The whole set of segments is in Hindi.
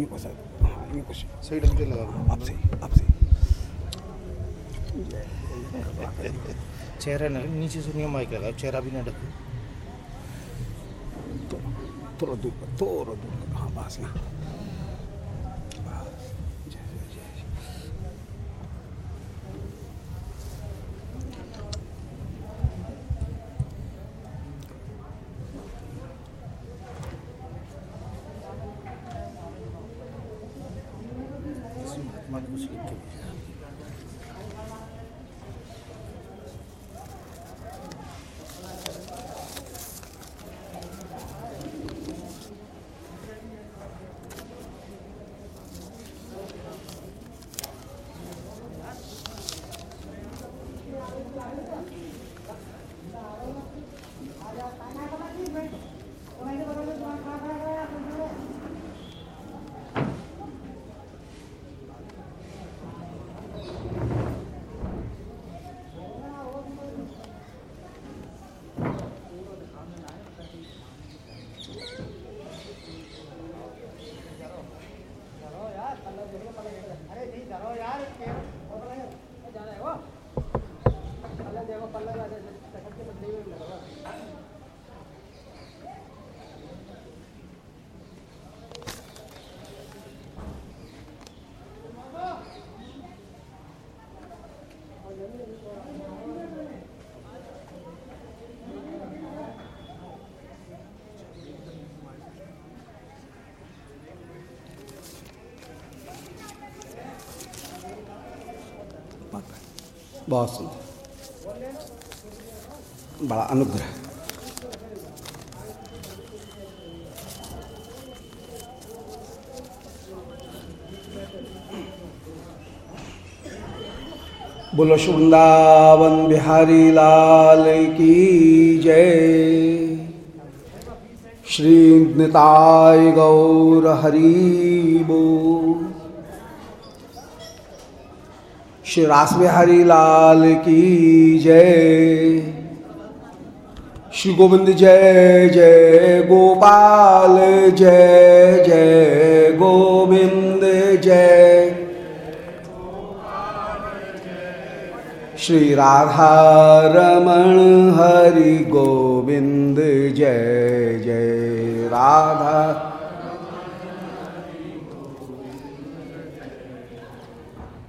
ये हाँ कुछ सही ढंग से लगा अब सही अब सही चेहरा ना नीचे से नहीं माइक लगा चेहरा भी ना ढको थोड़ा दूर थोड़ा दूर हाँ। बस यहाँ जय जय जय जय। इसमें महात्मा जी कुछ लिख के भेजा। बहुत सुंदर बड़ा अनुग्रह। बोलो वृंदावन बिहारी लाल की जय। श्री निताय गौर हरि बोल श्री रास बिहारी लाल की जय। श्री गोविंद जय जय गोपाल, जय जय गोविंद, जय। श्री राधा रमण हरि गोविंद, जय जय राधा।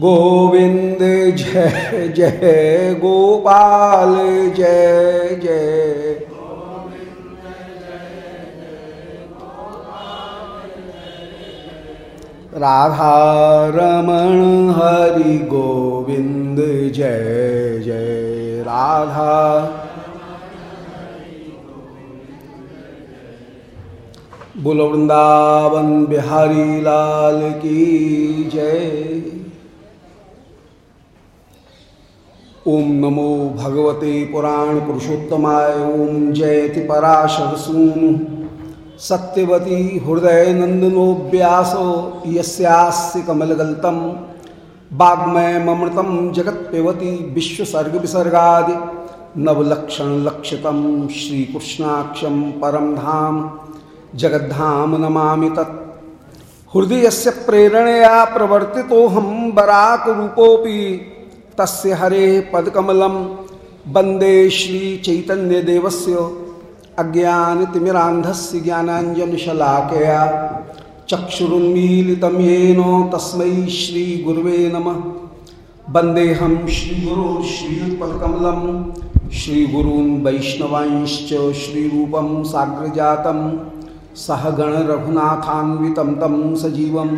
गोविंद, जय जय गोपाल, जय जय। राधा रमण हरि गोविंद, जय जय। राधा। बुलवृंदावन बिहारी लाल की जय। ओम नमो भगवते पुराण पुरुषोत्तमाय ओम जयति पराशर सूनु सत्यवती हृदय नंदनो व्यासो यस्यास्य कमलगल्तम वाग्मय ममृतम जगत्पेवती विश्वसर्ग विसर्गा नवलक्षण लक्षितम श्रीकृष्णाक्षम परम धाम, जगद्धाम नमा तत्। हृदय से प्रेरणया प्रवर्तितो हम बराक रूपोपि तस्य हरे पदकमलम वंदे श्री चैतन्य देवस्य अज्ञानतिमिरान्धस्य ज्ञानाञ्जनशलाकया चक्षुरुन्मीलितं येन तस्मै श्रीगुर्वे नमः। वन्देऽहं श्रीगुरो श्रीयुत्पदकमलं श्रीगुरून् वैष्णवांश्च श्रीरूपं साग्रजातं सहगण रघुनाथान्वितं तं सजीवं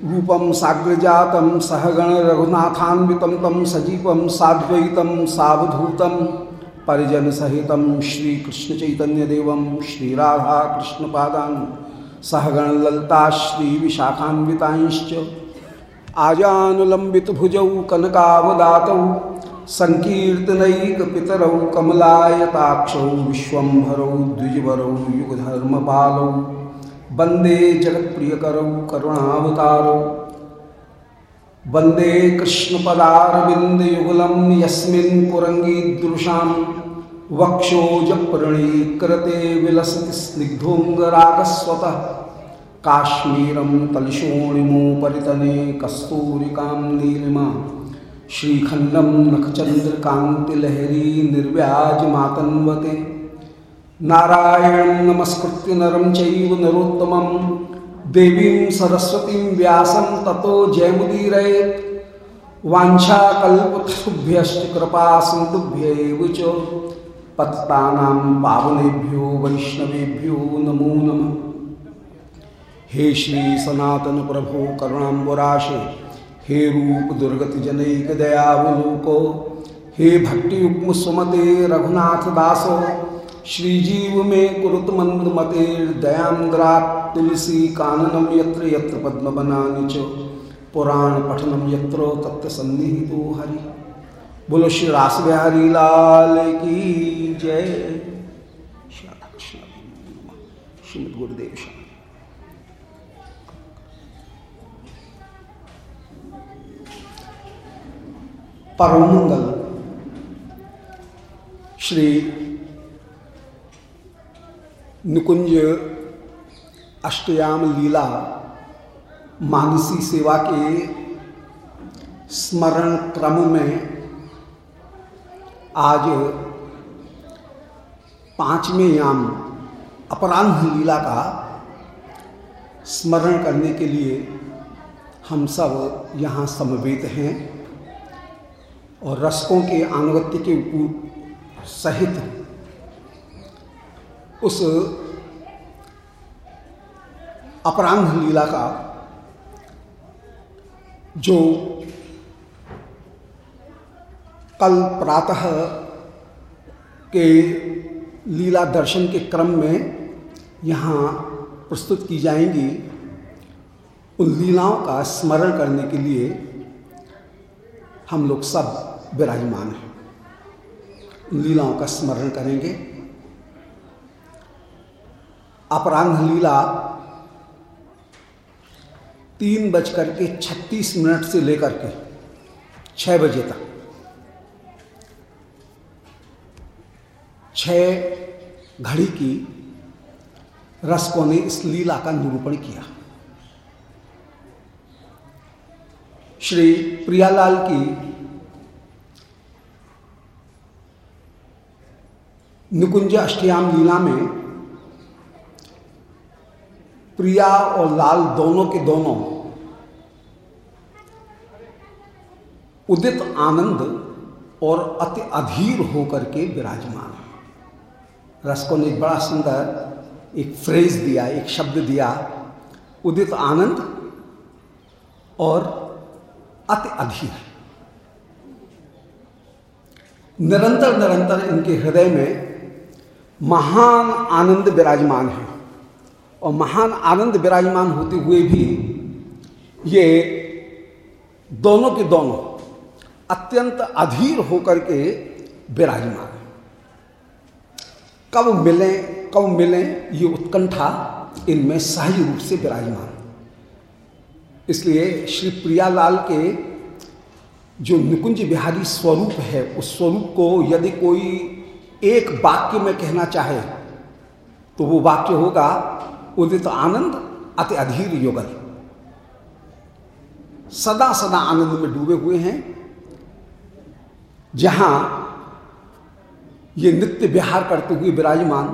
श्रीरूपं साग्रजातं सहगण रघुनाथान्वितं तं सजीवं साद्वैतं सावधूतं परिजनसहितं श्रीकृष्णचैतन्यदेवं श्रीराधाकृष्णपादान् सहगणललिता श्रीविशाखान्वितांश्च आजानुलंबित भुजौ कनकावदातौ, संकीर्तनैकपितरौ, कमलायताक्षौ विश्वम्भरौ द्विजवरौ, युगधर्मपालौ। वंदे जगत्प्रियकरौ, करुणावतारौ। वंदे कृष्णपदारविन्दयुगलं यस्मिन् कुरङ्गीदृशां वक्षोजप्रणीकृते विलसति स्निग्धोऽङ्गरागस्वतः काश्मीरं तलिशोणिमोपरितने कस्तूरिकां नीलिमा। श्रीखण्डं नखचन्द्रकान्तिलहरी निर्व्याजमातन्वते। नारायणं नमस्कृत्य नरं चैव नरोत्तमं। देवीं सरस्वतीं व्यासं ततो जयमुदीरयेत् वाञ्छाकल्पतरुभ्यश्च कृपा सिन्धुभ्यैव च। पतितानां पावनेभ्यो वैष्णवेभ्यो नमो नमः। हे श्री सनातन प्रभो करुणाम्बुराशे, हे रूप दुर्गति जनैक दयावलोको हे भक्ति युग्म सुमते रघुनाथ दासो श्रीजीव में कुरुत मंद मते दयांद्रा तुलसी काननम यत्र यत्र पद्म बनानि च। पुराण पठनम यत्र तत्व सन्निहितो हरि। बोलो श्री रास बिहारी लाल की जय। श्रीमद गुरुदेव शाह। परम मंगल श्री निकुंज अष्टयाम लीला मानसी सेवा के स्मरण क्रम में आज पाँचवें याम अपराह्न लीला का स्मरण करने के लिए हम सब यहाँ समवेत हैं और रसकों के आनुगत्य के सहित उस अपराह्न लीला का जो कल प्रातः के लीला दर्शन के क्रम में यहाँ प्रस्तुत की जाएँगी, उन लीलाओं का स्मरण करने के लिए हम लोग सब विराजमान हैं। उन लीलाओं का स्मरण करेंगे। अपराह्न लीला तीन बजकर के छत्तीस मिनट से लेकर के छः बजे तक। छः घड़ी की रसकों ने इस लीला का निरूपण किया। श्री प्रियालाल की निकुंज अष्टयाम लीला में प्रिया और लाल दोनों के दोनों। उदित आनंद और अति अधीर होकर के विराजमान। रसको ने बड़ा सुंदर एक फ्रेज दिया, एक शब्द दिया, उदित आनंद और अति अधीर। निरंतर निरंतर इनके हृदय में महान आनंद विराजमान है। और महान आनंद विराजमान होते हुए भी ये दोनों के दोनों अत्यंत अधीर होकर के विराजमान कब मिलें कब मिलें, ये उत्कंठा इनमें सही रूप से विराजमान इसलिए श्री प्रियालाल के जो निकुंज बिहारी स्वरूप है, उस स्वरूप को यदि कोई एक वाक्य में कहना चाहे तो वो वाक्य होगा उदित आनंद अति अधीर युगल। सदा सदा आनंद में डूबे हुए हैं, जहाँ ये नित्य विहार करते हुए विराजमान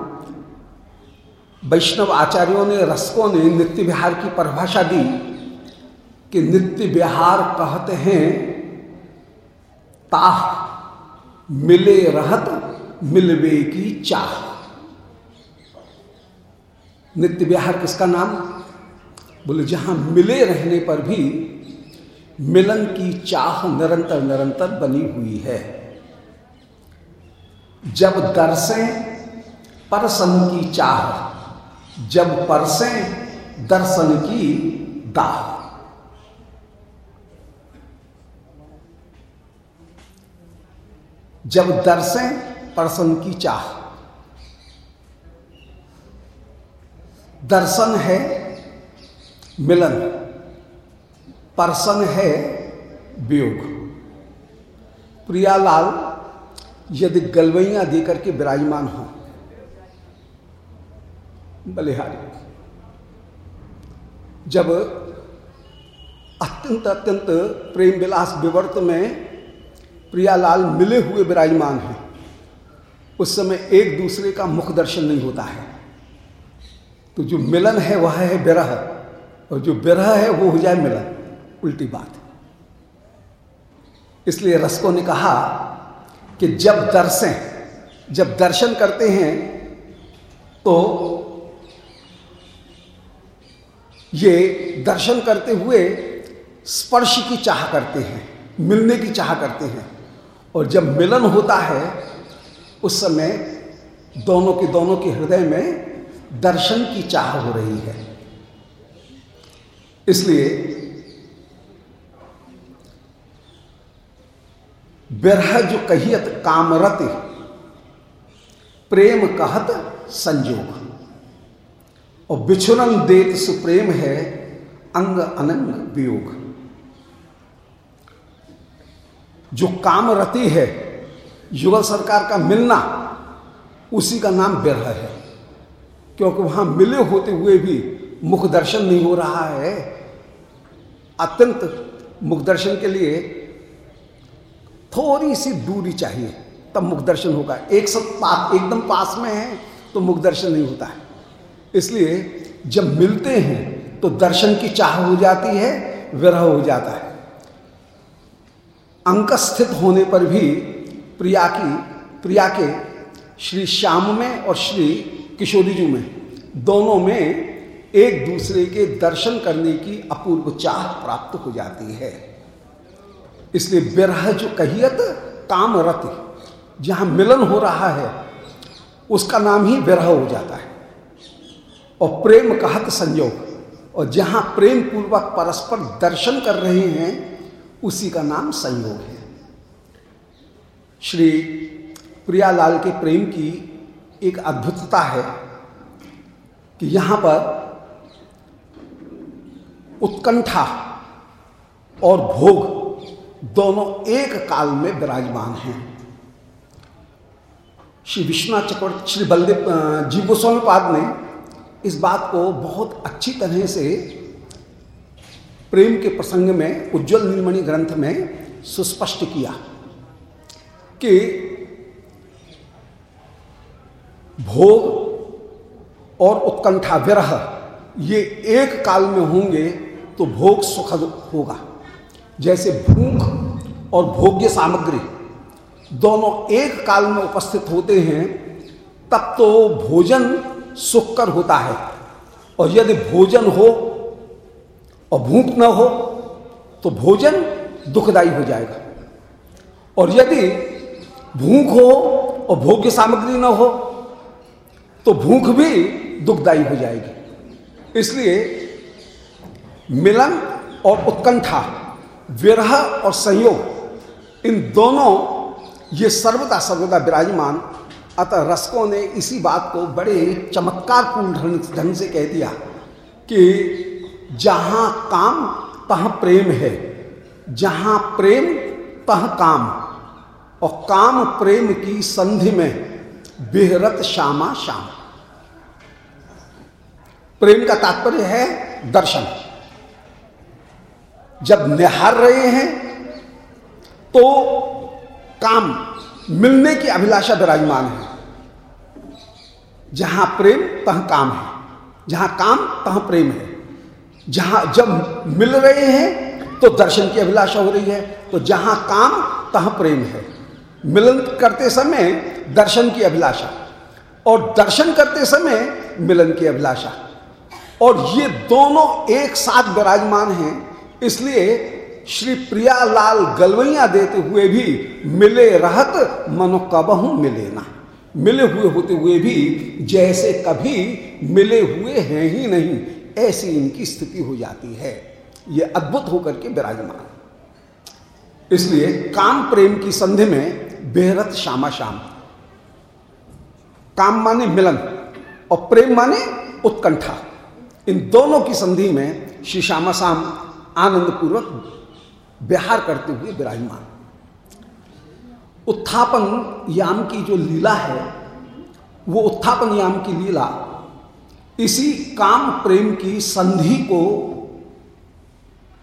वैष्णव आचार्यों ने, रसकों ने नित्य विहार की परिभाषा दी कि नित्य विहार कहते हैं, ताह मिले रहत, मिलवे की चाह। नित्य विहार किसका नाम? बोले, जहाँ मिले रहने पर भी मिलन की चाह निरंतर निरंतर बनी हुई है। जब दर्शें परसन की चाह, जब परसें दर्शन की दाह। जब दर्शें परसन की चाह दर्शन है मिलन परसन है वियोग। प्रियालाल, यदि गलवैया देकर के विराजमान हो, बलिहारी। जब अत्यंत अत्यंत प्रेम विलास विवर्त में प्रियालाल मिले हुए विराजमान हैं, उस समय एक दूसरे का मुख दर्शन नहीं होता है। तो जो मिलन है, वह है विरह और जो विरह है, वो हो जाए मिलन। उल्टी बात। इसलिए रसकों ने कहा कि जब दर्शन जब दर्शन करते हैं तो ये दर्शन करते हुए स्पर्श की चाह करते हैं, मिलने की चाह करते हैं। और जब मिलन होता है, उस समय दोनों के दोनों के हृदय में दर्शन की चाह हो रही है। इसलिए बिरह जो कहियत कामरत, प्रेम कहत संजोग। और बिछुरन देत सुप्रेम है, अंग अनंग वियोग। जो काम रति है, युगल सरकार का मिलना, उसी का नाम बिरह है। क्योंकि वहाँ मिले होते हुए भी मुख दर्शन नहीं हो रहा है। अत्यंत मुख दर्शन के लिए थोड़ी सी दूरी चाहिए, तब मुख दर्शन होगा। एक सब पास एकदम पास में है तो मुख दर्शन नहीं होता है। इसलिए जब मिलते हैं तो दर्शन की चाह हो जाती है, विरह हो जाता है। अंक स्थित होने पर भी प्रिया की, प्रिया के श्री श्याम में और श्री किशोरी जी में। दोनों में एक दूसरे के दर्शन करने की अपूर्व चाह प्राप्त हो जाती है। इसलिए विरह जो कहियत काम रत जहाँ मिलन हो रहा है, उसका नाम ही विरह हो जाता है। और प्रेम कहत संयोग और जहाँ प्रेम पूर्वक परस्पर दर्शन कर रहे हैं, उसी का नाम संयोग है। श्री प्रियालाल के प्रेम की एक अद्भुतता है कि यहाँ पर उत्कंठा और भोग दोनों एक काल में विराजमान हैं। श्री विश्वनाथ चक्रवर्ती, श्री बलदेव जी गोस्वामी पाद ने इस बात को बहुत अच्छी तरह से प्रेम के प्रसंग में, उज्जवल नीलमणि ग्रंथ में सुस्पष्ट किया कि भोग और उत्कंठा विरह, ये एक काल में होंगे तो भोग सुखद होगा। जैसे भूख और भोग्य सामग्री दोनों एक काल में उपस्थित होते हैं, तब तो भोजन सुखकर होता है। और यदि भोजन हो और भूख न हो तो भोजन दुखदाई हो जाएगा। और यदि भूख हो और भोग्य सामग्री न हो तो भूख भी दुखदाई हो जाएगी। इसलिए मिलन और उत्कंठा, विरह और संयोग, इन दोनों ये सर्वदा सर्वदा विराजमान। अतः रसकों ने इसी बात को बड़े चमत्कारपूर्ण ढंग से कह दिया कि जहाँ काम, तह प्रेम है। जहाँ प्रेम, तह काम। और काम प्रेम की संधि में बेहरत श्यामा श्याम। प्रेम का तात्पर्य है दर्शन। जब निहार रहे हैं तो काम मिलने की अभिलाषा विराजमान है। जहाँ प्रेम, तह काम है। जहाँ काम, तह प्रेम है। जहाँ जब मिल रहे हैं तो दर्शन की अभिलाषा हो रही है। तो जहाँ काम, तह प्रेम है। मिलन करते समय दर्शन की अभिलाषा और दर्शन करते समय मिलन की अभिलाषा। और ये दोनों एक साथ विराजमान हैं, इसलिए श्री प्रियालाल गलवैया देते हुए भी मिले रहत मनोकबहू मिले ना। मिले हुए होते हुए भी जैसे कभी मिले हुए हैं ही नहीं, ऐसी इनकी स्थिति हो जाती है। ये अद्भुत होकर के विराजमान। इसलिए काम प्रेम की संधि में बेहरत श्यामा श्याम। काम माने मिलन और प्रेम माने उत्कंठा। इन दोनों की संधि में श्री श्यामा श्याम आनंद पूर्वक विहार करते हुए विराजमान। उत्थापन याम की जो लीला है, वो उत्थापन याम की लीला इसी काम प्रेम की संधि को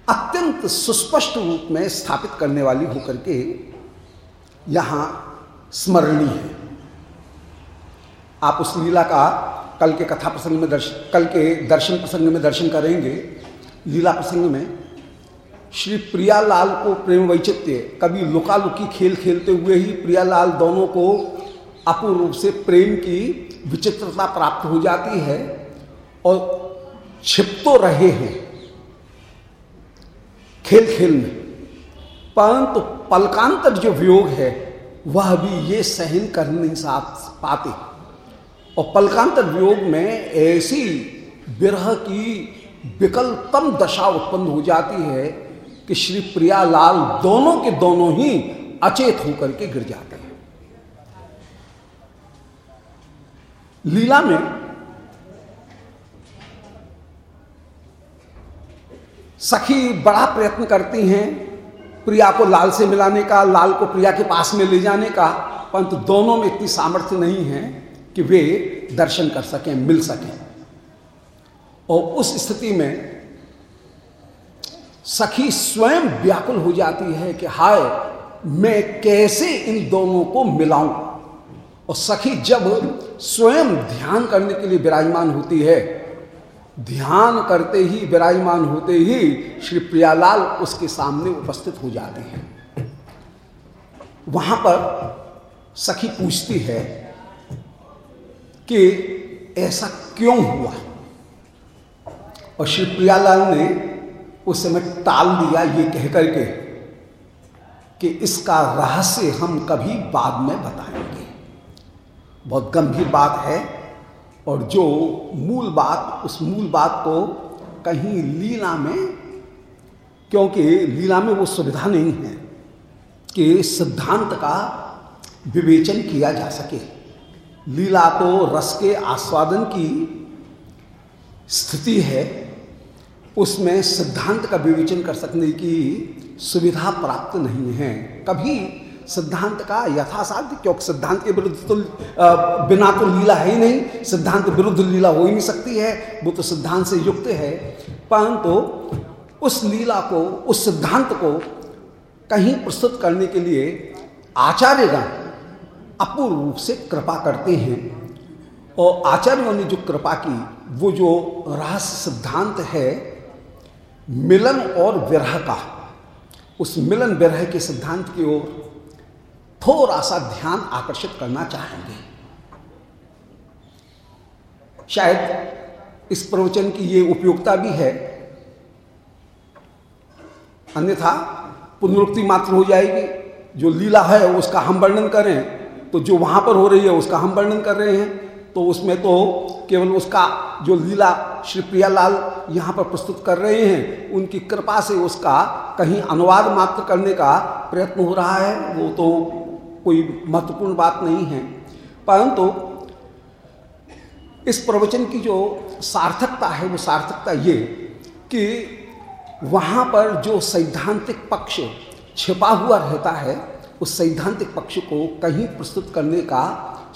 अत्यंत सुस्पष्ट रूप में स्थापित करने वाली होकर के यहाँ स्मरणीय है। आप उस लीला का कल के कथा प्रसंग में दर्शन कल के दर्शन प्रसंग में दर्शन करेंगे, लीला प्रसंग में। श्री प्रियालाल को प्रेम वैचित्य कभी लुकालुकी खेल खेलते हुए ही प्रियालाल दोनों को अपूर्ण रूप से प्रेम की विचित्रता प्राप्त हो जाती है और छिप तो रहे हैं खेल खेल में। परंतु पलकांतर जो वियोग है, वह भी ये सहन कर नहीं साथ पाते। और पलकांतर वियोग में ऐसी विरह की विकल्पम दशा उत्पन्न हो जाती है कि श्री प्रियालाल दोनों के दोनों ही अचेत होकर के गिर जाते हैं। लीला में सखी बड़ा प्रयत्न करती हैं प्रिया को लाल से मिलाने का, लाल को प्रिया के पास में ले जाने का, परंतु दोनों में इतनी सामर्थ्य नहीं है। कि वे दर्शन कर सकें, मिल सकें। और उस स्थिति में सखी स्वयं व्याकुल हो जाती है कि हाय, मैं कैसे इन दोनों को मिलाऊं? और सखी जब स्वयं ध्यान करने के लिए विराजमान होती है, ध्यान करते ही, विराजमान होते ही श्री प्रियालाल उसके सामने उपस्थित हो जाते हैं। वहाँ पर सखी पूछती है कि ऐसा क्यों हुआ? और श्री प्रियालाल ने उस समय टाल दिया ये कह करके कि इसका रहस्य हम कभी बाद में बताएँगे। बहुत गंभीर बात है और जो मूल बात, उस मूल बात को कहीं लीला में, क्योंकि लीला में वो सुविधा नहीं है कि सिद्धांत का विवेचन किया जा सके। लीला तो रस के आस्वादन की स्थिति है, उसमें सिद्धांत का विवेचन कर सकने की सुविधा प्राप्त नहीं है। कभी सिद्धांत का यथासाध्य, क्योंकि सिद्धांत के विरुद्ध तो बिना तो लीला है ही नहीं, सिद्धांत विरुद्ध लीला हो ही नहीं सकती है, वो तो सिद्धांत से युक्त है। परंतु तो उस लीला को, उस सिद्धांत को कहीं प्रस्तुत करने के लिए आचार्यगण अपूर्व रूप से कृपा करते हैं। और आचार्यों ने जो कृपा की, वो जो रहस्य सिद्धांत है, मिलन और विरह का, उस मिलन विरह के सिद्धांत की ओर थोड़ा सा ध्यान आकर्षित करना चाहेंगे। शायद इस प्रवचन की ये उपयोगिता भी है। अन्यथा पुनरुक्ति मात्र हो जाएगी। जो लीला है, उसका हम वर्णन करें। तो जो वहाँ पर हो रही है, उसका हम वर्णन कर रहे हैं। तो उसमें तो केवल उसका जो लीला श्री प्रियालाल यहाँ पर प्रस्तुत कर रहे हैं, उनकी कृपा से उसका कहीं अनुवाद मात्र करने का प्रयत्न हो रहा है, वो तो कोई महत्वपूर्ण बात नहीं है। परंतु इस प्रवचन की जो सार्थकता है, वो सार्थकता ये कि वहाँ पर जो सैद्धांतिक पक्ष छिपा हुआ रहता है उस सैद्धांतिक पक्ष को कहीं प्रस्तुत करने का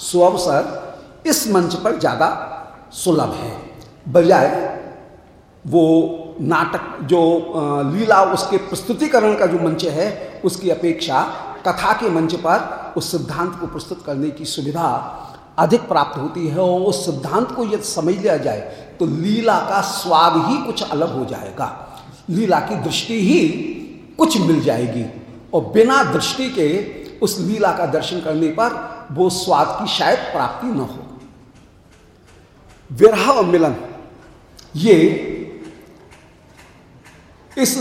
सुअवसर इस मंच पर ज़्यादा सुलभ है। बजाय वो नाटक जो लीला उसके प्रस्तुतिकरण का जो मंच है, उसकी अपेक्षा कथा के मंच पर उस सिद्धांत को प्रस्तुत करने की सुविधा अधिक प्राप्त होती है और उस सिद्धांत को यदि समझ लिया जाए तो लीला का स्वाद ही कुछ अलग हो जाएगा। लीला की दृष्टि ही कुछ मिल जाएगी। और बिना दृष्टि के उस लीला का दर्शन करने पर वो स्वाद की शायद प्राप्ति न हो। विरह और मिलन, ये इस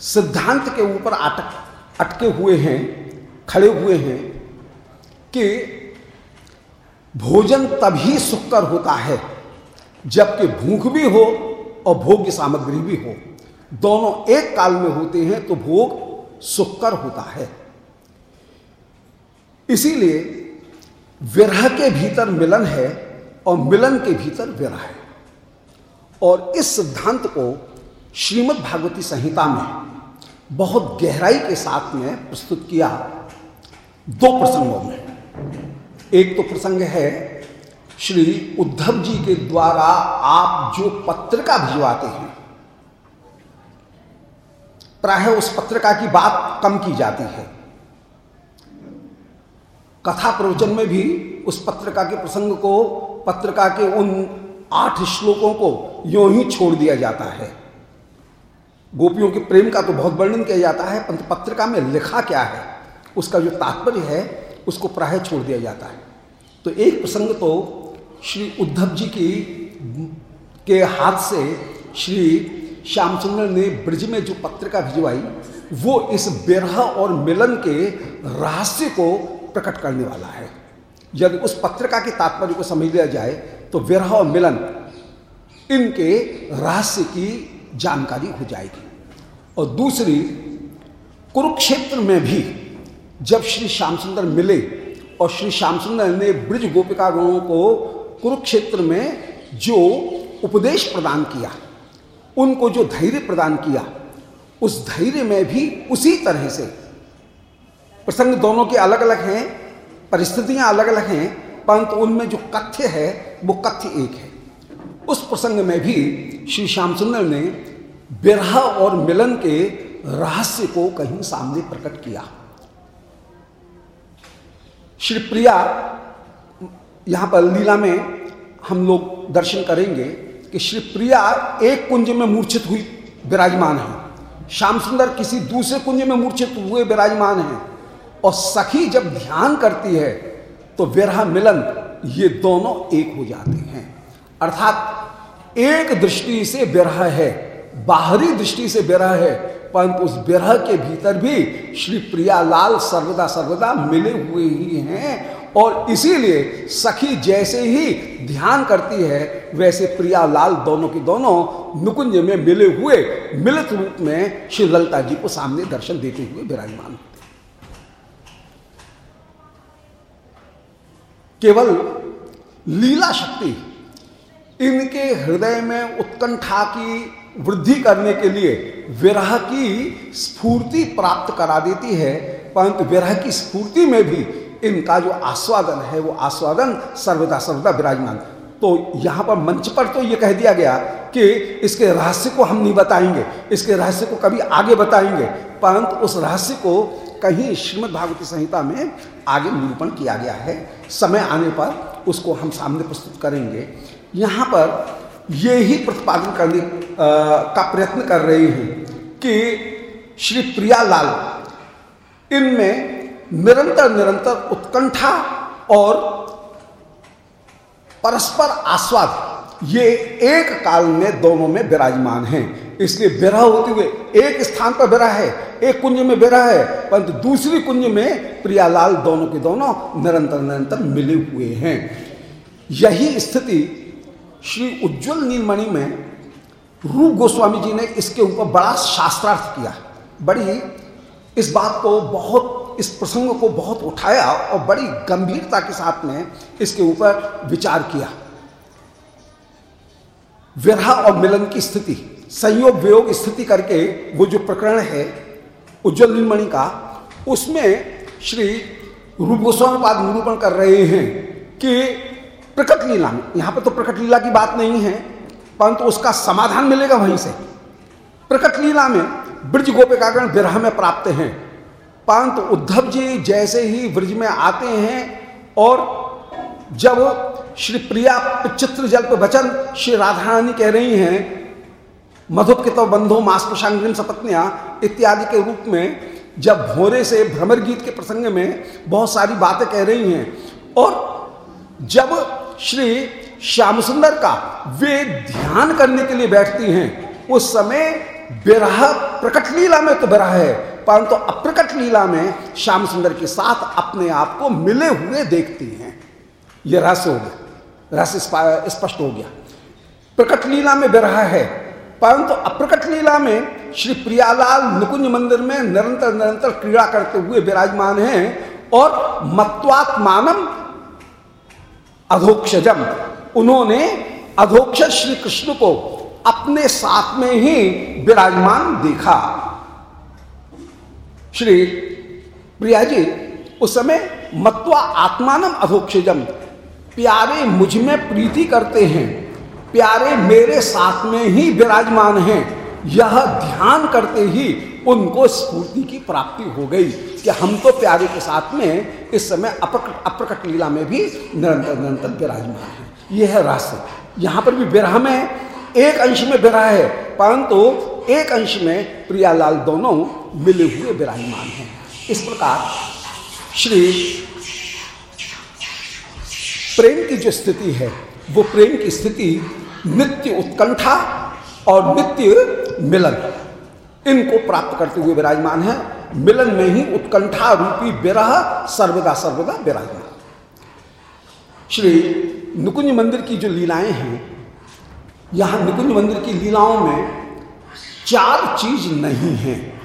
सिद्धांत के ऊपर अटक, अटके हुए हैं, खड़े हुए हैं कि भोजन तभी सुखकर होता है जबकि भूख भी हो और भोग्य सामग्री भी हो। दोनों एक काल में होते हैं तो भोग सुखकर होता है। इसीलिए विरह के भीतर मिलन है और मिलन के भीतर विरह है। और इस सिद्धांत को श्रीमद् भागवती संहिता में बहुत गहराई के साथ में प्रस्तुत किया दो प्रसंगों में। एक तो प्रसंग है, श्री उद्धव जी के द्वारा आप जो पत्रिका भिजवाते हैं प्राय उस पत्रिका की बात कम की जाती है। कथा प्रवचन में भी उस पत्रिका के प्रसंग को, पत्रिका के उन आठ श्लोकों को यों ही छोड़ दिया जाता है। गोपियों के प्रेम का तो बहुत वर्णन किया जाता है परंतु पत्रिका में लिखा क्या है, उसका जो तात्पर्य है, उसको प्राय छोड़ दिया जाता है। तो एक प्रसंग तो श्री उद्धव जी की, के हाथ से श्री श्यामचंद्र ने ब्रज में जो पत्रिका भिजवाई, वो इस बिरह और मिलन के रहस्य को प्रकट करने वाला है। यदि उस पत्रिका के तात्पर्य को समझ लिया जाए तो विरह और मिलन इनके रहस्य की जानकारी हो जाएगी। और दूसरी, कुरुक्षेत्र में भी जब श्री श्याम सुंदर मिले और श्री श्याम सुंदर ने ब्रज गोपिका गणों को कुरुक्षेत्र में जो उपदेश प्रदान किया उनको जो धैर्य प्रदान किया, उस धैर्य में भी उसी तरह से। प्रसंग दोनों के अलग अलग हैं, परिस्थितियाँ अलग अलग हैं, परंतु उनमें जो कथ्य है, वो कथ्य एक है। उस प्रसंग में भी श्री श्याम सुंदर ने बिरह और मिलन के रहस्य को कहीं सामने प्रकट किया। श्री प्रिया, यहाँ पर लीला में हम लोग दर्शन करेंगे। कि श्री प्रिया एक कुंज में मूर्छित हुई, विराजमान है। श्याम सुंदर किसी दूसरे कुंज में मूर्छित हुए, विराजमान हैं। और सखी जब ध्यान करती है तो विरह मिलन, ये दोनों एक हो जाते हैं। अर्थात, एक दृष्टि से विरह है, बाहरी दृष्टि से विरह है, परंतु उस विरह के भीतर भी श्री प्रियालाल सर्वदा सर्वदा मिले हुए ही हैं और इसीलिए सखी जैसे ही ध्यान करती है, वैसे प्रियालाल दोनों की दोनों नुकुंज में मिले हुए, मिलित रूप में श्री ललिता जी को सामने दर्शन देते हुए विराजमान केवल लीला शक्ति, इनके हृदय में उत्कंठा की वृद्धि करने के लिए विरह की स्फूर्ति प्राप्त करा देती है, परंतु विरह की स्फूर्ति में भी इनका जो आस्वादन है, वो आस्वादन सर्वदा सर्वदा विराजमान। तो यहाँ पर मंच पर तो ये कह दिया गया कि इसके रहस्य को हम नहीं बताएँगे, इसके रहस्य को कभी आगे बताएँगे, परंतु उस रहस्य को कहीं श्रीमद् भागवती संहिता में आगे निरूपण किया गया है। समय आने पर उसको हम सामने प्रस्तुत करेंगे। यहाँ पर ये ही प्रतिपादन करने का प्रयत्न कर रहे हैं कि श्री प्रियालाल, इनमें निरंतर निरंतर उत्कंठा और परस्पर आस्वाद, ये एक काल में दोनों में विराजमान हैं। इसलिए विरह होते हुए एक स्थान पर विरह है, एक कुंज में विरह है, परंतु दूसरी कुंज में प्रियालाल दोनों के दोनों निरंतर निरंतर मिले हुए हैं। यही स्थिति श्री उज्जवल नीलमणि में रूप गोस्वामी जी ने इसके ऊपर बड़ा शास्त्रार्थ किया। बड़ी इस बात को बहुत इस प्रसंग को बहुत उठाया और बड़ी गंभीरता के साथ में इसके ऊपर विचार किया। विरह और मिलन की स्थिति, संयोग वियोग स्थिति करके वो जो प्रकरण है, उज्जवल नीलमणि का, उसमें श्री रूप गोस्वामी पाद निरूपण कर रहे हैं कि प्रकट लीला में, यहाँ पर तो प्रकट लीला की बात नहीं है, परंतु उसका समाधान मिलेगा वहीं से। प्रकट लीला में ब्रज गोपिकागण विरह में प्राप्त हैं। परंतु उद्धव जी जैसे ही ब्रज में आते हैं और जब श्री प्रिया चित्र जल्प वचन श्री राधा रानी कह रही हैं मधुप के तो बंधु, मास प्रशांग्रिम सपत्निया इत्यादि के रूप में, जब भोरे से भ्रमर गीत के प्रसंग में बहुत सारी बातें कह रही हैं और जब श्री श्याम सुंदर का वे ध्यान करने के लिए बैठती हैं, उस समय विरह प्रकट लीला में तो विरह है। परंतु तो अप्रकट लीला में श्याम सुंदर के साथ अपने आप को मिले हुए देखती हैं। यह रहस्य हो गया। रस स्पष्ट हो गया। प्रकट लीला में विरह है। परंतु अप्रकट लीला में श्री प्रियालाल नुकुंज मंदिर में निरंतर निरंतर क्रीड़ा करते हुए विराजमान हैं और मत्वात्मानम अधोक्षजम। उन्होंने अधोक्ष श्री कृष्ण को अपने साथ में ही विराजमान देखा। श्री प्रिया जी उस समय मत्वा आत्मानम अधोक्षजम प्यारे, मुझमें प्रीति करते हैं। प्यारे, मेरे साथ में ही विराजमान हैं। यह ध्यान करते ही उनको स्फूर्ति की प्राप्ति हो गई कि हम तो प्यारे के साथ में इस समय अप्रकट अप्रकट लीला में भी निरंतर निरंतर विराजमान है। यह है रस यहाँ पर भी विरह में एक अंश में विरह है, परंतु एक अंश में प्रियालाल दोनों मिले हुए विराजमान हैं। इस प्रकार श्री प्रेम की जो स्थिति है, वो प्रेम की स्थिति नित्य उत्कंठा और नित्य मिलन। इनको प्राप्त करते हुए विराजमान है। मिलन में ही उत्कंठा रूपी विरह सर्वदा सर्वदा विराजमान। श्री नुकुंज मंदिर की जो लीलाएँ हैं, यहाँ निकुंज मंदिर की लीलाओं में चार चीज़ नहीं है।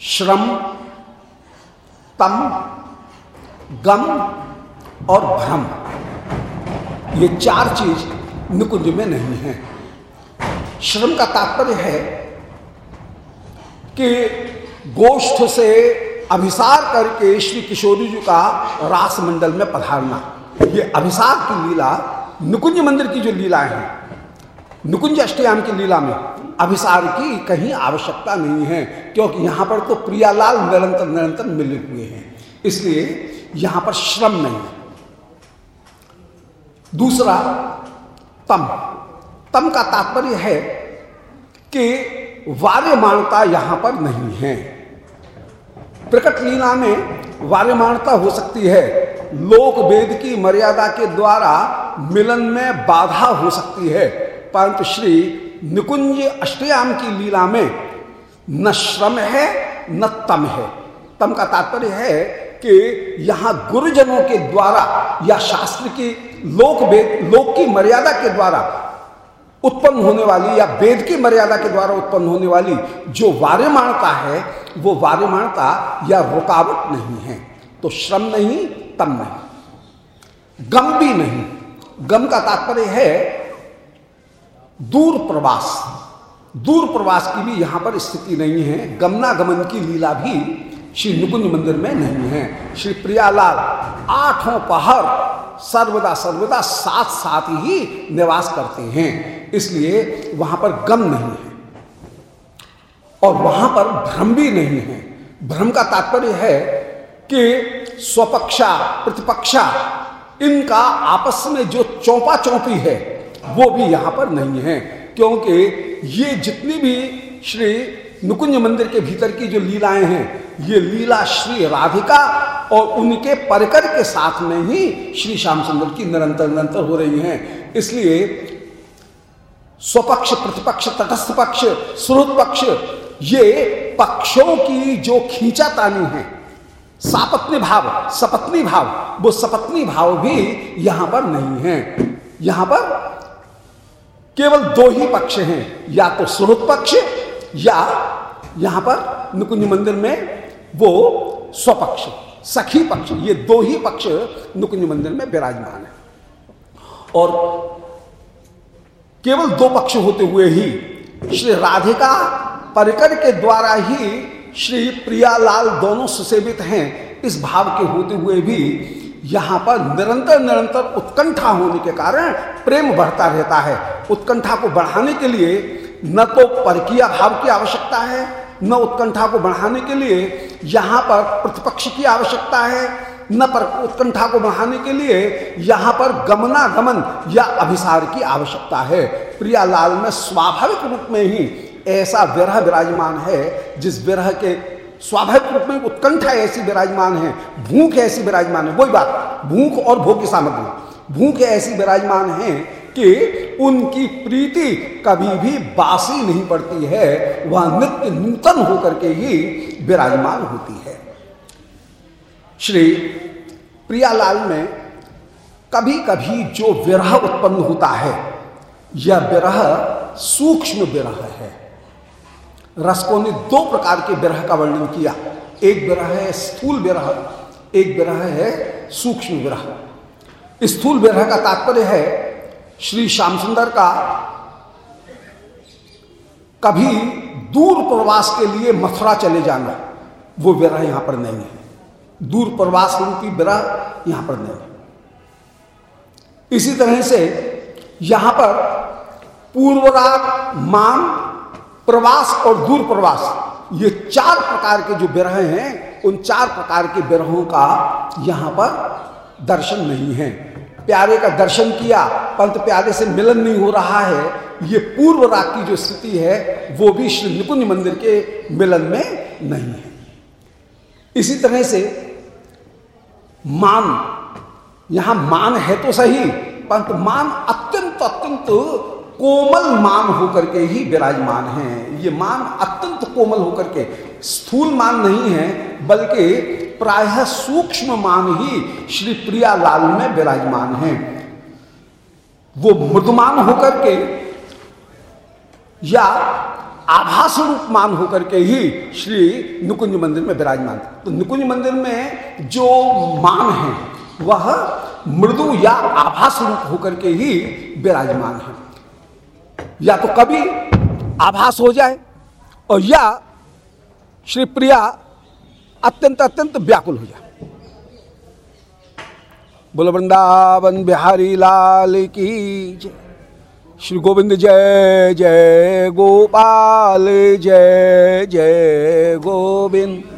श्रम, तम, गम और भ्रम। ये चार चीज़ निकुंज में नहीं है। श्रम का तात्पर्य है कि गोष्ठ से अभिसार करके श्री किशोरी जी का रास मंडल में पधारना। ये अभिसार की लीला नुकुंज मंदिर की जो लीला है, नुकुंज अष्टयाम की लीला में अभिसार की कहीं आवश्यकता नहीं है, क्योंकि यहाँ पर तो प्रियालाल निरंतर निरंतर मिले हुए हैं। इसलिए यहाँ पर श्रम नहीं है। दूसरा, तम। तम का तात्पर्य है कि वार्यमानता यहाँ पर नहीं है। प्रकट लीला में वार्यमानता हो सकती है। लोक वेद की मर्यादा के द्वारा मिलन में बाधा हो सकती है। परंतु श्री निकुंज अष्टयाम की लीला में न श्रम है, न तम है। तम का तात्पर्य है कि यहाँ गुरुजनों के द्वारा या शास्त्र की लोक वेद लोक की मर्यादा के द्वारा उत्पन्न होने वाली या वेद की मर्यादा के द्वारा उत्पन्न होने वाली जो वार्यमाणता है, वो वार्यमाणता या रुकावट नहीं है। तो श्रम नहीं, तम नहीं। गम भी नहीं। गम का तात्पर्य है दूर प्रवास। दूर प्रवास की भी यहाँ पर स्थिति नहीं है। गमना गमन की लीला भी श्री नुकुंज मंदिर में नहीं है। श्री प्रियालाल आठों पहर सर्वदा सर्वदा साथ साथ ही निवास करते हैं। इसलिए वहाँ पर गम नहीं है। और वहाँ पर भ्रम भी नहीं है। भ्रम का तात्पर्य है कि स्वपक्षा, प्रतिपक्षा, इनका आपस में जो चौपा चौपी है वो भी यहाँ पर नहीं है, क्योंकि ये जितनी भी श्री नुकुंज मंदिर के भीतर की जो लीलाएँ हैं, ये लीला श्री राधिका और उनके परकर के साथ में ही श्री श्याम सुंदर की निरंतर निरंतर हो रही हैं। इसलिए स्वपक्ष, प्रतिपक्ष, तटस्थ पक्ष श्रोत पक्ष, ये पक्षों की जो खींचातानी है, सापत्नी भाव, सपत्नी भाव, वो सपत्नी भाव भी यहाँ पर नहीं है। यहाँ पर केवल दो ही पक्ष हैं। या तो स्वरूप पक्ष या यहाँ पर नुकुंज मंदिर में वो स्वपक्ष, सखी पक्ष। ये दो ही पक्ष नुकुंज मंदिर में विराजमान है। और केवल दो पक्ष होते हुए ही श्री राधिका परिकर के द्वारा ही श्री प्रियालाल दोनों सुसेवित हैं। इस भाव के होते हुए भी यहाँ पर निरंतर निरंतर उत्कंठा होने के कारण प्रेम बढ़ता रहता है। उत्कंठा को बढ़ाने के लिए न तो परकीय भाव की आवश्यकता है, न उत्कंठा को बढ़ाने के लिए यहाँ पर प्रतिपक्ष की आवश्यकता है, न पर उत्कंठा को बढ़ाने के लिए यहाँ पर गमनागमन या अभिसार की आवश्यकता है। प्रियालाल में स्वाभाविक रूप में ही ऐसा विरह विराजमान है, जिस विरह के स्वाभाविक रूप में उत्कंठा ऐसी विराजमान है, भूख ऐसी विराजमान है। वही बात, भूख और भोग की सामग्री। भूख ऐसी विराजमान है कि उनकी प्रीति कभी भी बासी नहीं पड़ती है, वह नित्य नूतन होकर के ही विराजमान होती है। श्री प्रियालाल में कभी कभी जो विरह उत्पन्न होता है, यह विरह सूक्ष्म विरह है। रसकों ने दो प्रकार के विरह का वर्णन किया। एक विरह है स्थूल विरह एक विरह है सूक्ष्म विरह स्थूल विरह का तात्पर्य है, श्री श्याम सुंदर का कभी दूर प्रवास के लिए मथुरा चले जाना, वो विरह यहाँ पर नहीं है। दूर प्रवास रूपी विरह यहाँ पर नहीं है। इसी तरह से यहाँ पर पूर्वराग मान प्रवास और दूर प्रवास, ये चार प्रकार के जो विरह हैं, उन चार प्रकार के विरहों का यहाँ पर दर्शन नहीं है। प्यारे का दर्शन किया परंतु प्यारे से मिलन नहीं हो रहा है, ये पूर्व राग की जो स्थिति है, वो भी श्री निकुंज मंदिर के मिलन में नहीं है। इसी तरह से मान, यहाँ मान है तो सही परंतु मान अत्यंत अत्यंत कोमल मान होकर के ही विराजमान है। ये मान अत्यंत कोमल होकर के, स्थूल मान नहीं है, बल्कि प्रायः सूक्ष्म मान ही श्री प्रिया लाल में विराजमान है। वो मृदुमान होकर के या आभास रूप मान होकर के ही श्री निकुंज मंदिर में विराजमान। तो निकुंज मंदिर में जो मान है, वह मृदु या आभास रूप होकर के ही विराजमान है। या तो कभी आभास हो जाए और या श्री प्रिया अत्यंत अत्यंत व्याकुल हो जाए। बोल, वृंदावन बिहारी लाल की जय। श्री गोविंद जय जय गोपाल, जय जय गोविंद।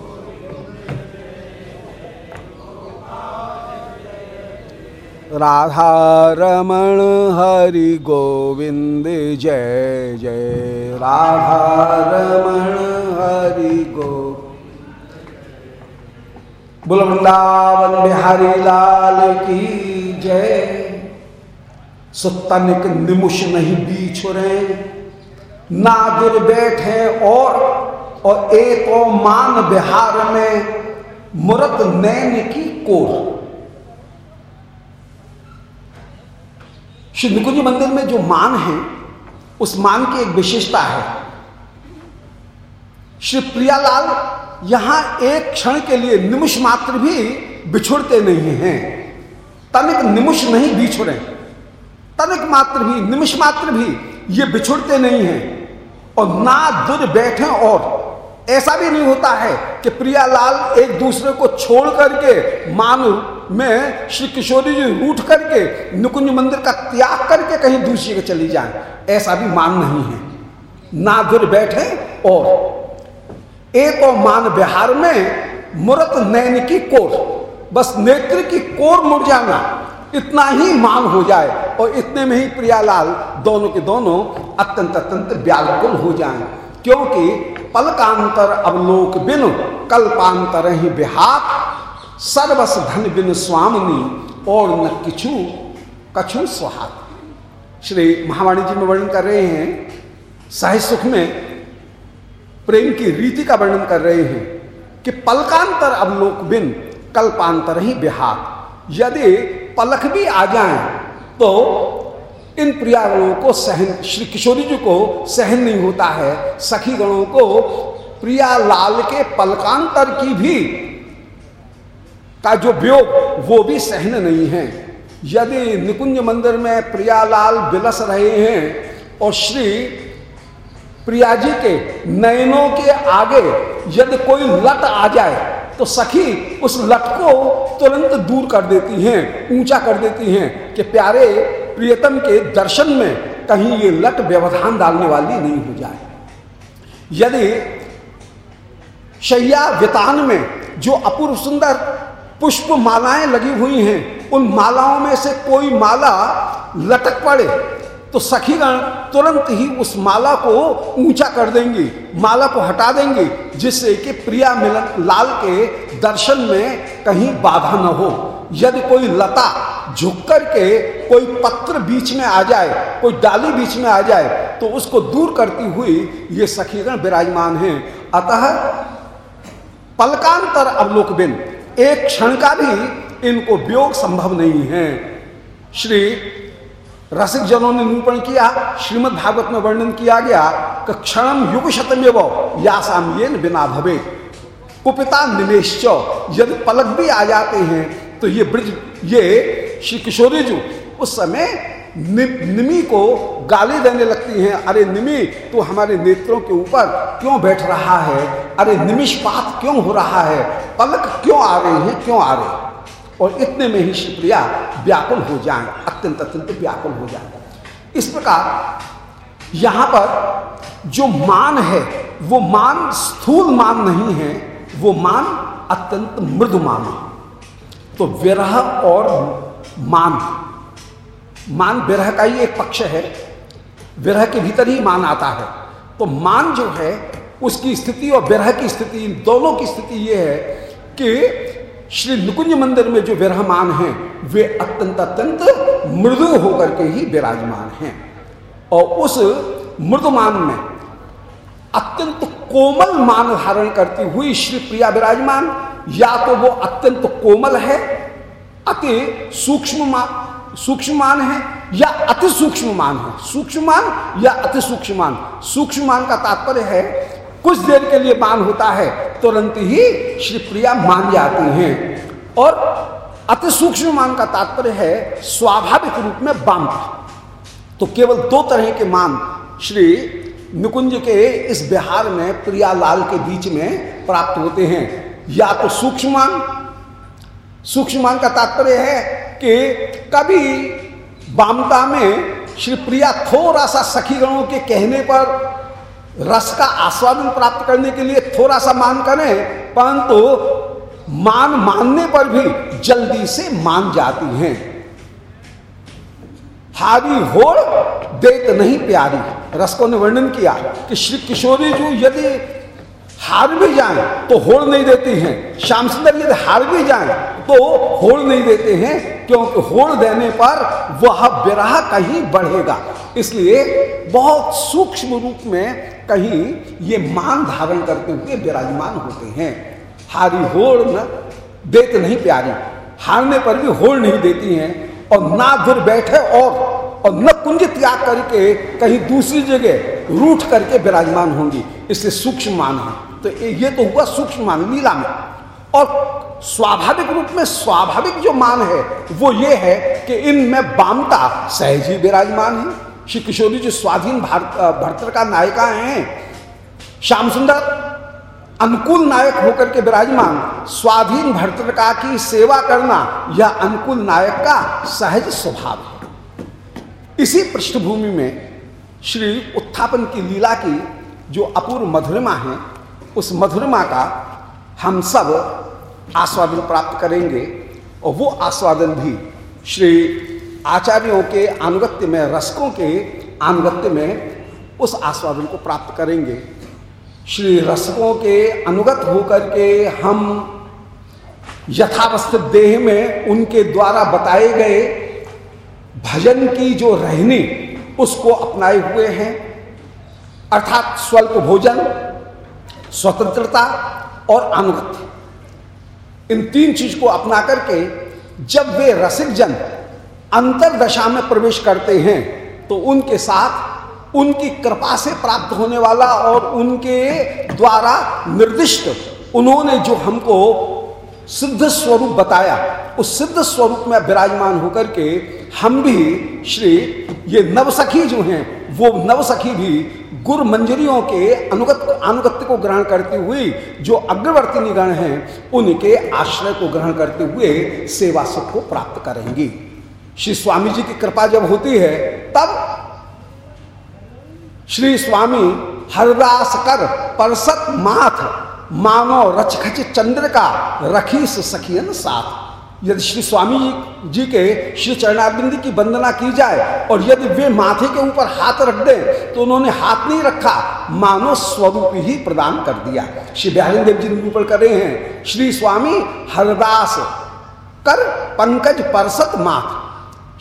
राधा रमण हरि गोविंद जय जय। राधा रमण हरि गो। बोल वृंदावन बिहारी लाल की जय। सुतनिक निमुष नहीं बीछ रहे। ना दुर बैठे और और एक और मान बिहार में, मुरत नैन की कोर। श्री निकुंज मंदिर में जो मान है, उस मान की एक विशेषता है। श्री प्रियालाल यहाँ एक क्षण के लिए निमिष मात्र भी बिछुड़ते नहीं हैं। तनिक निमिष नहीं बिछुड़े तनिक मात्र भी, निमिष मात्र भी ये बिछुड़ते नहीं हैं। और ना दुर बैठे और ऐसा भी नहीं होता है कि प्रियालाल एक दूसरे को छोड़ करके मान में श्री किशोरी जी रूठ करके नुकुंज मंदिर का त्याग करके कहीं दूसरी के चली जाए, ऐसा भी मान नहीं है। ना दुर बैठे और एक और मान बिहार में मुरत नैन की कोर, बस नेत्र की कोर मुड़ जाना, इतना ही मान हो जाए और इतने में ही प्रियालाल दोनों के दोनों अत्यंत अत्यंत व्याकुल हो जाएँ, क्योंकि पलकांतर अवलोक बिन, कल्पांतर ही बिहात। सर्वस धन बिन स्वामिनी, और न किछु, कछु स्वाहात श्री महावाणी जी में वर्णन कर रहे हैं साहित्य सुख में प्रेम की रीति का वर्णन कर रहे हैं, कि पलकांतर अवलोक बिन, कल्पांतर ही बिहार यदि पलक भी आ जाए तो इन प्रियागणों को सहन, श्री किशोरी जी को सहन नहीं होता है। सखी गणों को प्रिया लाल के पलकांतर की भी का जो व्योग, वो भी सहन नहीं है। यदि निकुंज मंदिर में प्रियालाल बिलस रहे हैं और श्री प्रिया जी के नयनों के आगे यदि कोई लट आ जाए तो सखी उस लट को तुरंत दूर कर देती हैं, ऊँचा कर देती हैं कि प्यारे प्रियतम के दर्शन में कहीं ये लट व्यवधान डालने वाली नहीं हो जाए। यदि शैया वितान में जो अपूर्व सुंदर पुष्प मालाएँ लगी हुई हैं, उन मालाओं में से कोई माला लटक पड़े तो सखीगण तुरंत ही उस माला को ऊँचा कर देंगी, माला को हटा देंगी, जिससे कि प्रिया मिलन लाल के दर्शन में कहीं बाधा न हो। यदि कोई लता झुक कर के कोई पत्र बीच में आ जाए, कोई डाली बीच में आ जाए तो उसको दूर करती हुई ये सखीगण विराजमान हैं। अतः पलकांतर अवलोक बिन एक क्षण का भी इनको वियोग संभव नहीं है। श्री रसिक जनों ने निरूपण किया, श्रीमद् भागवत में वर्णन किया गया, कि क्षणम युग शतमेव यासाम ये बिना भवे कुपिता निमेश यदि पलक भी आ जाते हैं तो ये ब्रज ये श्री किशोरी जी उस समय नि, निमी को गाली देने लगती हैं। अरे निमी तू हमारे नेत्रों के ऊपर क्यों बैठ रहा है? अरे निमिषपात क्यों हो रहा है? पलक क्यों आ रहे हैं? क्यों आ रहे और इतने में ही शिवप्रिया व्याकुल हो जाए अत्यंत अत्यंत व्याकुल हो जाए। इस प्रकार यहाँ पर जो मान है वो मान स्थूल मान नहीं है वो मान अत्यंत मृदु मान है। तो विरह और मान। मान विरह का ही एक पक्ष है। विरह के भीतर ही मान आता है। तो मान जो है, उसकी स्थिति और विरह की स्थिति, इन दोनों की स्थिति ये है कि श्री नुकुंज मंदिर में जो विरहमान हैं, वे अत्यंत अत्यंत मृदु होकर के ही विराजमान हैं। और उस मृदुमान में अत्यंत कोमल मान धारण करती हुई श्री प्रिया विराजमान या तो वो अत्यंत कोमल है, अति सूक्ष्म मान सूक्ष्म मान है, या अति सूक्ष्म मान है। सूक्ष्म मान या अति सूक्ष्म मान सूक्ष्म मान का तात्पर्य है, कुछ देर के लिए मान होता है, तुरंत ही श्री प्रिया मान जाती हैं। और अति सूक्ष्म मान का तात्पर्य है, स्वाभाविक रूप में बाम तो केवल दो तरह के मान श्री निकुंज के इस बिहार में प्रियालाल के बीच में प्राप्त होते हैं। या तो सूक्ष्मान सूक्ष्मान का तात्पर्य है कि कभी बामता में श्री प्रिया थोड़ा सा सखीगणों के कहने पर रस का आस्वादन प्राप्त करने के लिए थोड़ा सा मान करें, परंतु तो मान मानने पर भी जल्दी से मान जाती हैं। हारी होड़ देत नहीं प्यारी। रस को ने वर्णन किया कि श्री किशोरी जी यदि हार भी जाए तो होड़ नहीं देती हैं। श्याम सुंदर यदि हार भी जाए तो होड़ नहीं देते हैं, क्योंकि होड़ देने पर वह विराह कहीं बढ़ेगा। इसलिए बहुत सूक्ष्म रूप में कहीं ये मान धारण करते हुए विराजमान होते हैं। हारी होड़ न देत नहीं प्यारी। हारने पर भी होड़ नहीं देती हैं, और ना दूर बैठे और और न कुंज त्याग करके कहीं दूसरी जगह रूठ करके विराजमान होंगी। इससे सूक्ष्म मान है। तो ये तो हुआ सूक्ष्म मान लीला में। और स्वाभाविक रूप में स्वाभाविक जो मान है, वो ये है कि इनमें बामता सहज ही विराजमान है। श्री किशोरी जी स्वाधीन भारत भर्तर का नायिका हैं। श्याम सुंदर अनुकूल नायक होकर के विराजमान। स्वाधीन भर्तृका की सेवा करना यह अनुकूल नायक का सहज स्वभाव है। इसी पृष्ठभूमि में श्री उत्थापन की लीला की जो अपूर्व मधुरमा है उस मधुरिमा का हम सब आस्वादन प्राप्त करेंगे और वो आस्वादन भी श्री आचार्यों के अनुगत्य में, रसकों के अनुगत्य में उस आस्वादन को प्राप्त करेंगे। श्री रसकों के अनुगत होकर के हम यथावस्थित देह में उनके द्वारा बताए गए भजन की जो रहनी, उसको अपनाए हुए हैं। अर्थात स्वल्प भोजन स्वतंत्रता और अनुगत्य इन तीन चीज़ को अपना करके जब वे रसिक जन अंतरदशा में प्रवेश करते हैं तो उनके साथ उनकी कृपा से प्राप्त होने वाला और उनके द्वारा निर्दिष्ट उन्होंने जो हमको सिद्ध स्वरूप बताया, उस सिद्ध स्वरूप में विराजमान होकर के हम भी श्री, ये नवसखी जो हैं, वो नवसखी भी गुरु मंजरियों के अनुगत अनुगत्य को ग्रहण करते हुए जो अग्रवर्ती गण हैं, उनके आश्रय को ग्रहण करते हुए सेवा सुख को प्राप्त करेंगी। श्री स्वामी जी की कृपा जब होती है, तब श्री स्वामी हरदास कर परसत माथ मानो रचखच चंद्र का रखी सखियन साथ। यदि श्री स्वामी जी के श्री चरणाबिंद की वंदना की जाए और यदि वे माथे के ऊपर हाथ रख दें तो उन्होंने हाथ नहीं रखा मानो स्वरूप ही प्रदान कर दिया। श्री बिहारी देव जी निरूपण कर रहे हैं, श्री स्वामी हरदास कर पंकज परसत माथ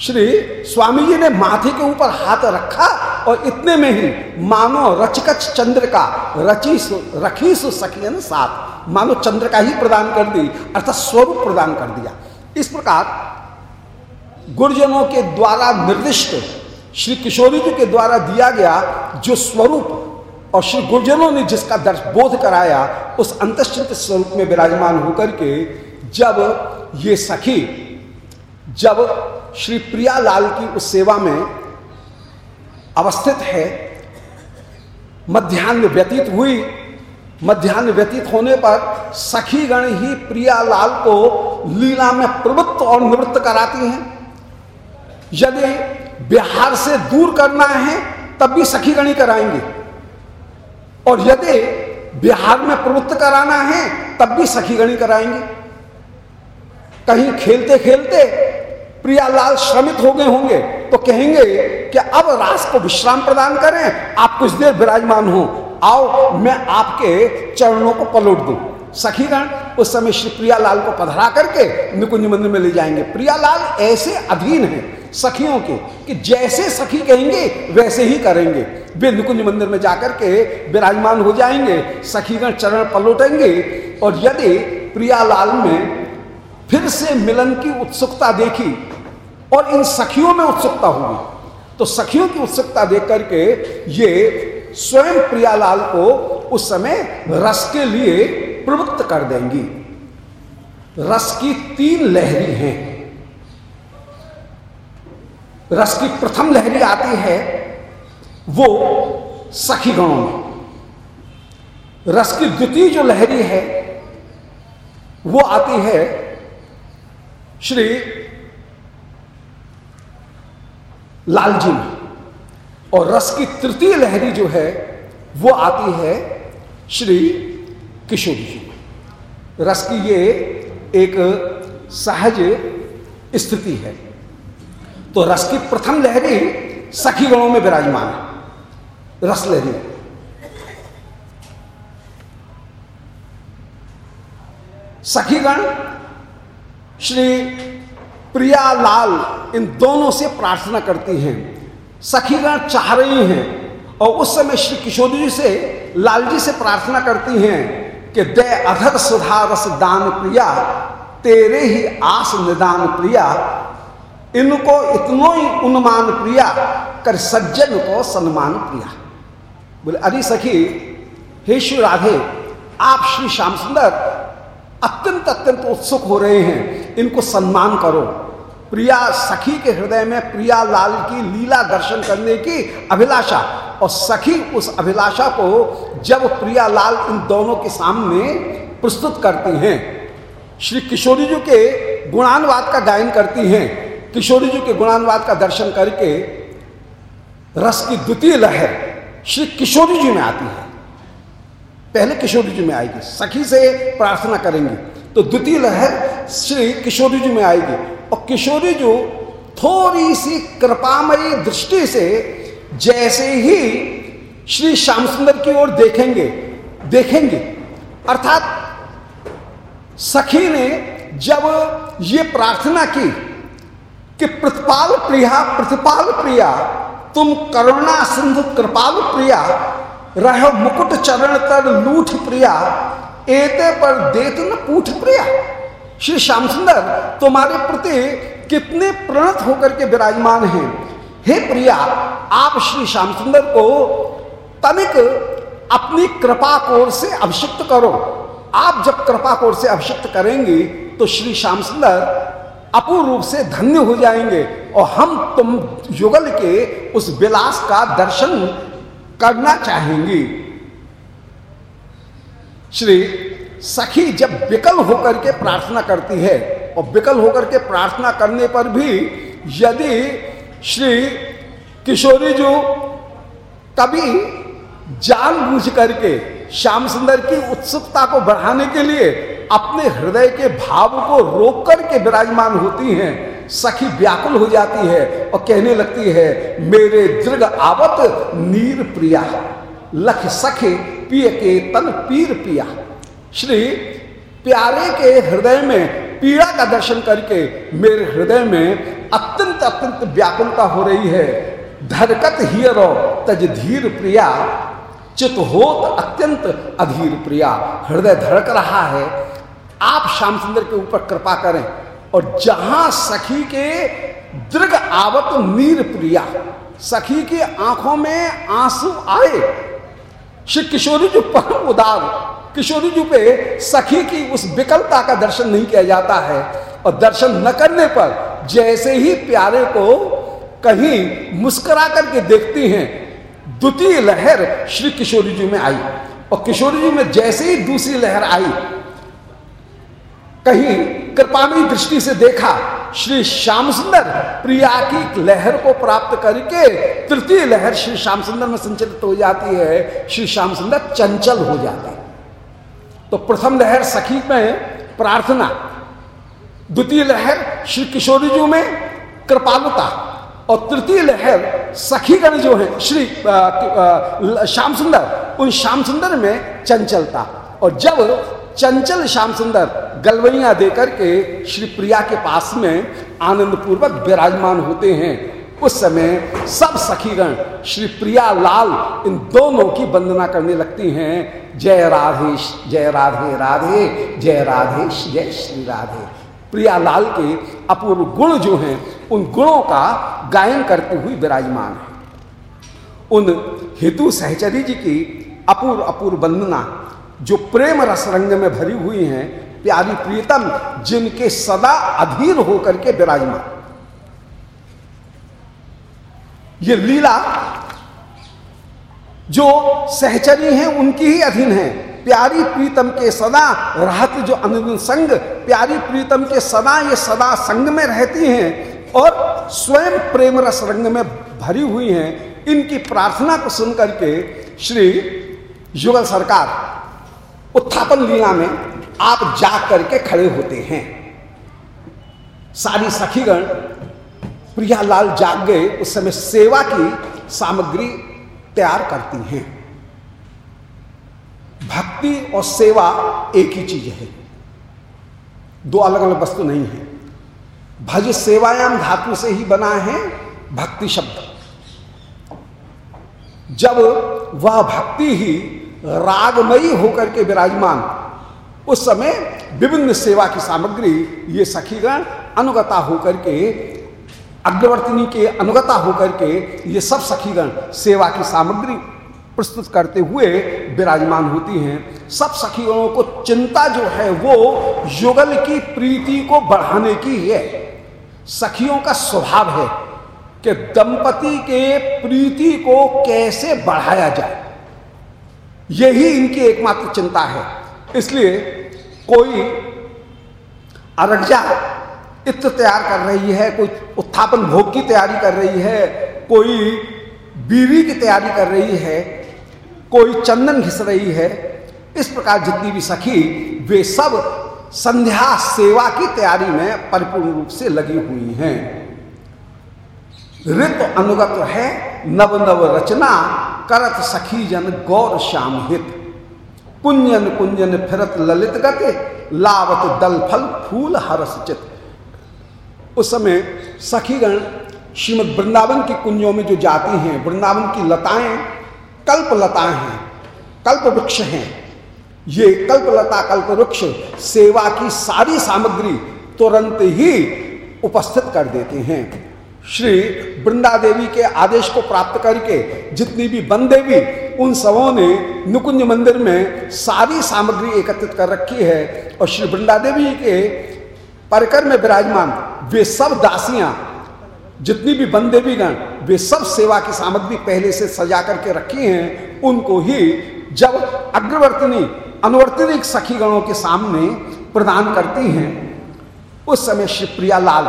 श्री स्वामी जी ने माथे के ऊपर हाथ रखा और इतने में ही मानो रचकच चंद्र का रचीस, रखीस सखियन साथ मानो चंद्र का ही प्रदान कर दी, अर्थात स्वरूप प्रदान कर दिया। इस प्रकार गुरुजनों के द्वारा निर्दिष्ट श्री किशोरी जी के द्वारा दिया गया जो स्वरूप और श्री गुरुजनों ने जिसका दर्श बोध कराया, उस अंतश्चित स्वरूप में विराजमान होकर के जब ये सखी, जब श्री प्रियालाल की उस सेवा में अवस्थित है, मध्यान्ह व्यतीत हुई मध्यान्ह व्यतीत होने पर सखी गण ही प्रियालाल को लीला में प्रवृत्त और निवृत्त कराती हैं। यदि बिहार से दूर करना है, तब भी सखी गणी कराएँगे। और यदि बिहार में प्रवृत्त कराना है, तब भी सखी गणी कराएँगे। कहीं खेलते खेलते प्रियालाल श्रमित हो गए होंगे तो कहेंगे कि अब रास को विश्राम प्रदान करें, आप कुछ देर विराजमान हो। आओ, मैं आपके चरणों को पलट दूँ। सखीगण, उस समय श्री प्रियालाल को पधरा करके निकुंज मंदिर में ले जाएँगे। प्रियालाल ऐसे अधीन हैं सखियों के कि जैसे सखी कहेंगे, वैसे ही करेंगे। वे निकुंज मंदिर में जाकर के विराजमान हो जाएँगे, सखीगण चरण पलटेंगे और यदि प्रियालाल में फिर से मिलन की उत्सुकता देखी और इन सखियों में उत्सुकता होगी तो सखियों की उत्सुकता देख करके ये स्वयं प्रियालाल को उस समय रस के लिए प्रवृत्त कर देंगी। रस की तीन लहरी हैं। रस की प्रथम लहरी आती है वो सखी गणों में। रस की द्वितीय जो लहरी है, वो आती है श्री लालजी में। और रस की तृतीय लहरी जो है, वो आती है श्री किशोरी जी में। रस की ये एक सहज स्थिति है। तो रस की प्रथम लहरी सखी गणों में विराजमान है। रस लहरी। सखीगण श्री प्रियालाल इन दोनों से प्रार्थना करती हैं। सखीगण चाह रही हैं और उस समय श्री किशोरी जी से लाल जी से प्रार्थना करती हैं कि दे अधर सुधा रस दान प्रिया, तेरे ही आस निदान प्रिया, इनको इतनो ही उन्मान प्रिया, कर सज्जन को सम्मान प्रिया। बोले, अरे सखी, हे श्री राधे, आप श्री श्याम सुंदर अत्यंत अत्यंत उत्सुक हो रहे हैं, इनको सम्मान करो। प्रिया सखी के हृदय में प्रिया लाल की लीला दर्शन करने की अभिलाषा। और सखी उस अभिलाषा को जब प्रिया लाल इन दोनों के सामने प्रस्तुत करती हैं, श्री किशोरी जी के गुणानुवाद का गायन करती हैं, किशोरी जी के गुणानुवाद का दर्शन करके रस की द्वितीय लहर श्री किशोरी जी में आती है। पहले किशोरी जी में आएगी, सखी से प्रार्थना करेंगी तो द्वितीय लहर श्री किशोरी जी में आएगी। और किशोरी जो थोड़ी सी कृपामयी दृष्टि से जैसे ही श्री श्याम सुंदर की ओर देखेंगे देखेंगे। अर्थात सखी ने जब ये प्रार्थना की कि प्रतिपाल प्रिया प्रतिपाल प्रिया, तुम करुणा सिंधु, कृपाल प्रिया, रह मुकुट चरण तर लूठ प्रिया, एते पर देत न पूठ प्रिया। श्री श्याम सुंदर, तुम्हारे प्रति कितने प्रणत होकर के विराजमान हैं? हे प्रिया, आप श्री श्याम सुंदर को तनिक अपनी कृपा कोर से अभिषिक्त करो। आप जब कृपा कोर से अभिषिक्त करेंगे तो श्री श्याम सुंदर अपूर्ण रूप से धन्य हो जाएँगे और हम तुम युगल के उस विलास का दर्शन करना चाहेंगी। श्री सखी जब विकल होकर के प्रार्थना करती है, और विकल होकर के प्रार्थना करने पर भी यदि श्री किशोरी जो कभी जान जानबूझ करके श्याम सुंदर की उत्सुकता को बढ़ाने के लिए अपने हृदय के भाव को रोक करके विराजमान होती हैं, सखी व्याकुल हो जाती है और कहने लगती है, मेरे दृढ़ आवत नीर प्रिया, लख सखे पिय के तन पीर पिया। श्री प्यारे के हृदय में पीड़ा का दर्शन करके मेरे हृदय में अत्यंत अत्यंत व्याकुलता हो रही है। धरकत हियरो तज धीर प्रिया, चित होत अत्यंत अधीर प्रिया। हृदय धड़क रहा है। आप श्याम सुंदर के ऊपर कृपा करें और जहाँ सखी के दृढ़ आवत नीर प्रिया, सखी की आँखों में आँसू आए, श्री किशोरी जो परम उदार किशोरी जी पे सखी की उस विकलता का दर्शन नहीं किया जाता है। और दर्शन न करने पर जैसे ही प्यारे को कहीं मुस्कुरा करके देखती हैं, द्वितीय लहर श्री किशोरी जी में आई। और किशोरी जी में जैसे ही दूसरी लहर आई, कहीं कृपामी दृष्टि से देखा, श्री श्याम सुंदर प्रिया की लहर को प्राप्त करके तृतीय लहर श्री श्याम सुंदर में संचलित हो जाती है। श्री श्याम सुंदर चंचल हो जाते है। तो प्रथम लहर सखी में प्रार्थना, द्वितीय लहर श्री किशोरी जी में कृपालुता, और तृतीय लहर सखीगण जो है, श्री श्याम सुंदर, उन श्याम सुंदर में चंचलता। और जब चंचल श्याम सुंदर गलवैया देकर के श्री प्रिया के पास में आनंद पूर्वक विराजमान होते हैं उस समय सब सखीगण श्री प्रिया लाल इन दोनों की वंदना करने लगती हैं। जय राधेश जय राधे राधे, जय राधेश जय श्री राधे। प्रिया लाल के अपूर्व गुण जो हैं, उन गुणों का गायन करते हुए विराजमान है। उन हेतु सहचरी जी की अपूर्व अपूर्व वंदना, जो प्रेम रस रंग में भरी हुई हैं, प्यारी प्रीतम, जिनके सदा अधीर होकर के विराजमान। ये लीला जो सहचरी हैं, उनकी ही अधीन है। प्यारी प्रीतम के सदा रहत जो अनुगुण संग, प्यारी प्रीतम के सदा ये सदा संग में रहती हैं और स्वयं प्रेम रस रंग में भरी हुई हैं। इनकी प्रार्थना को सुन करके श्री युगल सरकार उत्थापन लीला में आप जाग करके खड़े होते हैं। सारी सखीगण प्रियालाल जाग गए, उस समय सेवा की सामग्री तैयार करती हैं। भक्ति और सेवा एक ही चीज़ है। दो अलग अलग वस्तु नहीं है। भज सेवायाम धातु से ही बना है भक्ति शब्द। जब वह भक्ति ही रागमयी होकर के विराजमान, उस समय विभिन्न सेवा की सामग्री, ये सखीगण अनुगता होकर के अग्रवर्तनी के अनुगता होकर के ये सब सखीगण सेवा की सामग्री प्रस्तुत करते हुए विराजमान होती हैं। सब सखीगणों को चिंता जो है वो युगल की प्रीति को बढ़ाने की है। सखियों का स्वभाव है कि दंपति के प्रीति को कैसे बढ़ाया जाए। यही इनकी एकमात्र चिंता है। इसलिए कोई अरजा इत्र तैयार कर रही है, कोई उत्थापन भोग की तैयारी कर रही है, कोई बीवी की तैयारी कर रही है, कोई चंदन घिस रही है, इस प्रकार जितनी भी सखी, वे सब संध्या सेवा की तैयारी में परिपूर्ण रूप से लगी हुई हैं। ऋत अनुगत है, नव नव रचना करत सखी जन गौर श्याम हित। कुंजन कुंजन फिरत ललित गति, लावत दल फल फूल हरस चित। उस समय सखीगण श्रीमद वृंदावन की कुंजों में जो जाती हैं, वृंदावन की लताएँ कल्प लताएँ हैं कल्प वृक्ष हैं। ये कल्प लता कल्प वृक्ष सेवा की सारी सामग्री तुरंत ही उपस्थित कर देते हैं। श्री वृंदा देवी के आदेश को प्राप्त करके जितनी भी वन देवी, उन सबों ने नुकुंज मंदिर में सारी सामग्री एकत्रित कर रखी है और श्री वृंदा देवी के परिकर में विराजमान। वे सब दासियाँ, जितनी भी वन देवीगण वे सब सेवा की सामग्री पहले से सजा करके रखी हैं, उनको ही जब अग्रवर्तनी, अनुवर्तनी सखी गणों के सामने प्रदान करती हैं, उस समय शिवप्रिया लाल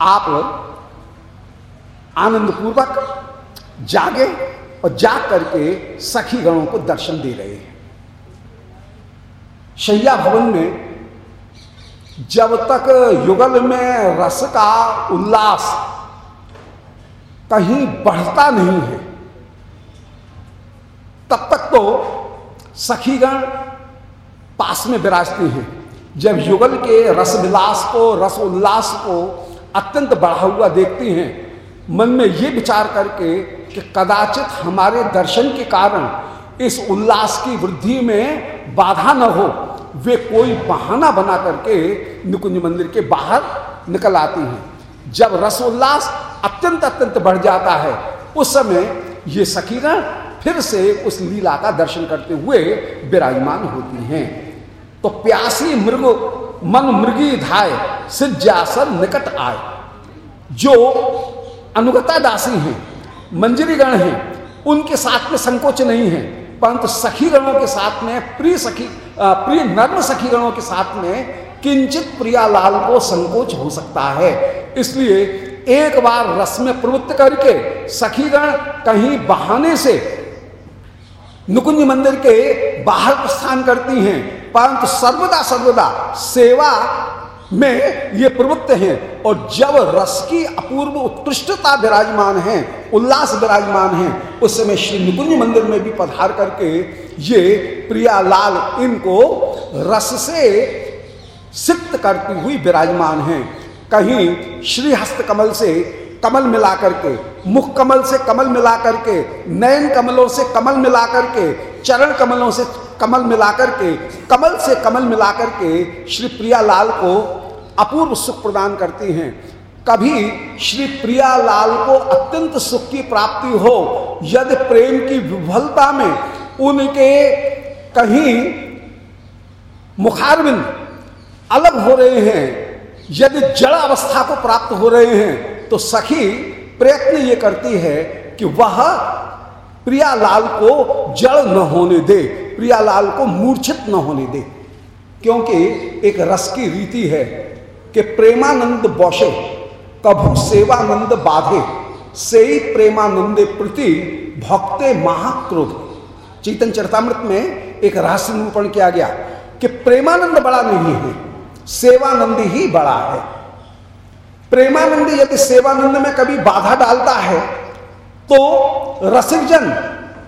आप आनंद पूर्वक जागे और जाग करके सखी गणों को दर्शन दे रहे हैं। शैया भवन में जब तक युगल में रस का उल्लास कहीं बढ़ता नहीं है, तब तक तो सखीगण पास में विराजती हैं। जब युगल के रस विलास को रस उल्लास को अत्यंत बढ़ा हुआ देखती हैं, मन में ये विचार करके कि कदाचित हमारे दर्शन के कारण इस उल्लास की वृद्धि में बाधा न हो। वे कोई बहाना बना करके निकुंज मंदिर के बाहर निकल आती हैं। जब रसोल्लास अत्यंत अत्यंत बढ़ जाता है, उस समय ये सखीगण फिर से उस लीला का दर्शन करते हुए विराजमान होती हैं। तो प्यासी मृग, मन मृगी धाय सिज्जासन निकट आए। जो अनुगता दासी हैं मंजरी गण हैं, उनके साथ में संकोच नहीं है, परंतु सखीगणों के साथ में प्रिय सखी प्रिय नग्न सखीगणों के साथ में किंचित प्रियालाल को संकोच हो सकता है। इसलिए एक बार रस में प्रवृत्त करके सखीगण कहीं बहाने से नुकुंज मंदिर के बाहर प्रस्थान करती हैं, परंतु सर्वदा सर्वदा सेवा में ये प्रवृत्त हैं और जब रस की अपूर्व उत्कृष्टता विराजमान है, उल्लास विराजमान है, उस समय श्री निकुंज मंदिर में भी पधार करके ये प्रियालाल इनको रस से सिक्त करती हुई विराजमान है। कहीं श्री हस्त कमल से कमल मिला करके, मुख कमल से कमल मिला करके, नयन कमलों से कमल मिला करके, चरण कमलों से कमल मिलाकर के, कमल से कमल मिलाकर के श्री प्रियालाल को अपूर्व सुख प्रदान करती हैं। कभी श्री प्रियालाल को अत्यंत सुख की प्राप्ति हो, यदि प्रेम की विफलता में उनके कहीं मुखारबिंद अलग हो रहे हैं, यदि जड़ अवस्था को प्राप्त हो रहे हैं तो सखी प्रयत्न ये करती है कि वह प्रियालाल को जड़ न होने दे, प्रियालाल को मूर्छित न होने दे। क्योंकि एक रस की रीति है कि प्रेमानंद बौशे, कभु सेवानंद बाधे से ही प्रेमानंदे प्रति भक्ते महाक्रोध। चैतन चरतामृत में एक रहस्य निरूपण किया गया कि प्रेमानंद बड़ा नहीं है, सेवानंद ही बड़ा है। प्रेमानंद यदि सेवानंद में कभी बाधा डालता है तो रसिक जन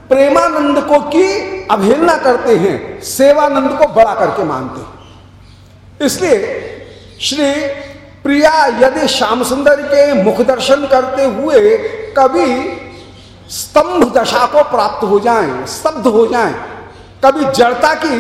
प्रेमानंद को की अवहेलना करते हैं सेवानंद को बड़ा करके मानते हैं। इसलिए श्री प्रिया यदि श्याम सुंदर के मुख दर्शन करते हुए कभी स्तंभ दशा को प्राप्त हो जाएँ, स्तब्ध हो जाएँ, कभी जड़ता की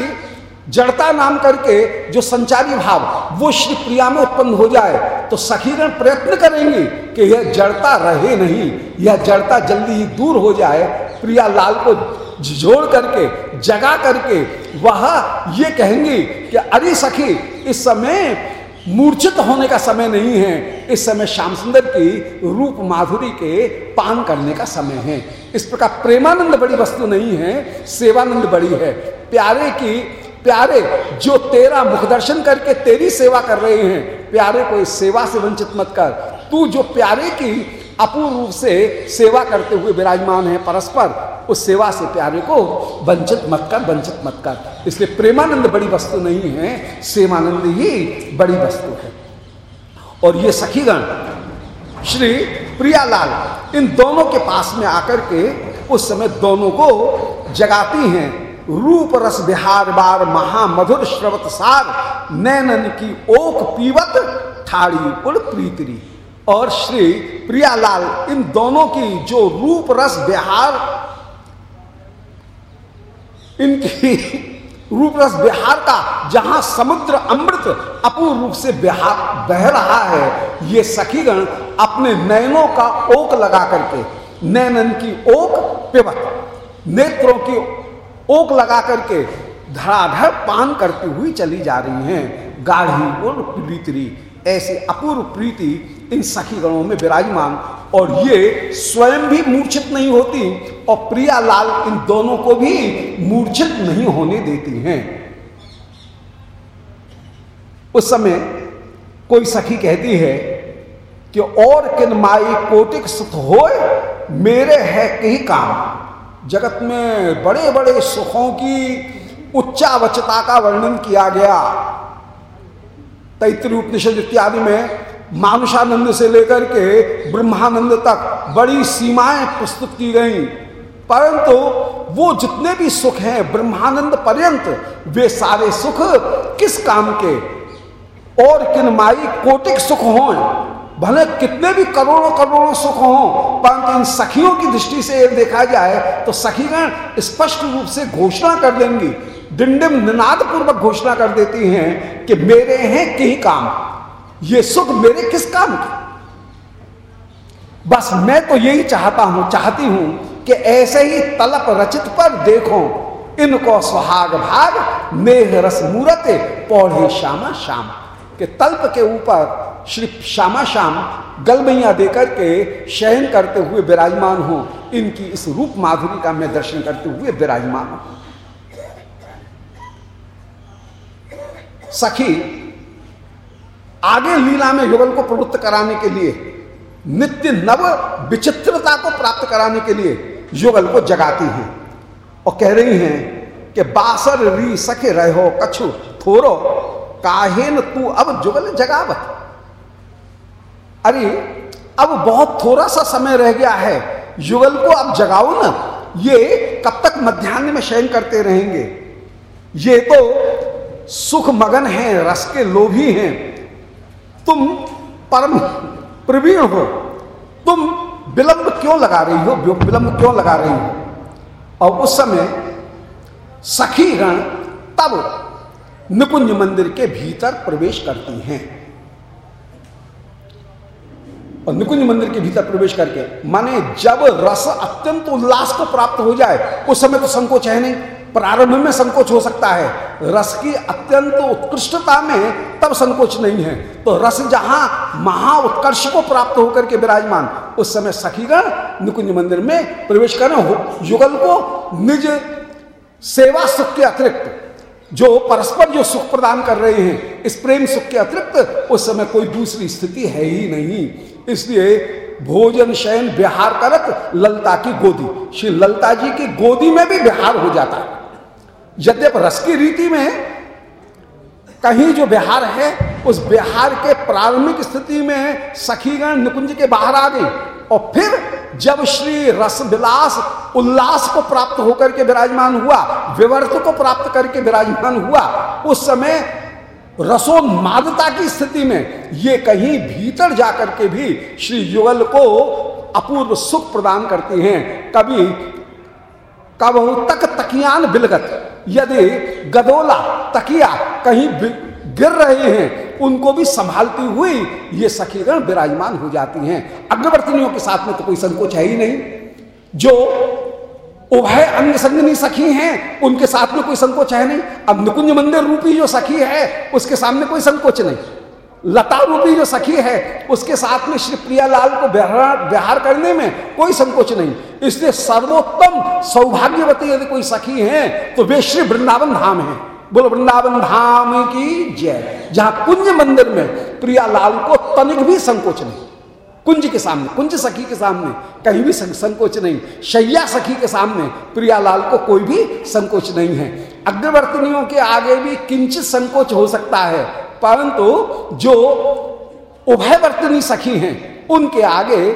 जड़ता नाम करके जो संचारी भाव, वो श्री प्रिया में उत्पन्न हो जाए तो सखीगण प्रयत्न करेंगे कि यह जड़ता रहे नहीं, यह जड़ता जल्दी ही दूर हो जाए। प्रिया लाल को झिझोड़ करके, जगा करके, वह ये कहेंगे कि अरे सखी, इस समय मूर्छित होने का समय नहीं है, इस समय श्याम सुंदर की रूप माधुरी के पान करने का समय है। इस प्रकार प्रेमानंद बड़ी वस्तु नहीं है, सेवानंद बड़ी है। प्यारे की प्यारे, जो तेरा मुखदर्शन करके तेरी सेवा कर रहे हैं, प्यारे को इस सेवा से वंचित मत कर। तू जो प्यारे की अपूर्ण रूप से सेवा करते हुए विराजमान है परस्पर, उस सेवा से प्यारे को वंचित मत कर, वंचित मत कर। इसलिए प्रेमानंद बड़ी वस्तु नहीं है, सेवानंद ही बड़ी वस्तु है। और ये सखीगण, श्री प्रियालाल, इन दोनों के पास में आकर के उस समय दोनों को जगाती हैं। रूप रस बिहार बार महामधुर श्रवत सार, नैनन की ओक पीवत, ठाड़ी उड़ प्रीतरी। और श्री प्रियालाल, इन दोनों की जो रूप रस बिहार, इनकी रूप रस बिहार का, जहाँ समुद्र अमृत अपूर्ण रूप से बिहार बह रहा है, ये सखीगण अपने नयनों का ओक लगा करके, नैनन की ओक पिवत, नेत्रों की ओक लगा करके धड़ाधड़ पान करती हुई चली जा रही हैं। गाढ़ी और प्रीतरी ऐसी अपूर्व प्रीति इन सखी गणों में विराजमान। और ये स्वयं भी मूर्छित नहीं होती और प्रिया लाल इन दोनों को भी मूर्छित नहीं होने देती हैं। उस समय कोई सखी कहती है कि और किन माई कोटिक सुख होए, मेरे है कही काम। जगत में बड़े बड़े सुखों की उच्चावचता का वर्णन किया गया। तैतृ उपनिषद इत्यादि में मानुषानंद से लेकर के ब्रह्मानंद तक बड़ी सीमाएँ प्रस्तुत की गई। परंतु वो जितने भी सुख हैं ब्रह्मानंद पर्यंत, वे सारे सुख किस काम के? और किन माई कोटिक सुख हों? भले कितने भी करोड़ों करोड़ों सुख हों, परंतु इन सखियों की दृष्टि से देखा जाए तो सखीगण स्पष्ट रूप से घोषणा कर देंगी। डिंडिम निनाद पूर्वक घोषणा कर देती हैं कि मेरे हैं कहीं काम? ये सुख मेरे किस काम के? बस मैं तो यही चाहता हूँ, चाहती हूँ कि ऐसे ही तलप रचित पर देखो। इनको सुहाग भाग नेह रस मूरत पौधे श्यामा श्याम। के तल्प के ऊपर श्री श्यामा श्याम गलमैया देकर के शयन करते हुए विराजमान हो। इनकी इस रूप माधुरी का मैं दर्शन करते हुए विराजमान हूँ। सखी, आगे लीला में युगल को प्रवृत्त कराने के लिए, नित्य नव विचित्रता को प्राप्त कराने के लिए युगल को जगाती हैं और कह रही हैं कि बासर री सखे रहो, कछु थोरो काहेन तू अब जुगल जगावत। अरे, अब बहुत थोड़ा सा समय रह गया है, युगल को अब जगाओ ना। ये कब तक मध्यान्ह में शयन करते रहेंगे? ये तो सुख मगन है, रस के लोभी हैं। तुम परम प्रवीण हो। तुम विलंब क्यों लगा रही हो? विलंब क्यों लगा रही हो? और उस समय सखी गण तब निकुंज मंदिर के भीतर प्रवेश करती हैं। और निकुंज मंदिर के भीतर प्रवेश करके, माने जब रस अत्यंत उल्लास को प्राप्त हो जाए, उस समय तो संकोच है नहीं। प्रारंभ में संकोच हो सकता है। रस की अत्यंत उत्कृष्टता में तब संकोच नहीं है। तो रस जहाँ महा उत्कर्ष को प्राप्त होकर के विराजमान, उस समय सखीगण निकुंज मंदिर में प्रवेश करें। युगल को निज सेवा सुख के अतिरिक्त जो परस्पर जो सुख प्रदान कर रहे हैं, इस प्रेम सुख के अतिरिक्त उस समय कोई दूसरी स्थिति है ही नहीं। इसलिए भोजन शयन बिहार करत ललता की गोदी। श्री ललता जी की गोदी में भी बिहार हो जाता है। यद्यप रस की रीति में कहीं जो बिहार है, उस बिहार के प्रारंभिक स्थिति में सखीगण निकुंज के बाहर आ गई और फिर जब श्री रस विलास उल्लास को प्राप्त होकर के विराजमान हुआ, विवर्त को प्राप्त करके विराजमान हुआ, उस समय रसोन्मादता की स्थिति में ये कहीं भीतर जाकर के भी श्री युगल को अपूर्व सुख प्रदान करती हैं। कभी कब तक तकियान बिलगत। यदि गदोला, तकिया कहीं गिर रहे हैं, उनको भी संभालती हुई ये सखीगण विराजमान हो जाती हैं। अग्रवर्तनियों के साथ में तो कोई संकोच है ही नहीं। जो उभय अंग संगनी सखी हैं, उनके साथ में कोई संकोच है नहीं। अब निकुंज मंदिर रूपी जो सखी है, उसके सामने कोई संकोच नहीं। लता रूपी जो सखी है, उसके साथ में श्री प्रियालाल को बिहार करने में कोई संकोच नहीं। इसलिए सर्वोत्तम सौभाग्यवती यदि कोई सखी है तो वे श्री वृंदावन धाम है। बोलो, वृंदावन धाम की जय। जहाँ कुंज मंदिर में प्रियालाल को तनिक भी संकोच नहीं। कुंज के सामने, कुंज सखी के सामने कहीं भी संकोच नहीं। शैया सखी के सामने प्रियालाल को कोई भी संकोच नहीं है। अग्रवर्तनियों के आगे भी किंचित संकोच हो सकता है परंतु जो उभयवर्तनी सखी हैं, उनके आगे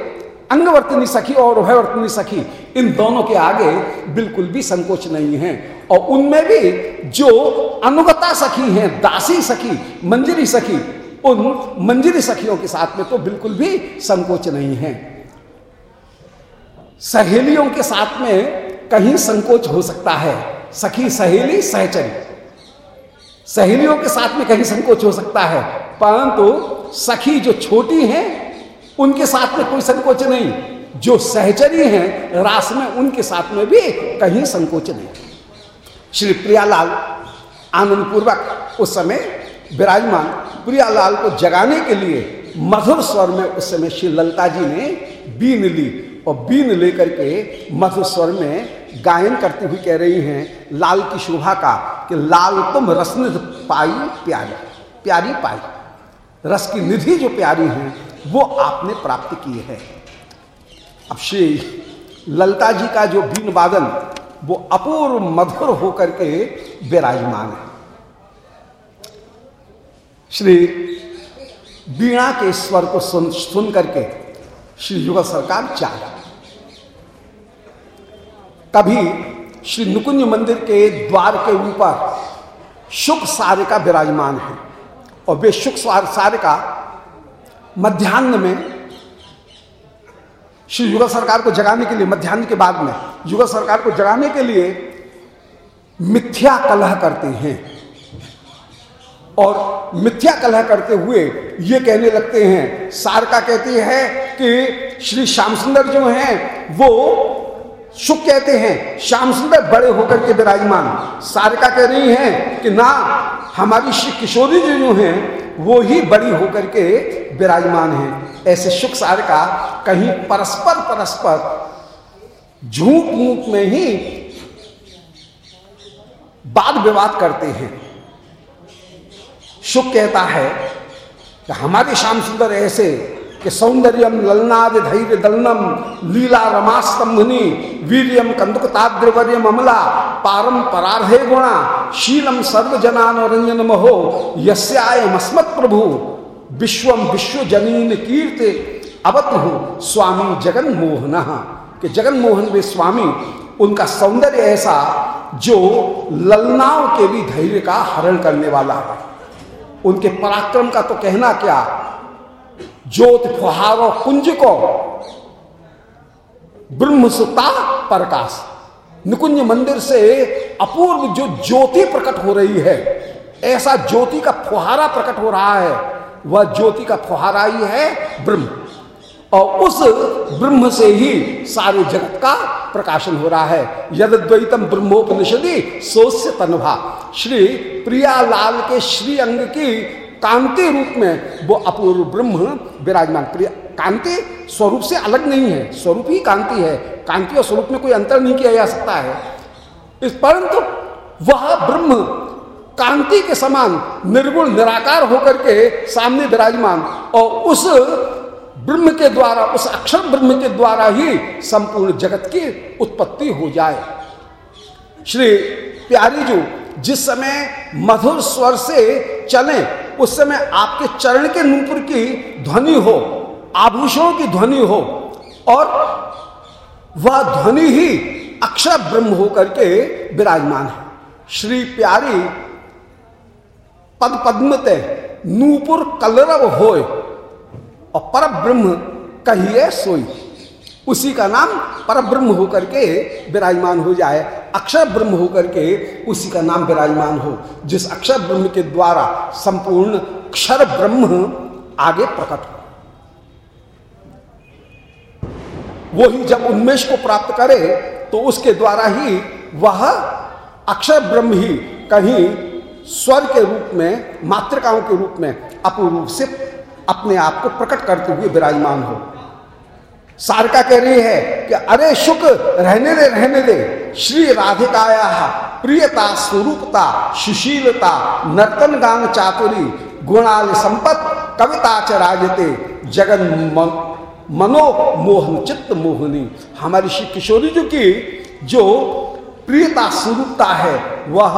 अंगवर्तनी सखी और उभयवर्तनी सखी, इन दोनों के आगे बिल्कुल भी संकोच नहीं है। और उनमें भी जो अनुगता सखी हैं, दासी सखी, मंजरी सखी, उन मंजरी सखियों के साथ में तो बिल्कुल भी संकोच नहीं है। सहेलियों के साथ में कहीं संकोच हो सकता है। सखी सहेली, सहचरी। सहेलियों के साथ में कहीं संकोच हो सकता है, परंतु सखी जो छोटी हैं, उनके साथ में कोई संकोच नहीं। जो सहचरी हैं, रास में उनके साथ में भी कहीं संकोच नहीं। श्री प्रियालाल आनंद पूर्वक उस समय विराजमान प्रियालाल को जगाने के लिए मधुर स्वर में उस समय श्री ललता जी ने बीन ली और बीन लेकर के मधुर स्वर में गायन करती हुई कह रही हैं, लाल की शोभा का, कि लाल तुम रसनिध पाई प्यारी प्यारी पाई। रस की निधि जो प्यारी हैं, वो आपने प्राप्त की है। अब श्री ललता जी का जो बीन वादन, वो अपूर्व मधुर होकर के विराजमान है। श्री वीणा के स्वर को सुन सुन करके श्री युग सरकार चाह तभी श्री नुकुंज मंदिर के द्वार के ऊपर शुभ सारिका विराजमान है। और वे शुक सारिका मध्यान्ह में श्री युगल सरकार को जगाने के लिए, मध्यान्ह के बाद में युगल सरकार को जगाने के लिए मिथ्या कलह करते हैं। और मिथ्या कलह करते हुए ये कहने लगते हैं, सारका कहती है कि श्री श्याम सुंदर जो हैं, वो सुख कहते हैं श्याम सुंदर बड़े होकर के विराजमान। सारिका कह रही हैं कि, ना, हमारी श्री किशोरी जी जो हैं, वो ही बड़ी होकर के विराजमान है। ऐसे सुख सारिका कहीं परस्पर परस्पर झूठ मूठ में ही वाद विवाद करते हैं। सुख कहता है कि हमारे श्याम सुंदर ऐसे कि सौंदर्यम ललनाद धैर्य दलनम लीला रमास्तंभनी वीरियम कंदुकताद्रवर्यम अमला पारम परार्धे गुणा शीलम सर्वजनान रंजन महो यस्याय मस्मत प्रभु विश्वम विश्व जनीन कीर्ति अवत हो स्वामी जगन मोहन के जगन मोहन वे स्वामी, उनका सौंदर्य ऐसा, जो ललनाओं के भी धैर्य का हरण करने वाला है। उनके पराक्रम का तो कहना क्या ज्योत फुहारो कुंज को। ब्रह्मसुता प्रकाश। निकुंज मंदिर से अपूर्व जो ज्योति प्रकट हो रही है, ऐसा ज्योति का फुहारा प्रकट हो रहा है, वह ज्योति का फुहारा ही है ब्रह्म। और उस ब्रह्म से ही सारे जगत का प्रकाशन हो रहा है। यद द्वैतम ब्रह्मोपनिषदि सोस्य तनुभा श्री प्रियालाल के श्री अंग की कांति रूप में वो अपूर्व ब्रह्म विराजमान। प्रिय, कांति स्वरूप से अलग नहीं है, स्वरूप ही कांति है। कांति और स्वरूप में कोई अंतर नहीं किया जा सकता है। इस परंतु वह ब्रह्म कांति के समान निर्गुण, निराकार होकर के सामने विराजमान और उस ब्रह्म के द्वारा, उस अक्षर ब्रह्म के द्वारा ही संपूर्ण जगत की उत्पत्ति हो जाए। श्री प्यारी जो जिस समय मधुर स्वर से चले, उस समय आपके चरण के नूपुर की ध्वनि हो, आभूषणों की ध्वनि हो, और वह ध्वनि ही अक्षर ब्रह्म होकर के विराजमान है। श्री प्यारी पद पद्मते नूपुर कलरव होय, और पर ब्रह्म कहिए सोई। उसी का नाम पर ब्रह्म होकर के विराजमान हो जाए। अक्षर ब्रह्म होकर के उसी का नाम विराजमान हो, जिस अक्षर ब्रह्म के द्वारा संपूर्ण क्षर ब्रह्म आगे प्रकट हो। वो ही जब उन्मेष को प्राप्त करे तो उसके द्वारा ही वह अक्षर ब्रह्म ही कहीं स्वर के रूप में, मातृकाओं के रूप में अपूर्व से अपने आप को प्रकट करते हुए विराजमान हो। सारका कह रही है कि, अरे, शुक, रहने दे रहने दे। श्री राधिकाया, प्रियता, स्वरूपता, सुशीलता, नर्तन गान चातुरी, गुणाल संपत, कविता च राजते, जगन मनो मोहन चित्त मोहनी। हमारी श्री किशोरी जी की जो प्रियता, स्वरूपता है, वह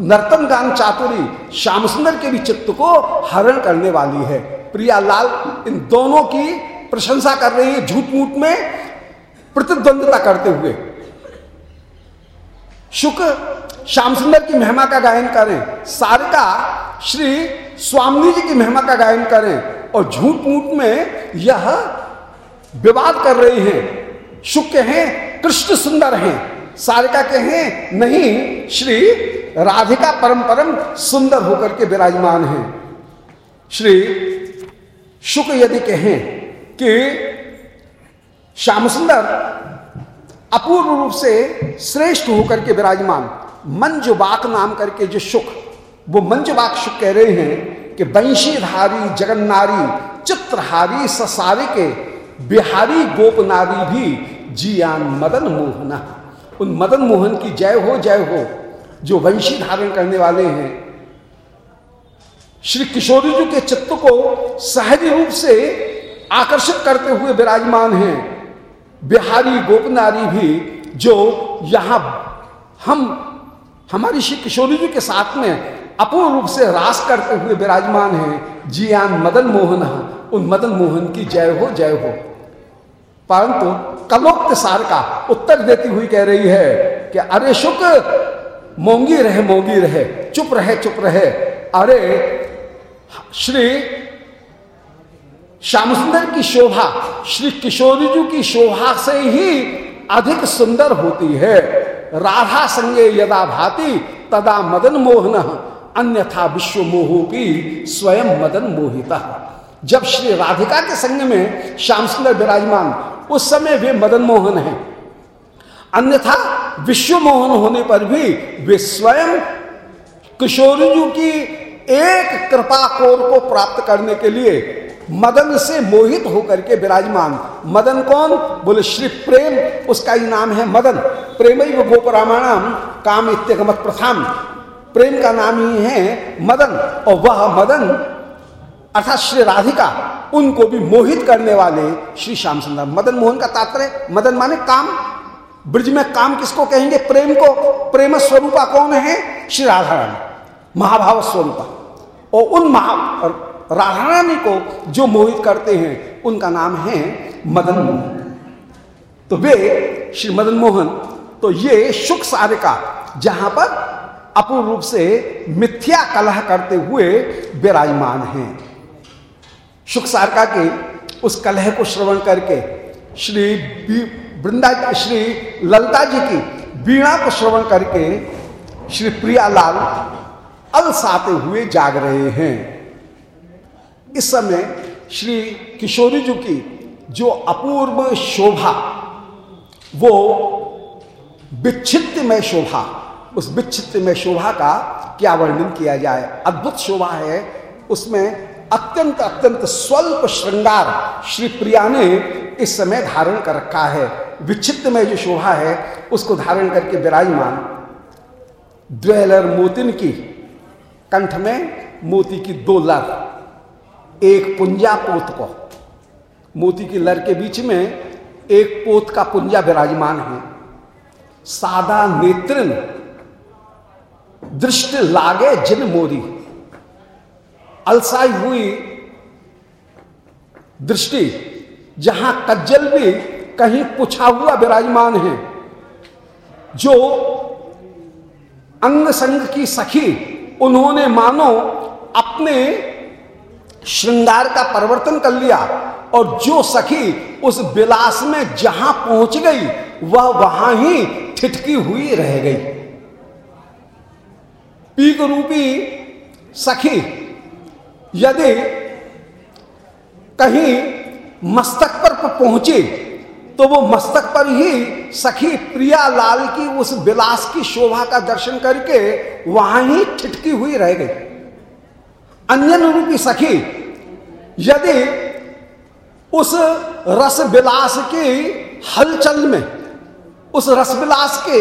नर्तन गान चातुरी श्याम सुंदर के भी चित्त को हरण करने वाली है। प्रियालाल इन दोनों की प्रशंसा कर रही है झूठ मूठ में प्रतिद्वंदता करते हुए। शुक श्याम सुंदर की महिमा का गायन करें। सारिका, श्री स्वामी जी की महिमा का गायन करें। और झूठ मूठ में यह विवाद कर रही है। शुक के हैं कृष्ण सुंदर हैं। सारिका के हैं नहीं, श्री राधिका परम परम सुंदर होकर के विराजमान हैं। श्री शुक यदि कहें कि श्याम सुंदर अपूर्व रूप से श्रेष्ठ होकर के विराजमान, मंजुबाक नाम करके जो सुख वो मंजुबाक सुख कह रहे हैं कि वंशीधारी, जगन्नारी, चित्रहारी, ससारे के बिहारी गोपनारी भी जियान मदन मोहना। उन मदन मोहन की जय हो जय हो, जो वंशी धारण करने वाले हैं। श्री किशोरी जी के चित्त को सहज रूप से आकर्षित करते हुए विराजमान हैं। बिहारी गोपनारी भी, जो यहाँ हम, हमारी श्री किशोरी जी के साथ में अपूर्ण रूप से रास करते हुए विराजमान हैं, जियान मदन मोहन, उन मदन मोहन की जय हो जय हो। परंतु कलोक्त सार का उत्तर देती हुई कह रही है कि, अरे शुक, मोंगी रहे मोंगी रहे, चुप रहे चुप रहे। अरे, श्री श्याम सुंदर की शोभा, श्री किशोरी जी की शोभा से ही अधिक सुंदर होती है। राधा संगे यदा भाती, तदा मदन मोहन, अन्यथा विश्व मोहो की स्वयं मदन मोहिता। जब श्री राधिका के संग में श्याम सुंदर विराजमान, उस समय वे मदन मोहन हैं। अन्यथा विश्व मोहन होने पर भी वे स्वयं किशोरी जी की एक कृपा कोर को प्राप्त करने के लिए मदन से मोहित होकर के विराजमान। मदन कौन? बोले, श्री प्रेम। उसका ही नाम है मदन। प्रेम गोप रामायणम काम इत्यगमत प्रथम। प्रेम का नाम ही है मदन। और वह मदन, अर्थात श्री राधिका, उनको भी मोहित करने वाले श्री श्याम सुंदर मदन मोहन का तात्पर्य, मदन माने काम। ब्रज में काम किसको कहेंगे? प्रेम को। प्रेम स्वरूपा कौन है? श्री राधा रानी महाभाव स्वरूपा। और उन महा राधा रानी को जो मोहित करते हैं, उनका नाम है मदन मोहन। तो वे श्री मदन मोहन तो ये सुख सारे का जहाँ पर अपूर्ण रूप से मिथ्या कलह करते हुए विराजमान हैं। सुख सारका के उस कलह को श्रवण करके, श्री वृंदा श्री ललता जी की वीणा को श्रवण करके, श्री प्रियालाल अलसाते हुए जाग रहे हैं। इस समय श्री किशोरी जी की जो अपूर्व शोभा, वो विच्छित्त में शोभा, उस विच्छित्त में शोभा का क्या वर्णन किया जाए? अद्भुत शोभा है। उसमें अत्यंत अत्यंत स्वल्प श्रृंगार श्री प्रिया ने इस समय धारण कर रखा है। विच्छित्त में जो शोभा है, उसको धारण करके विराजमान द्वेलर मोतिन की कंठ में मोती की दो लर एक पुंजा पोत को। मोती की लर के बीच में एक पोत का पुंजा विराजमान है। सादा नेत्र दृष्टि लागे जिन मोरी। अलसाई हुई दृष्टि, जहाँ कज्जल भी कहीं पुछा हुआ विराजमान है। जो अंग संग की सखी, उन्होंने मानो अपने श्रृंगार का परिवर्तन कर लिया और जो सखी उस विलास में जहाँ पहुँच गई, वह वहाँ ही ठिठकी हुई रह गई। पीक रूपी सखी, यदि कहीं मस्तक पर पहुँची तो वो मस्तक पर ही सखी प्रिया लाल की उस विलास की शोभा का दर्शन करके वहाँ ही ठिठकी हुई रह गई। अन्य रूपी सखी, यदि उस रस विलास की हलचल में, उस रस विलास के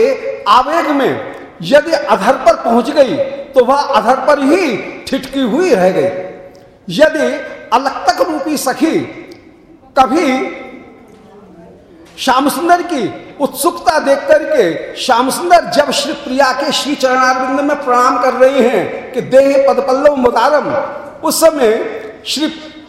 आवेग में यदि अधर पर पहुँच गई तो वह अधर पर ही ठिठकी हुई रह गई। यदि अलग तक रूपी सखी कभी श्याम सुंदर की उत्सुकता देख करके श्याम सुंदर जब श्री प्रिया के श्री चरणारविंद में प्रणाम कर रहे हैं कि देह पद पल्लव मुदारम, उस समय श्री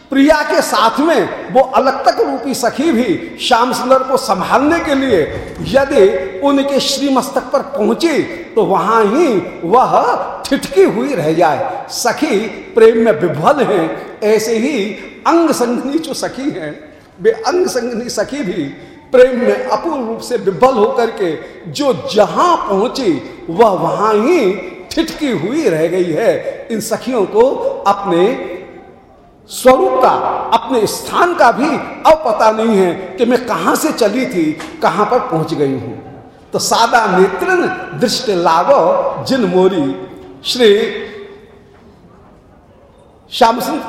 प्रिया के साथ में वो अलग तक रूपी सखी भी श्याम सुंदर को संभालने के लिए यदि उनके श्री मस्तक पर पहुँची तो वहाँ ही वह ठिठकी हुई रह जाए। सखी प्रेम में विभल हैं, ऐसे ही अंग संगनी जो सखी हैं। वे अंग संगनी सखी भी प्रेम में अपूर्ण रूप से विभल होकर के जो जहाँ पहुँची, वह वहाँ ही ठिठकी हुई रह गई है। इन सखियों को अपने स्वरूप का, अपने स्थान का भी अब पता नहीं है कि मैं कहाँ से चली थी, कहाँ पर पहुँच गई हूँ। तो सादा नेत्र दृष्टि लागो जिन मोरी। श्री श्याम सिंह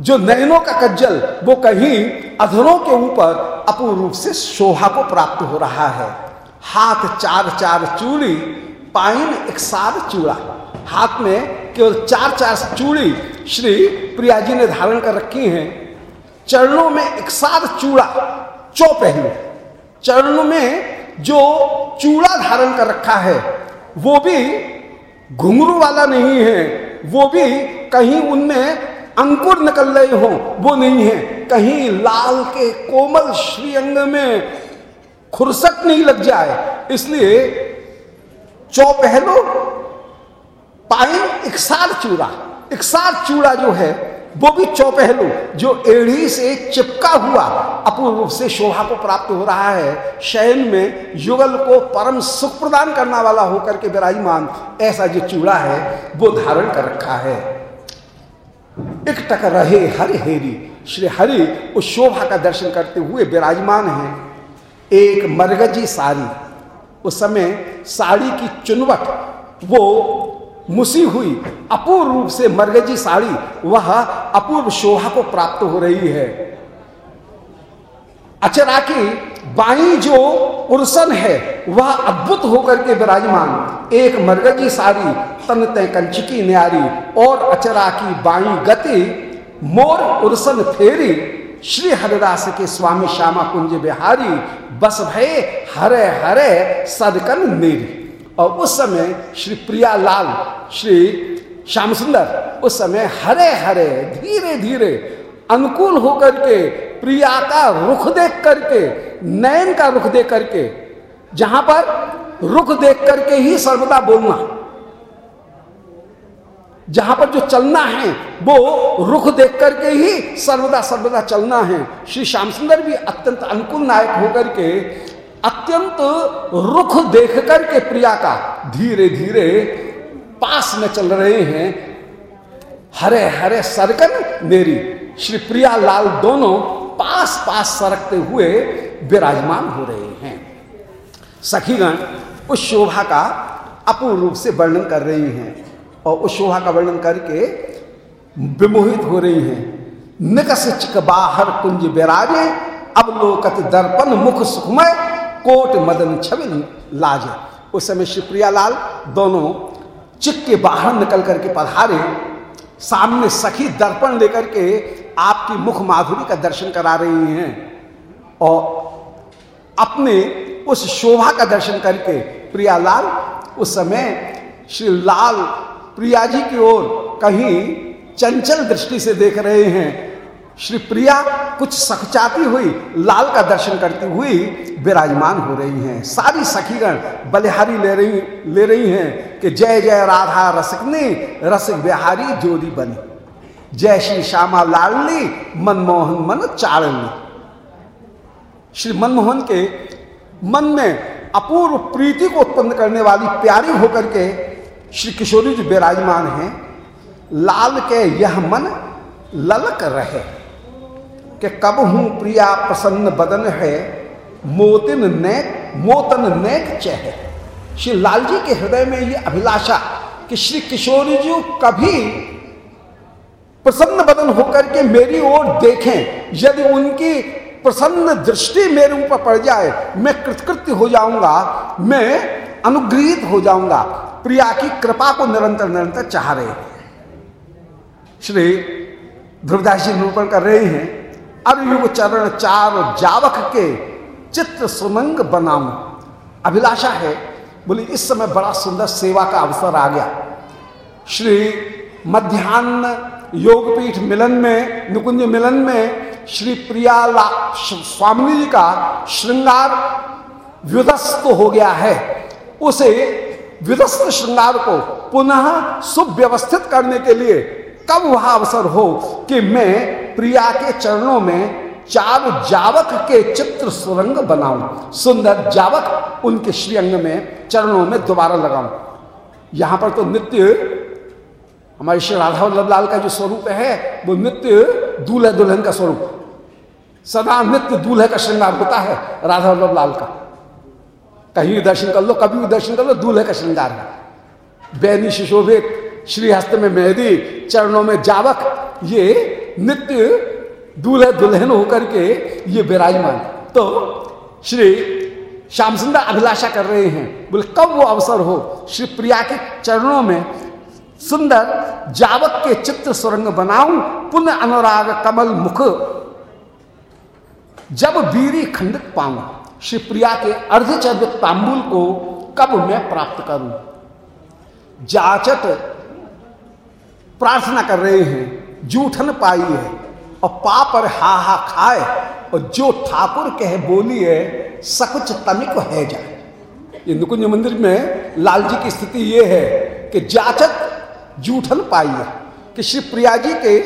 जो नयनों का कज्जल, वो कहीं अधरों के ऊपर अपूर्ण रूप से शोभा को प्राप्त हो रहा है। हाथ चार चार चूड़ी, पाइन एक सार चूड़ा। हाथ में केवल चार चार चूड़ी श्री प्रिया जी ने धारण कर रखी हैं। चरणों में एक साथ चूड़ा चौपहलू चरणों में जो चूड़ा धारण कर रखा है, वो भी घुंघरू वाला नहीं है। वो भी कहीं उनमें अंकुर निकल रहे हो, वो नहीं है। कहीं लाल के कोमल श्रीअंग में खुरसक नहीं लग जाए। इसलिए चौपहलो पाए एक सार चूड़ा। एक सार चूड़ा जो है, वो भी चौपहलू, जो एड़ी से चिपका हुआ अपूर्ण रूप से शोभा को प्राप्त हो रहा है, शयन में युगल को परम सुख प्रदान करने वाला होकर के विराजमान, ऐसा जो चूड़ा है, वो धारण कर रखा है। एक टक रहे हरि हेरी। श्री हरि उस शोभा का दर्शन करते हुए विराजमान हैं। एक मरगजी साड़ी उस समय साड़ी की चुनवट, वो मुसी हुई। अपूर्व रूप से मरगजी साड़ी, वह अपूर्व शोभा को प्राप्त हो रही है। अचरा की बाई जो उर्सन है, वह अद्भुत होकर के विराजमान। एक मरगजी साड़ी, तन तय कंचकी न्यारी, और अचरा की बाई गति, मोर उर्सन फेरी, श्री हरिदास के स्वामी श्यामा कुंज बिहारी, बस भय, हरे हरे सदकन नेरी। और उस समय श्री प्रिया लाल श्री श्याम सुंदर उस समय हरे हरे, धीरे धीरे, अनुकूल होकर के प्रिया का रुख देख करके, नयन का रुख देख करके, जहाँ पर रुख देख करके ही सर्वदा बोलना। जहाँ पर जो चलना है, वो रुख देख करके ही सर्वदा सर्वदा चलना है। श्री श्याम सुंदर भी अत्यंत अनुकूल नायक होकर के अत्यंत रुख देख करके प्रिया का धीरे धीरे पास में चल रहे हैं। हरे हरे सरकन मेरी, श्री प्रिया लाल दोनों पास पास सरकते हुए विराजमान हो रहे हैं। सखीगण, उस शोभा का अपूर्ण रूप से वर्णन कर रही हैं और उस शोभा का वर्णन करके विमोहित हो रही हैं। निकस चिक बाहर कुंज विराजे अब लोकत दर्पण मुख सुखमय, कोट मदन छवि लाज। उस समय श्री लाल दोनों चिक के बाहर निकल करके पधारे। सामने सखी दर्पण लेकर के आपकी मुख माधुरी का दर्शन करा रही हैं और अपने उस शोभा का दर्शन करके प्रियालाल, उस समय श्री लाल प्रिया जी की ओर कहीं चंचल दृष्टि से देख रहे हैं। श्री प्रिया कुछ सखचाती हुई लाल का दर्शन करती हुई विराजमान हो रही हैं। सारी सखीगण बलिहारी ले रही ले रही हैं कि जय जय राधा रसिकनी, रसिक बिहारी जोड़ी बनी। श्री श्यामा लाडली मनमोहन मन चाड़ली श्री मनमोहन के मन में अपूर्व प्रीति को उत्पन्न करने वाली प्यारी होकर के श्री किशोरी जी विराजमान हैं। लाल के यह मन ललक रहे। कि कब हूँ प्रिया प्रसन्न बदन है, मोतिन नेक, मोतन नेक चह श्री लाल जी के हृदय में ये अभिलाषा कि श्री किशोरी जी कभी प्रसन्न बदन होकर के मेरी ओर देखें, यदि उनकी प्रसन्न दृष्टि मेरे ऊपर पड़ जाए, मैं कृतकृत्य हो जाऊँगा, मैं अनुग्रहित हो जाऊँगा। प्रिया की कृपा को निरंतर निरंतर चाह रहे हैं। श्री ध्रुवदास जी निरूपण कर रहे हैं, अरयुग चरण चार जावक के चित्र सुमंग बनाऊँ। अभिलाषा है, बोली, इस समय बड़ा सुंदर सेवा का अवसर आ गया। श्री मध्यान्ह योगपीठ मिलन में, निकुंज मिलन में, श्री प्रिया स्वामी जी का श्रृंगार विदस्त हो गया है। उसे विदस्त श्रृंगार को पुनः सुव्यवस्थित करने के लिए कब वह अवसर हो कि मैं प्रिया के चरणों में चार जावक के चित्र सुरंग बनाऊँ, सुंदर जावक उनके श्रीअंग में चरणों में दोबारा लगाऊँ? यहाँ पर तो नित्य हमारे श्री राधा वल्लभ लाल का जो स्वरूप है, वो नित्य दूल्हे दुल्हन का स्वरूप। सदा नित्य दूल्हे का श्रृंगार होता है राधा वल्लभ लाल का। कहीं भी दर्शन कर लो, कभी भी दर्शन कर लो, दूल्हे का श्रृंगार है। बैनी शिशोभित श्रीहस्त में मेहदी, चरणों में जावक, ये नित्य दूल्हे दुल्हन होकर के ये विराजमान तो श्री श्याम सुंदर अभिलाषा कर रहे हैं, बोले, कब वो अवसर हो? श्री प्रिया के चरणों में सुंदर जावक के चित्र सुरंग बनाऊँ, पुनः अनुराग कमल मुख। जब बीरी खंडित पाऊँ, श्री प्रिया के अर्धचर्य तांबुल को कब मैं प्राप्त करूँ? जाचत प्रार्थना कर रहे हैं, जूठन पाई है, और पा पर हा हा खाए, और जो ठाकुर कह बोली है, सकुच तनिक है जाए। ये नुकुंज मंदिर में लाल जी की स्थिति ये है कि जाचक जूठन पाई है कि श्री प्रिया जी के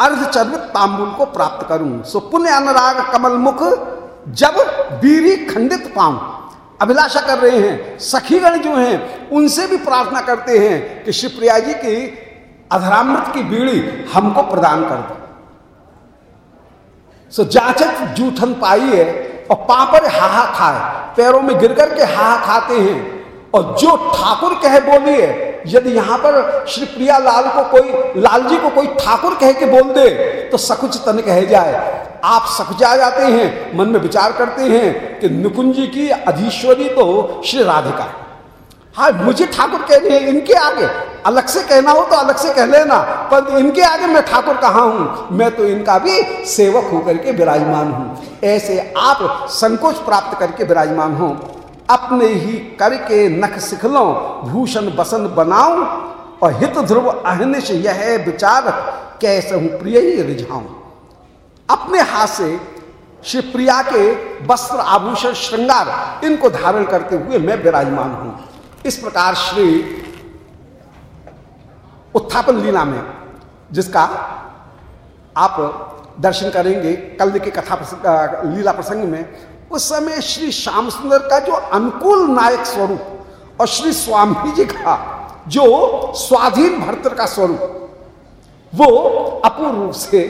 अर्धचर्वित तांबुल को प्राप्त करूँ। सो पुण्य अनुराग कमल मुख जब बीरी खंडित पाऊँ। अभिलाषा कर रहे हैं, सखीगण जो हैं, उनसे भी प्रार्थना करते हैं कि श्री प्रिया जी की अधरामृत की बीड़ी हमको प्रदान कर दो। सो जाचक जूठन पाई है और पापर हाहा खाए। पैरों में गिर करके हाहा खाते हैं। और जो ठाकुर कहे बोली है यदि यहाँ पर श्री प्रिया लाल को कोई लाल जी को कोई ठाकुर कह के बोल दे तो सकुच तन कह जाए। आप सकुचा जाते हैं, मन में विचार करते हैं कि नुकुंजी की अधीश्वरी तो श्री राधिका है। मुझे ठाकुर कहने हैं, इनके आगे। अलग से कहना हो तो अलग से कह लेना, पर इनके आगे मैं ठाकुर कहा हूँ? मैं तो इनका भी सेवक होकर के विराजमान हूँ। ऐसे आप संकोच प्राप्त करके विराजमान हो। अपने ही करके नख सिखलो, भूषण बसन बनाऊँ, और हित ध्रुव अहनिश यह विचार कैसे हूँ प्रिय ही रिझाऊं। अपने हाथ से श्री प्रिया के वस्त्र आभूषण श्रृंगार इनको धारण करते हुए मैं विराजमान हूँ। इस प्रकार श्री उत्थापन लीला में, जिसका आप दर्शन करेंगे कल के कथा लीला प्रसंग में उस समय श्री श्याम सुंदर का जो अनुकूल नायक स्वरूप और श्री स्वामी जी का जो स्वाधीन भर्तर का स्वरूप, वो अपूर्व रूप से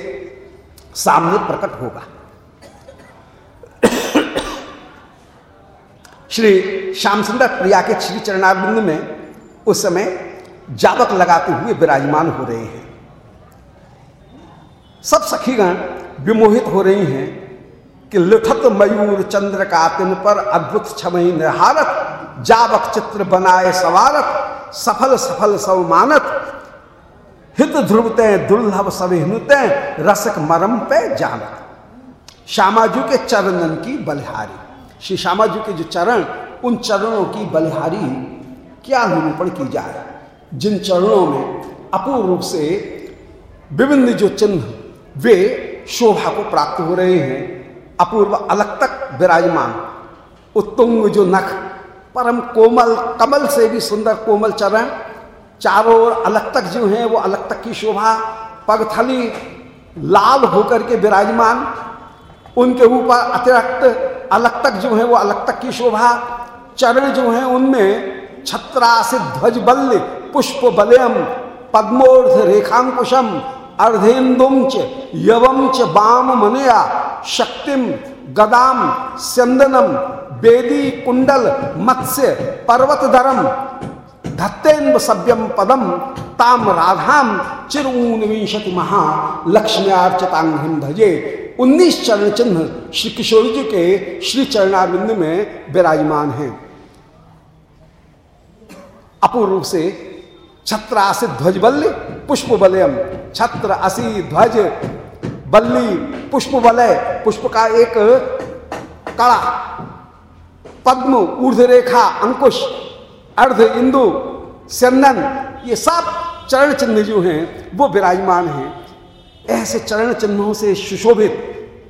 सामने प्रकट होगा। श्री श्याम सुंदर प्रिया के श्री चरणारविंद में उस समय जावक लगाते हुए विराजमान हो रहे हैं। सब सखीगण विमोहित हो रही हैं। कि लिठत मयूर चंद्र का तिन पर अद्भुत छमही निहारत, जावक चित्र बनाए सवारत, सफल सफल सवमानत हित ध्रुवते दुर्लभ सविनुते रसक मरम पे जानत। श्यामाजू के चरणन की बलिहारी। श्री श्यामा जी के जो चरण, उन चरणों की बलिहारी क्या निरूपण की जाए? जिन चरणों में अपूर्व रूप से विभिन्न जो चिन्ह, वे शोभा को प्राप्त हो रहे हैं अपूर्व अलग तक विराजमान। उत्तुंग जो नख परम कोमल, कमल से भी सुंदर कोमल चरण। चारों ओर अलग तक जो हैं, वो अलग तक की शोभा, पगथली, लाल होकर के विराजमान। उनके ऊपर अतिरिक्त अलग तक जो है, वो अलग तक की शोभा। चरण जो है, उनमें छत्रासित ध्वज बल्य पुष्प बलयम पद्मोर्ध रेखांकुशम अर्धेन्दुम च यवम च, बाम मनया शक्तिम गदाम स्यंदनम बेदी कुंडल मत्स्य पर्वतधरम धत्तेन्व सभ्यम पदम ताम राधाम चिर विंशति महा लक्ष्म्यार्चितांग धजे उन्नीस चरण चिन्ह श्री किशोर जी के श्री चरणारिंद में विराजमान हैं। अपूर्व से छत्र आसित ध्वज बल्ली, पुष्प बलयम, छत्र असी ध्वज बल्ली, पुष्प वलय, पुष्प का एक कड़ा, पद्म ऊर्ध रेखा अंकुश, अर्ध इंदु चंदन ये सब चरण चिन्ह जो हैं, वो विराजमान हैं। ऐसे चरण चिन्हों से सुशोभित,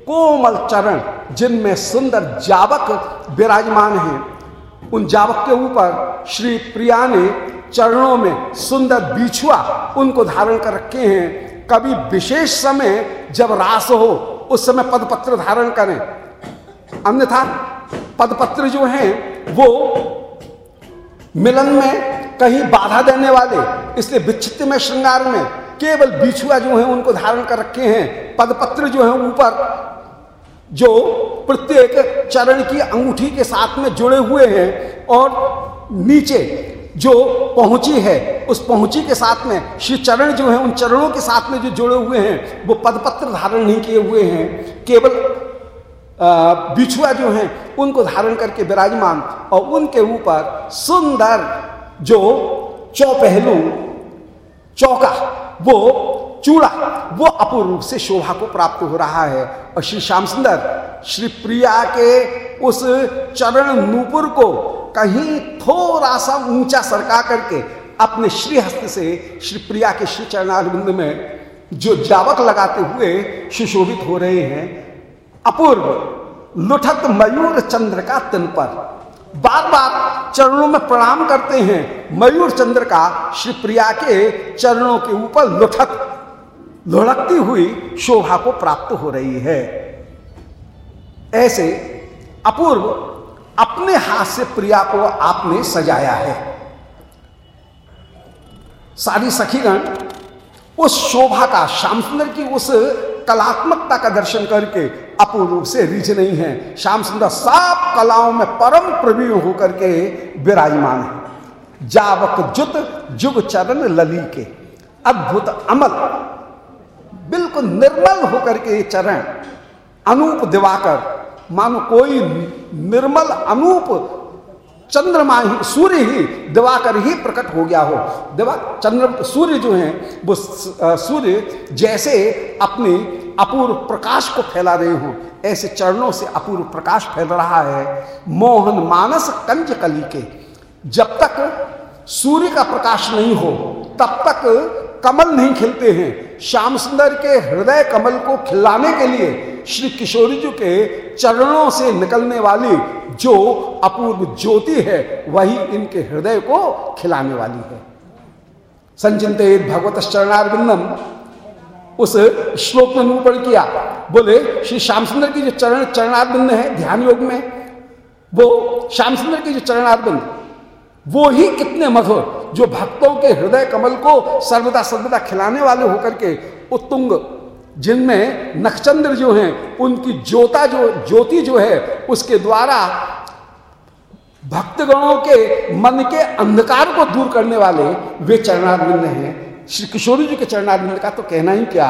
कोमल चरण, जिनमें सुंदर जावक विराजमान हैं। उन जावक के ऊपर श्री प्रिया ने चरणों में सुंदर बिछुआ उनको धारण कर रखे हैं। कभी विशेष समय जब रास हो, उस समय पदपत्र धारण करें। अन्यथा पदपत्र जो हैं, वो मिलन में कहीं बाधा देने वाले, इसलिए विच्छित में, श्रृंगार में केवल बिछुआ जो है, उनको धारण कर रखे हैं। पदपत्र जो है ऊपर, जो प्रत्येक चरण की अंगूठी के साथ में जुड़े हुए हैं और नीचे जो पहुँची है, उस पहुँची के साथ में श्री चरण जो है, उन चरणों के साथ में जो जुड़े हुए हैं, वो पदपत्र धारण नहीं किए हुए हैं। केवल बिछुआ जो है, उनको धारण करके विराजमान और उनके ऊपर सुंदर जो चौपहलू, चौका, वो चूड़ा, वो अपूर्व रूप से शोभा को प्राप्त हो रहा है। और श्री श्याम सुंदर श्री प्रिया के उस चरण नूपुर को कहीं थोड़ा सा ऊँचा सरका करके अपने श्री हस्त से, श्री प्रिया के श्री चरणारविंद में जो जावक लगाते हुए सुशोभित हो रहे हैं, अपूर्व लुठत मयूर चंद्र का तन पर। बार बार चरणों में प्रणाम करते हैं, मयूर चंद्र का श्री प्रिया के चरणों के ऊपर लुठत लुढ़कती हुई शोभा को प्राप्त हो रही है। ऐसे अपूर्व अपने हाथ से प्रिया को आपने सजाया है। सारी सखीगण उस शोभा का, श्याम सुंदर की उस कलात्मकता का दर्शन करके अपूर्व रूप से रिझ नहीं है। श्याम सुंदर सब कलाओं में परम प्रवीण होकर के विराजमान है। जावक जुत, जुग चरण लली के अद्भुत अमल बिल्कुल निर्मल होकर के चरण, अनूप दिवाकर, मानो कोई निर्मल, अनूप, चंद्रमा ही, सूर्य ही दिवाकर ही प्रकट हो गया हो। दिवा, चंद्र, सूर्य जो है, वो सूर्य जैसे अपने अपूर्व प्रकाश को फैला रहे हो, ऐसे चरणों से अपूर्व प्रकाश फैल रहा है, मोहन मानस कंज कली के। जब तक सूर्य का प्रकाश नहीं हो, तब तक कमल नहीं खिलते हैं। श्याम सुंदर के हृदय कमल को खिलाने के लिए श्री किशोरी जी के चरणों से निकलने वाली जो अपूर्व ज्योति है, वही इनके हृदय को खिलाने वाली है। संचिंत भगवत चरणारविंदम उस श्लोक में निरूपण किया। बोले, श्री श्याम सुंदर की जो चरण चरणारविंद है, ध्यान योग में, वो श्याम सुंदर की जो चरणारविंद वो ही कितने मधुर, जो भक्तों के हृदय कमल को सर्वदा सर्वदा खिलाने वाले होकर के उत्तुंग, जिनमें नक्षचंद्र जो हैं, उनकी ज्योता जो, ज्योति जो है, उसके द्वारा भक्तगणों के मन के अंधकार को दूर करने वाले वे चरणारविंद हैं। श्री किशोरी जी के चरणारविंद का तो कहना ही क्या,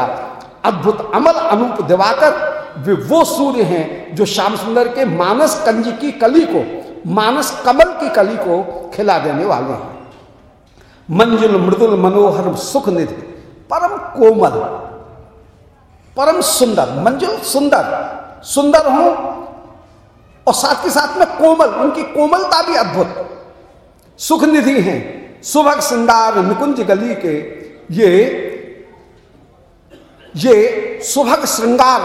अद्भुत अमल अनूप दिवाकर वे वो सूर्य हैं जो श्याम सुंदर के मानस कंजी की कली को, मानस कमल की कली को खिला देने वाले हैं। मंजुल, मृदुल, मनोहर सुख निधि परम कोमल, परम सुंदर, मंजुल सुंदर सुंदर हो और साथ के साथ में कोमल, उनकी कोमलता भी अद्भुत। सुख निधि है, सुभग सिंगार, निकुंज गली के, ये ये सुभग श्रृंगार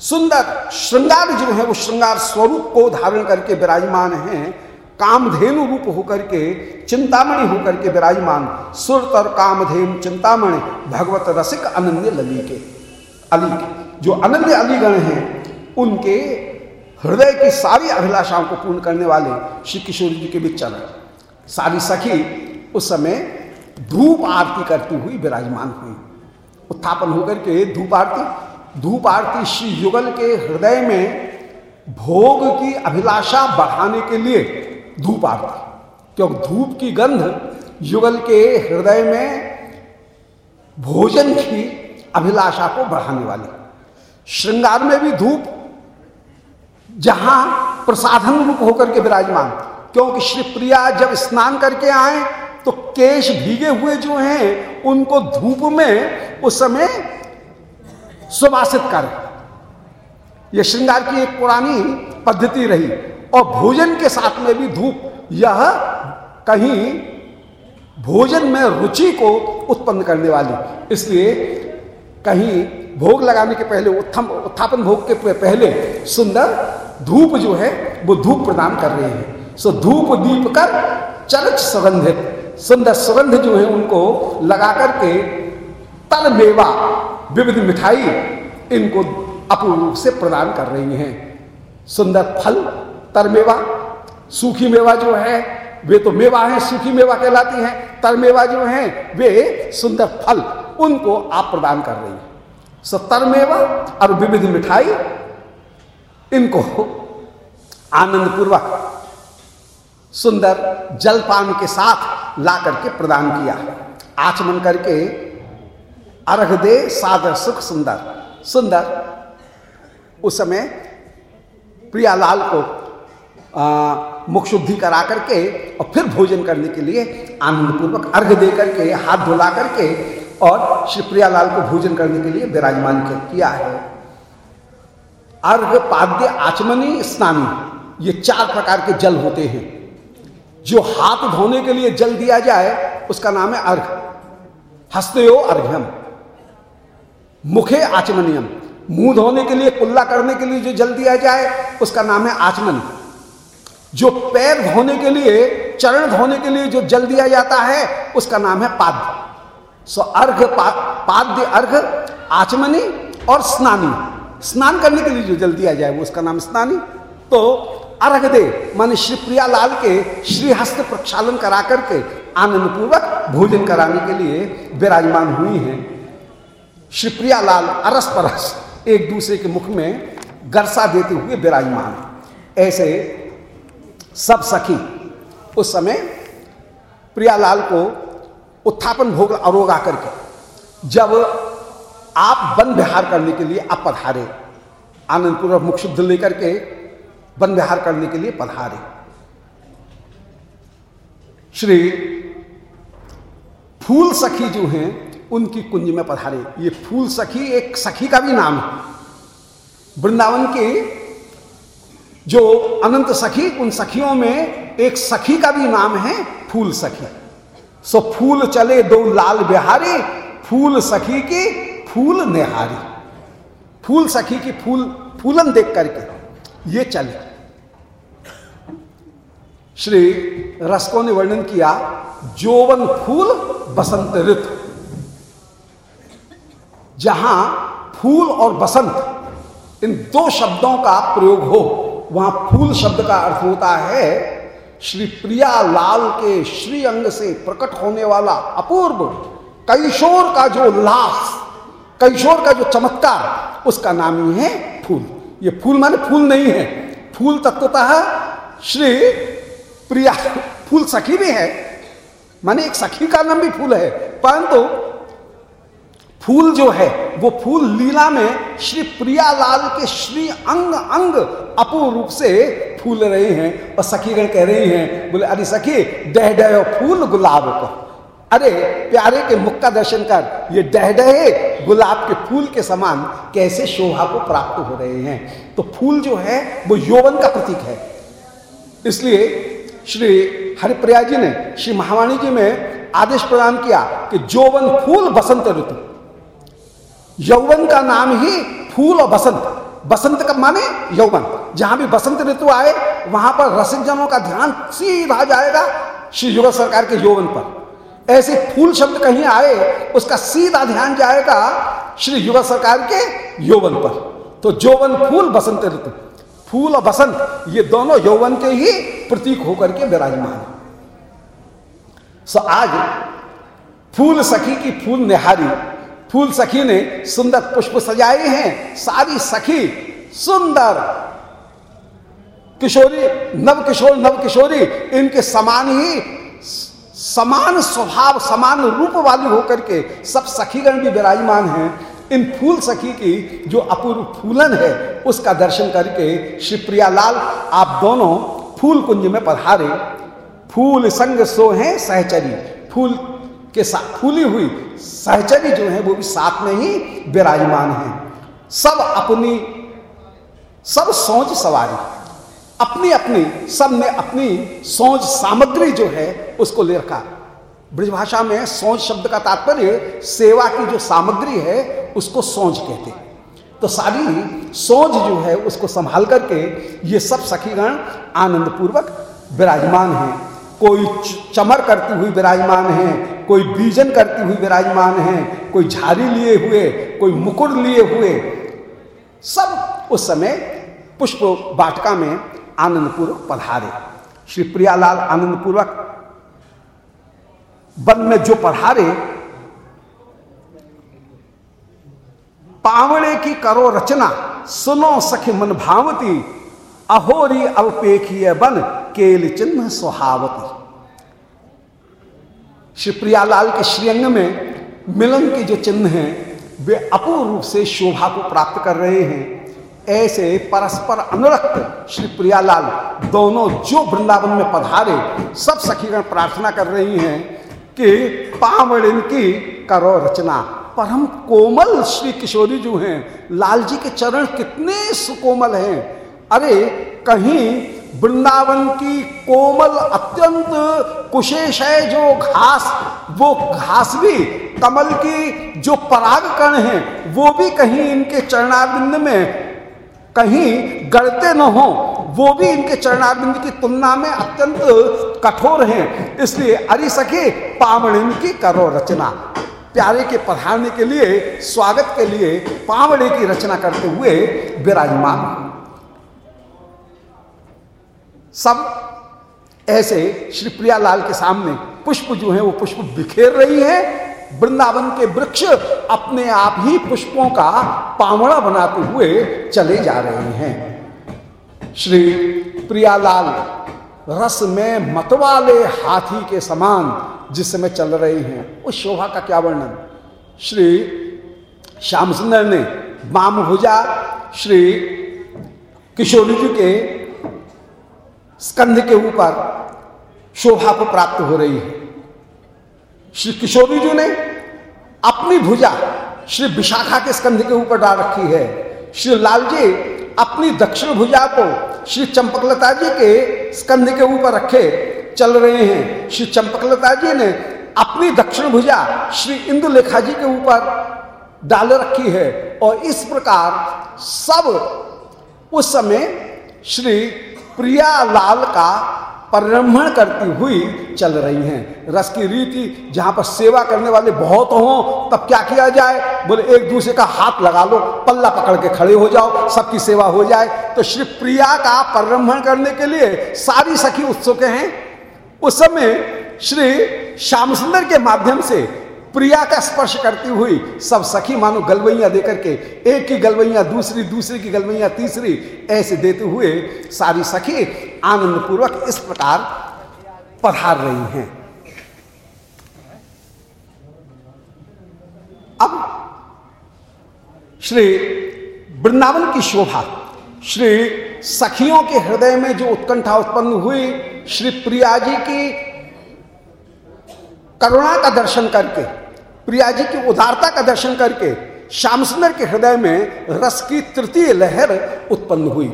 सुंदर श्रृंगार जो है, वो श्रृंगार स्वरूप को धारण करके विराजमान हैं, कामधेनु रूप होकर के, चिंतामणि होकर के विराजमान, सुरत और कामधेनु, चिंतामणि, भगवत रसिक अनन्य लली के, अली के। जो अनन्य अलीगण हैं, उनके हृदय की सारी अभिलाषाओं को पूर्ण करने वाले श्री किशोर जी के भी चरण, सारी सखी उस समय धूप आरती करती हुई विराजमान हुई। उत्थापन होकर के धूप आरती धूप आरती श्री युगल के हृदय में भोग की अभिलाषा बढ़ाने के लिए धूप आरती क्योंकि धूप की गंध युगल के हृदय में भोजन की अभिलाषा को बढ़ाने वाली। श्रृंगार में भी धूप जहाँ प्रसाधन रूप होकर के विराजमान। क्योंकि श्री प्रिया जब स्नान करके आए तो केश भीगे हुए जो हैं, उनको धूप में उस समय सुवासित कर। यह श्रृंगार की एक पुरानी पद्धति रही और भोजन के साथ में भी धूप, यह कहीं भोजन में रुचि को उत्पन्न करने वाली। इसलिए कहीं भोग लगाने के पहले, उत्थम, उत्थापन भोग के पहले सुंदर धूप जो है, वो धूप प्रदान कर रहे हैं। सो धूप दीप कर चरच सुगंधित, सुंदर सुगंध जो है उनको लगा करके तर मेवा विविध मिठाई इनको अपूर्व रूप से प्रदान कर रही हैं। सुंदर फल, तर मेवा, सूखी मेवा जो है, वे तो मेवा है, सूखी मेवा कहलाती है। तर मेवा जो है, वे सुंदर फल, उनको आप प्रदान कर रही हैं। सो तर मेवा और विविध मिठाई, इनको आनंद पूर्वक सुंदर जलपान के साथ ला करके प्रदान किया। आचमन करके अर्घ दे सादर सुख सुंदर। सुंदर। उस समय प्रियालाल को मुख शुद्धि करा करके और फिर भोजन करने के लिए आनंदपूर्वक अर्घ दे करके, हाथ धुला करके और श्री प्रियालाल को भोजन करने के लिए विराजमान किया है। अर्घ, पाद्य, आचमनी, स्नानी, ये चार प्रकार के जल होते हैं। जो हाथ धोने के लिए जल दिया जाए, उसका नाम है अर्घ। हस्तयो अर्घ्यम। मुखे आचमनियम। मुँह धोने के लिए कुल्ला करने के लिए जो जल दिया जाए, उसका नाम है आचमन। जो पैर धोने के लिए, चरण धोने के लिए जो जल दिया जाता है, उसका नाम है पाद्य सो अर्घ पाद्य अर्घ, आचमनी और स्नानी। स्नान करने के लिए जो जल दिया जाए, वो उसका नाम स्नानी। तो अर्घ दे माने श्री प्रियालाल के श्रीहस्त प्रक्षालन करा करके आनंद पूर्वक भोजन कराने के लिए विराजमान हुई हैं। श्री प्रियालाल अरस परस एक दूसरे के मुख में गरसा देते हुए विराजमान। ऐसे सब सखी उस समय प्रियालाल को उत्थापन भोग अरोगा करके, जब आप वन विहार करने के लिए आप पधारे आनंदपुर और शुद्ध लेकर के वन विहार करने के लिए पधारे। श्री फूल सखी जो हैं उनकी कुंज में पधारे। ये फूल सखी, एक सखी का भी नाम है। वृंदावन के जो अनंत सखी, उन सखियों में एक सखी का भी नाम है फूल सखी। सो फूल चले दो लाल बिहारी, फूल सखी की फूल निहारी। फूल सखी की फूल, फूलन देख करके ये चले। श्री रसको ने वर्णन किया, जोवन फूल बसंत ऋतु। जहाँ फूल और बसंत, इन दो शब्दों का प्रयोग हो, वहाँ फूल शब्द का अर्थ होता है, श्री प्रिया लाल के श्री अंग से प्रकट होने वाला अपूर्व कैशोर का जो उल्लास कैशोर का जो चमत्कार, उसका नाम ही है फूल। ये फूल माने फूल नहीं है। फूल तत्वतः श्री प्रिया, फूल सखी भी है। माने एक सखी का नाम भी फूल है। परंतु फूल जो है, वो फूल लीला में श्री प्रियालाल के श्री अंग अंग अपूर्ण रूप से फूल रहे हैं। और सखीगण कह रही हैं, बोले, अरे सखी, डह डह फूल गुलाब को। अरे, प्यारे के मुख का दर्शन कर, ये डह डहे गुलाब के फूल के समान कैसे शोभा को प्राप्त हो रहे हैं। तो फूल जो है, वो यौवन का प्रतीक है। इसलिए श्री हरिप्रिया जी ने, श्री महावाणी जी में आदेश प्रदान किया कि जोवन फूल बसंत ऋतु। यौवन का नाम ही फूल और बसंत। बसंत का माने यौवन। जहाँ भी बसंत ऋतु आए, वहाँ पर रसिक जनों का ध्यान सीधा जाएगा श्री युगल सरकार के यौवन पर। ऐसे फूल शब्द कहीं आए, उसका सीधा ध्यान जाएगा श्री युगल सरकार के यौवन पर। तो जौवन फूल, बसंत ऋतु। फूल और बसंत, ये दोनों यौवन के ही प्रतीक होकर के विराजमान सो आज फूल सखी की फूल निहारी फूल सखी ने सुंदर पुष्प सजाए हैं। सारी सखी सुंदर। किशोरी नव किशोर नव किशोरी इनके समान ही समान स्वभाव, समान रूप वाली होकर के सब सखीगण भी विराजमान हैं। इन फूल सखी की जो अपूर्व फूलन है, उसका दर्शन करके श्री प्रियालाल, आप दोनों फूल कुंज में पधारे। फूल संग सो हैं सहचरी। फूल के साथ फूली हुई सहचरी जो है वो भी साथ में ही विराजमान है। सब अपनी, सब सोच सवारी अपनी अपनी सबने अपनी सोच सामग्री जो है उसको ले रखा। ब्रजभाषा में सोच शब्द का तात्पर्य, सेवा की जो सामग्री है उसको सोच कहते तो सारी सोच जो है उसको संभाल करके ये सब सखीगण आनंद पूर्वक विराजमान हैं। कोई चमर करती हुई विराजमान है कोई बीजन करती हुई विराजमान है, कोई झाड़ी लिए हुए, कोई मुकुर लिए हुए। सब उस समय पुष्प वाटिका में आनंदपूर्वक पधारे। श्री प्रियालाल आनंदपूर्वक वन में जो पधारे, पावड़े की करो रचना, सुनो सखी मन भावती, अहोरी अवपेखीय बन केल चिन्ह सुहावती। श्री प्रियालाल के श्रीअंग में मिलन के जो चिन्ह हैं, वे अपूर्ण रूप से शोभा को प्राप्त कर रहे हैं। ऐसे परस्पर अनुरक्त श्री प्रियालाल दोनों जो वृंदावन में पधारे, सब सखीगण प्रार्थना कर रही हैं कि पावड़िन की करो रचना। परम कोमल श्री किशोरी जो हैं। लाल जी के चरण कितने सुकोमल हैं। अरे, कहीं वृंदावन की कोमल अत्यंत कुशेष है जो घास, वो घास भी कमल की जो पराग कण है, वो भी कहीं इनके चरणाबिंद में, कहीं गड़ते न हो, वो भी इनके चरणाबिंद की तुलना में अत्यंत कठोर हैं। इसलिए अरि सके पावण इनकी करो रचना। प्यारे के पधारने के लिए, स्वागत के लिए पावड़े की रचना करते हुए विराजमान। सब ऐसे श्री प्रियालाल के सामने पुष्प जो है, वो पुष्प बिखेर रही है। वृंदावन के वृक्ष अपने आप ही पुष्पों का पावड़ा बनाते हुए चले जा रहे हैं। श्री प्रियालाल, रस में मतवाले हाथी के समान जिस समय चल रहे हैं। उस शोभा का क्या वर्णन? श्री श्याम सुंदर ने बाम भुजा श्री किशोरी जी के स्कंध के ऊपर शोभा को प्राप्त हो रही है। श्री किशोरी जी ने अपनी भुजा श्री विशाखा के स्कंध के ऊपर डाल रखी है। श्री लाल जी अपनी दक्षिण भुजा को श्री चंपकलता जी के स्कंध के ऊपर रखे चल रहे हैं। श्री चंपकलता जी ने अपनी दक्षिण भुजा श्री इंदुलेखा जी के ऊपर डाल रखी है और इस प्रकार सब उस समय श्री प्रिया लाल का परिरम्भण करती हुई चल रही हैं। रस की रीति, जहाँ पर सेवा करने वाले बहुत हों, तब क्या किया जाए? बोले, एक दूसरे का हाथ लगा लो, पल्ला पकड़ के खड़े हो जाओ, सबकी सेवा हो जाए। तो श्री प्रिया का परिरम्भण करने के लिए सारी सखी उत्सुक हैं। उस समय श्री श्याम सुंदर के माध्यम से प्रिया का स्पर्श करती हुई सब सखी मानो गलवैया देकर के एक की गलवैया, दूसरी दूसरी की गलवैया, तीसरी, ऐसे देते हुए सारी सखी आनंद पूर्वक इस प्रकार पधार रही हैं। अब श्री वृंदावन की शोभा, श्री सखियों के हृदय में जो उत्कंठा उत्पन्न हुई, श्री प्रिया जी की करुणा का दर्शन करके, प्रिया जी की उदारता का दर्शन करके, श्याम सुंदर के हृदय में रस की तृतीय लहर उत्पन्न हुई।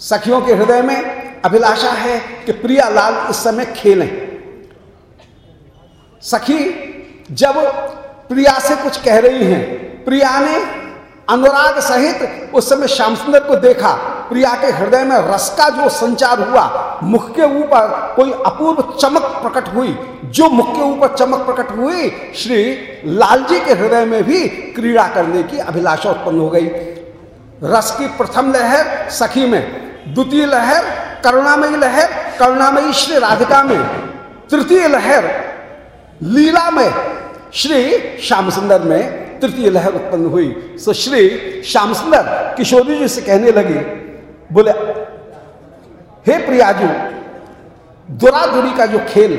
सखियों के हृदय में अभिलाषा है कि प्रिया लाल इस समय खेलें। सखी, जब प्रिया से कुछ कह रही हैं, प्रिया ने अनुराग सहित उस समय श्याम सुंदर को देखा प्रिया के हृदय में रस का जो संचार हुआ, मुख के ऊपर कोई अपूर्व चमक प्रकट हुई। जो मुख के ऊपर चमक प्रकट हुई, श्री लालजी के हृदय में भी क्रीड़ा करने की अभिलाषा उत्पन्न हो गई। रस की प्रथम लहर सखी में, द्वितीय लहर करुणामयी लहर, करुणामयी श्री राधिका में, तृतीय लहर लीला में, श्री श्याम सुंदर में तृतीय लहर उत्पन्न हुई। सो श्री श्याम सुंदर किशोरी जी से कहने लगी बोले, हे प्रियाजू, दुरादुरी का जो खेल,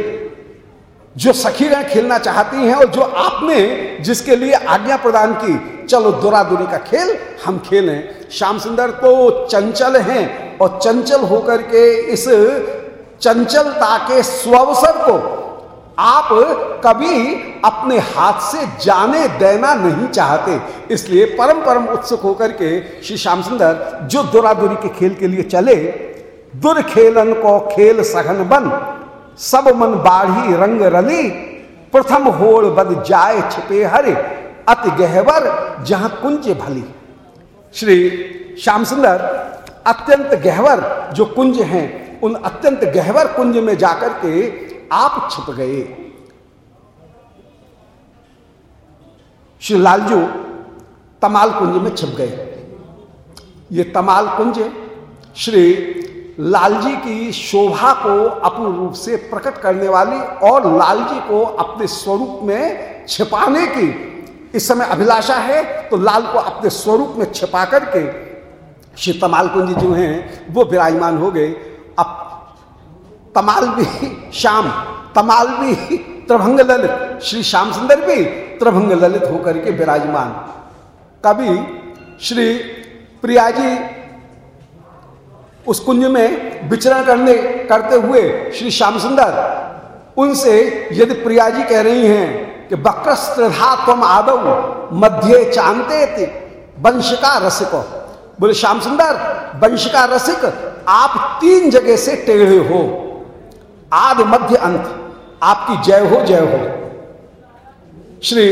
जो सखीगण खेलना चाहती हैं और जो आपने जिसके लिए आज्ञा प्रदान की, चलो दुरादुरी का खेल हम खेलें। श्याम सुंदर तो चंचल हैं और चंचल होकर के इस चंचलता के स्वअवसर को आप कभी अपने हाथ से जाने देना नहीं चाहते। इसलिए परम परम उत्सुक होकर के श्री श्याम सुंदर जो दुरादुरी के खेल के लिए चले दुर खेलन को खेल सघन बन, सब मन बाढ़ी रंग रली, प्रथम होड़ बद जाए छिपे हरे, अति गहवर जहाँ कुंज भली। श्री श्याम सुंदर, अत्यंत गहवर जो कुंज हैं, उन अत्यंत गहवर कुंज में जाकर के आप छिप गए। श्री लालजू तमाल कुंज में छिप गए। ये तमाल कुंज श्री लालजी की शोभा को अपूर्ण रूप से प्रकट करने वाली और लालजी को अपने स्वरूप में छिपाने की इस समय अभिलाषा है तो लाल को अपने स्वरूप में छिपा करके श्री तमाल कुंज जो हैं, वो विराजमान हो गए। अब तमाल भी श्याम तमाल भी त्रिभंग ललित, श्री श्याम सुंदर भी त्रिभंग ललित होकर के विराजमान। कभी श्री प्रिया जी उस कुंज में विचरण करने, करते हुए श्री श्याम सुंदर, उनसे यदि प्रिया जी कह रही हैं कि वक्रस्त्रधा तम आदव मध्य चांते थे वंश का रसिक। बोले, श्याम सुंदर वंश का रसिक, आप तीन जगह से टेढ़े हो। आदि मध्य अंत। आपकी जय हो जय हो। श्री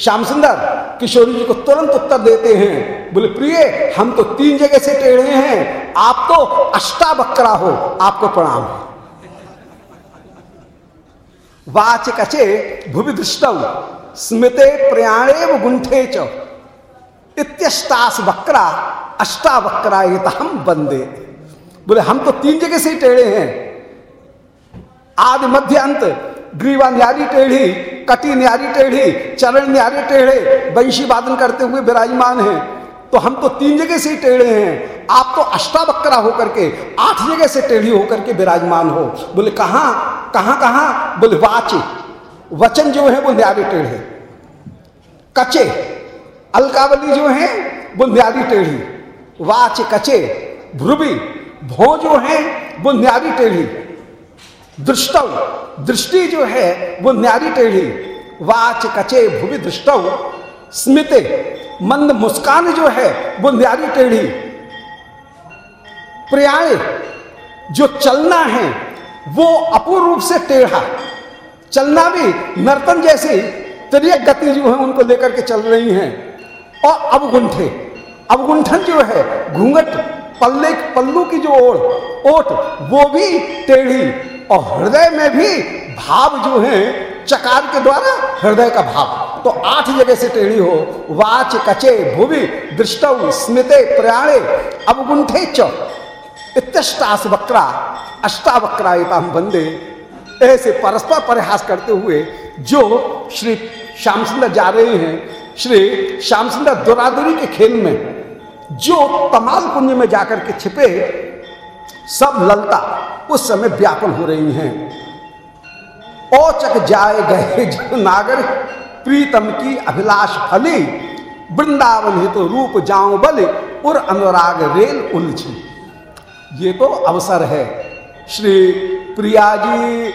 श्याम सुंदर किशोरी जी को तुरंत उत्तर देते हैं। बोले, प्रिय, हम तो तीन जगह से टेढ़े हैं। आप तो अष्टावक्रा हो, आपको प्रणाम है। वाच कचे भुवि दृष्टव स्मृते प्रयाणे गुंठे च। वक्रा अष्टावक्रा हम बंदे बोले, हम तो तीन जगह से टेढ़े हैं। आदि मध्य अंत ग्रीवा न्यारी टेढ़ी कटी न्यारी टेढ़ी, चरण न्यारे टेढ़े, वंशी वादन करते हुए विराजमान हैं। तो हम तो तीन जगह से ही टेढ़े हैं। आप तो अष्टावक्रा होकर के, आठ जगह से टेढ़ी होकर के विराजमान हो। बोले, कहाँ कहाँ कहाँ? बोले, वाच। वचन जो है वो न्यारे टेढ़े। कचे, अलकावली जो है, वो न्यारी टेढ़ी। वाच, कचे भ्रुवी भो जो है, वो न्यारी टेढ़ी। दृष्टव दृष्टि जो है, वो न्यारी टेढ़ी। वाच कचे भूवि दृष्टव स्मित, मंद मुस्कान जो है, वो न्यारी टेढ़ी। पर्याय जो चलना है, वो अपूर्ण रूप से टेढ़ा। चलना भी नर्तन जैसी त्रिय गति जो है, उनको लेकर के चल रही हैं। और अवगुंठे, अवगुंठन जो है, घूंघट, पल्ले, पल्लू की जो ओढ़ ओट, वो भी टेढ़ी। और हृदय में भी भाव जो है, चकार के द्वारा हृदय का भाव। तो आठ जगह से टेढ़ी हो, वाच, कचे, भूवि, दृष्ट, स्मृते, प्रयाणे, अवगुंठे च। वक्रा अष्टावक्रा बंदे ऐसे परस्पर परिहास करते हुए जो श्री श्याम सुंदर जा रहे हैं, श्री श्याम सुंदर दुरादुरी के खेल में, जो तमाल कुंज में जाकर के छिपे सब ललता उस समय व्याकुल हो रही हैं। औचक जाए गए नागर, प्रीतम की अभिलाष फली, वृंदावन हित तो रूप जाऊँ बल और अनुराग रेल उलझी। ये तो अवसर है। श्री प्रिया जी,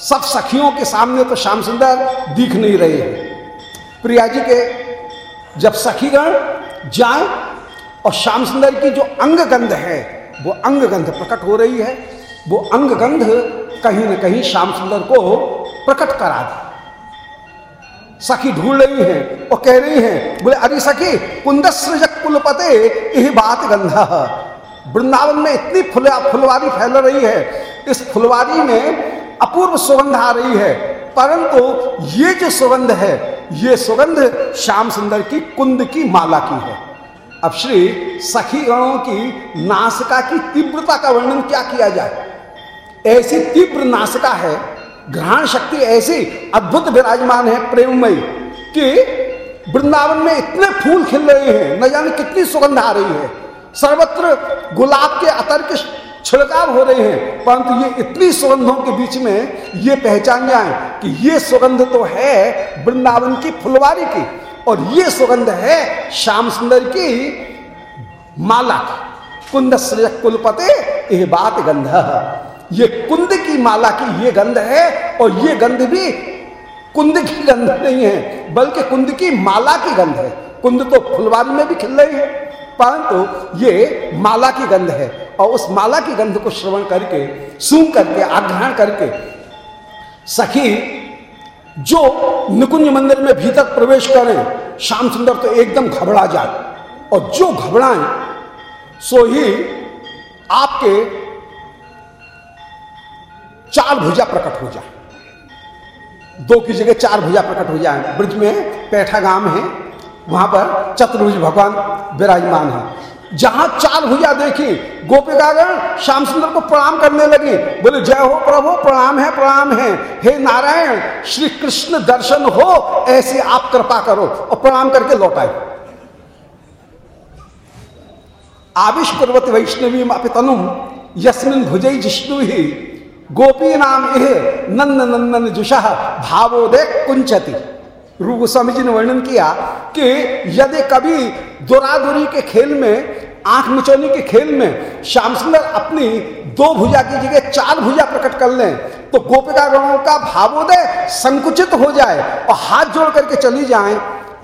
सब सखियों के सामने तो श्याम सुंदर दिख नहीं रहे हैं। प्रिया जी के जब सखीगण जाए और श्याम सुंदर की जो अंग गंध है वो अंग गंध प्रकट हो रही है। वो अंग गंध कहीं ना कहीं श्याम सुंदर को प्रकट करा दे। सखी ढूंढ रही है और कह रही है, बोले, अरे सखी कुंदसृजक कुलपते यही बात गंधा। वृंदावन में इतनी फुला, फुलवारी फैल रही है। इस फुलवारी में अपूर्व सुगंध आ रही है। परंतु ये जो सुगंध है, ये सुगंध श्याम सुंदर की कुंद की माला की है। अब श्री सखी गणों की नासिका की तीव्रता का वर्णन क्या किया जाए? ऐसी तीव्र नासिका है ग्रहण शक्ति ऐसी अद्भुत विराजमान है प्रेममयी, कि वृंदावन में इतने फूल खिल रहे हैं, न जाने कितनी सुगंध आ रही है। सर्वत्र गुलाब के अतर के छिड़काव हो रहे हैं, परंतु ये इतनी सुगंधों के बीच में ये पहचान जाए कि ये सुगंध तो है वृंदावन की फुलवारी की। और ये सुगंध है श्याम सुंदर की माला कुंद कुलपते बात गंध। ये कुंद की माला की ये गंध है और ये गंध भी कुंद की गंध नहीं है, बल्कि कुंद की माला की गंध है। कुंद तो फुलवारी में भी खिल रही है, परंतु ये माला की गंध है और उस माला की गंध को श्रवण करके, सूंघ करके, आग्रहण करके, सखी जो निकुंज मंदिर में भीतर प्रवेश करें, श्याम सुंदर तो एकदम घबरा जाए। और जो घबराएँ, सो ही आपके चार भुजा प्रकट हो जाए। दो की जगह चार भुजा प्रकट हो जाए। ब्रज में पैठा गाँव है, वहाँ पर चतुर्भुज भगवान विराजमान है। जहाँ चार भुजा देखी गोपिकागण श्याम सुंदर को प्रणाम करने लगी। बोले, जय हो प्रभु, प्रणाम है प्रणाम है। हे नारायण श्री कृष्ण दर्शन हो, ऐसे आप कृपा करो। और प्रणाम करके लौट आए। आविश आविष्कुर्वत वैष्णवी तनुम यस्मिन भुजय जिष्णु ही गोपी नाम यह नंद नंदन जुषा भावोदय कुंचती रूप स्वामी जी ने वर्णन किया कि यदि कभी दुरादुरी के खेल में, आँख मिचौनी के खेल में श्याम सुंदर अपनी दो भुजा की जगह चार भुजा प्रकट कर लें तो गोपिका गणों का भावोदय संकुचित हो जाए और हाथ जोड़ करके चली जाए।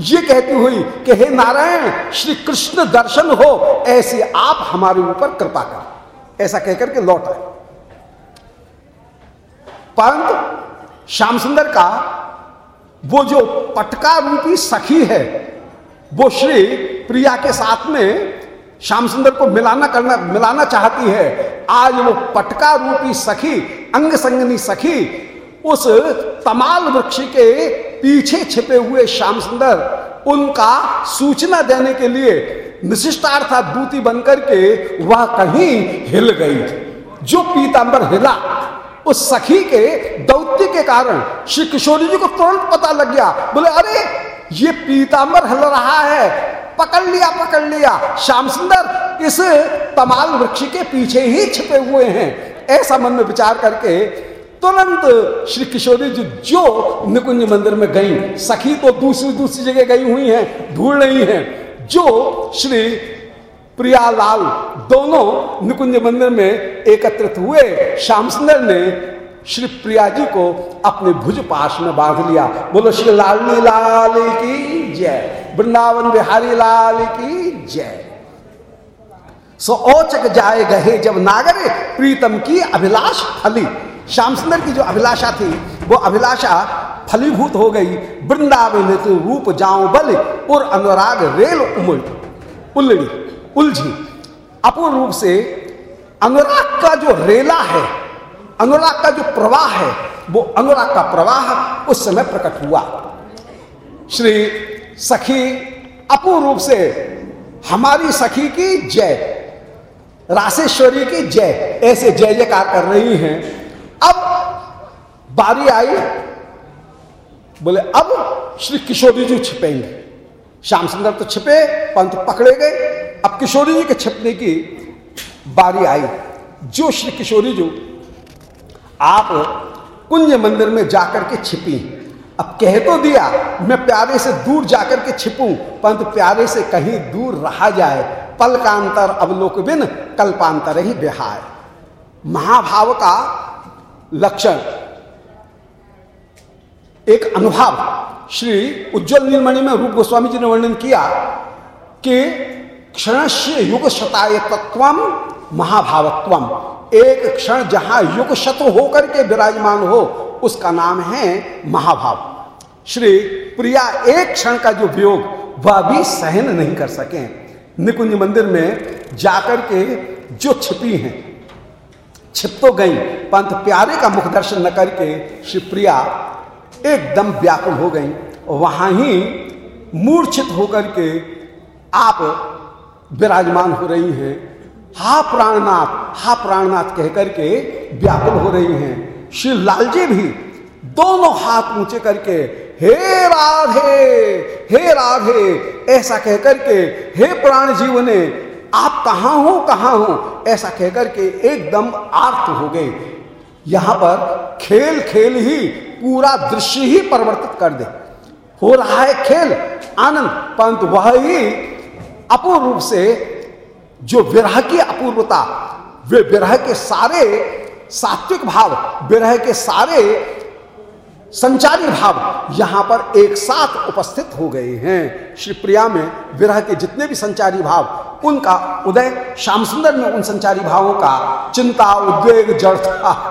ये कहती हुई कि हे नारायण, श्री कृष्ण दर्शन हो, ऐसे आप हमारे ऊपर कृपा कर। ऐसा कहकर के लौट आए। परंतु श्याम सुंदर का वो जो पटका रूपी सखी है, वो श्री प्रिया के साथ में श्याम सुंदर को मिलाना करना, मिलाना चाहती है। आज वो पटका रूपी सखी अंग संगनी सखी, उस तमाल वृक्ष के पीछे छिपे हुए श्याम सुंदर, उनका सूचना देने के लिए निशिष्टार्था दूती बनकर के वह कहीं हिल गई, जो पीतांबर हिला। उस सखी के दौत्य के कारण श्री किशोरी जी को तुरंत पता लग गया। बोले, अरे, ये पीतांबर हिल रहा है। पकड़ लिया पकड़ लिया। श्याम सुंदर, इस तमाल वृक्ष के पीछे ही छिपे हुए हैं। ऐसा मन में विचार करके तुरंत श्री किशोरी जी जो निकुंज मंदिर में गई, सखी तो दूसरी दूसरी जगह गई हुई हैं, ढूंढ रही हैं, जो श्री प्रियालाल दोनों निकुंज मंदिर में एकत्रित हुए। श्याम सुंदर ने श्री प्रिया जी को अपने भुज पाश में बाँध लिया। बोलो, श्री लाली लाल की जय। वृंदावन बिहारी लाल की जय। सो औचक जाए गहे जब नागरे, प्रीतम की अभिलाष फली। श्याम सुंदर की जो अभिलाषा थी, वो अभिलाषा फलीभूत हो गई। वृंदावन रूप जाओ बल और अनुराग रेल उमड़। उलड़ी उलझी। अपूर्ण रूप से अनुराग का जो रेला है अनुराग का जो प्रवाह है, वो अनुराग का प्रवाह उस समय प्रकट हुआ। श्री सखी, अपूर्ण रूप से हमारी सखी की जय, राशेश्वरी की जय, ऐसे जय जयकार कर रही हैं। अब बारी आई, बोले, अब श्री किशोरी जी छिपेंगे। श्याम सुंदर तो छिपे परंतु पकड़े गए। अब किशोरी जी के छिपने की बारी आई। जो श्री किशोरी जी, आप कुंज मंदिर में जाकर के छिपी। अब कह तो दिया, मैं प्यारे से दूर जाकर के छिपूं, परंतु प्यारे से कहीं दूर रहा जाए पल का अंतर अवलोक बिन कल्पांतर ही बिहार। महाभाव का लक्षण, एक अनुभव, श्री उज्जवल नीलमणि में रूप गोस्वामी जी ने वर्णन किया कि क्षणस्य युग शताय तत्व महाभावत्व एक क्षण जहाँ युग शत होकर के विराजमान हो, उसका नाम है महाभाव। श्री प्रिया एक क्षण का जो वियोग, वह भी सहन नहीं कर सके। निकुंज मंदिर में जाकर के जो छिपी हैं, छिप तो गई पंत प्यारे का मुख दर्शन न करके श्री प्रिया एकदम व्याकुल हो गई। वहाँ ही मूर्छित होकर के आप विराजमान हो रही हैं। हा प्राणनाथ हा प्राणनाथ कहकर के व्याकुल हो रही हैं। श्री लाल जी भी दोनों हाथ ऊँचे करके, हे राधे हे राधे, ऐसा कहकर के हे प्राण जीवने, आप कहाँ हो कहाँ हो? ऐसा कहकर के एकदम आर्त हो गए। यहाँ पर खेल खेल ही, पूरा दृश्य ही परिवर्तित कर दे। हो रहा है खेल, आनंद, परंतु वह ही अपूर्व रूप से जो विरह की अपूर्वता, वे विरह के सारे सात्विक भाव, विरह के सारे संचारी भाव यहाँ पर एक साथ उपस्थित हो गए हैं। श्री प्रिया में विरह के जितने भी संचारी भाव, उनका उदय श्याम सुंदर में उन संचारी भावों का चिंता, उद्वेग जड़ता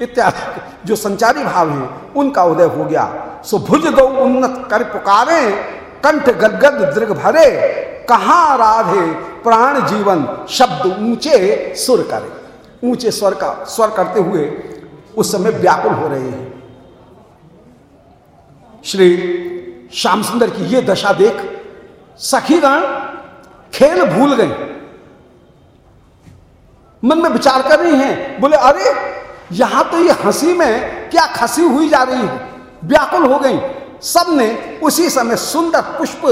इत्यादि जो संचारी भाव हैं, उनका उदय हो गया। सो भुज दो उन्नत कर पुकारे कंठ गदगद दृग भरे, कहा राधे प्राण जीवन, शब्द ऊँचे सुर करे। ऊँचे स्वर का, स्वर करते हुए उस समय व्याकुल हो रहे हैं। श्री श्याम सुंदर की ये दशा देख सखीगण खेल भूल गए। मन में विचार कर रही हैं, बोले, अरे, यहाँ तो ये हँसी में क्या खसी हुई जा रही है? व्याकुल हो गई। सबने उसी समय सुंदर पुष्प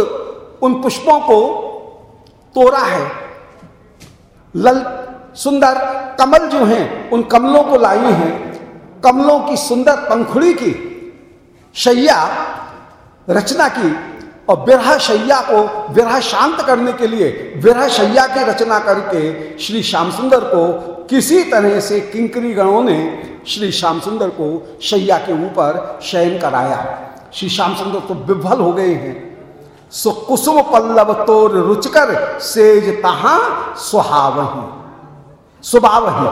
उन पुष्पों को तोड़ा है। लल, सुंदर कमल जो हैं, उन कमलों को लाई हैं। कमलों की सुंदर पंखुड़ी की शैया रचना की और विरह शैया को विरह शांत करने के लिए विरह शैया की रचना करके श्री श्याम सुंदर को किसी तरह से किंकरी गणों ने श्री श्याम सुंदर को शैया के ऊपर शयन कराया। श्री श्याम सुंदर तो विभल हो गए हैं। सो कुसुम पल्लव तोर रुचकर सेज तहा सुहावही। सुबावही।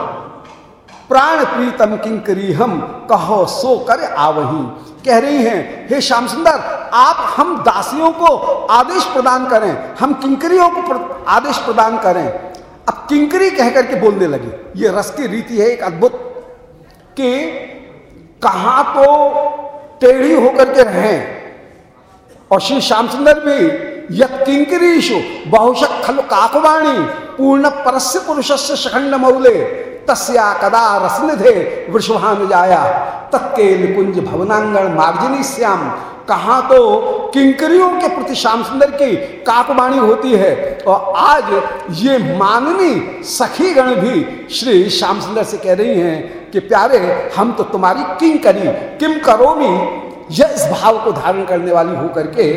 प्राण प्रीतम किंकरी हम कहो सो कर आवही। कह रही हैं, हे श्याम सुंदर, आप हम दासियों को आदेश प्रदान करें। हम किंकरियों को आदेश प्रदान करें। अब किंकरी कह करके बोलने लगे। ये रस की रीति है एक अद्भुत कि कहाँ तो टेढ़ी होकर के रहें। और श्री श्याम सुंदर भी यत किंकरीशु बहुशक खल काकवाणी पूर्ण परस्य पुरुष से शखंड मौले, तस्या कदा रसनिधे वृषभान जाया। तत्के निकुंज भवनांगण मार्जनी श्याम। कहा तो किंकरियों के प्रति श्याम सुंदर की काकवाणी होती है। और आज ये माननी सखी गण भी श्री श्याम सुंदर से कह रही हैं कि प्यारे, हम तो तुम्हारी किंकरी किम करोमी यह इस भाव को धारण करने वाली होकर के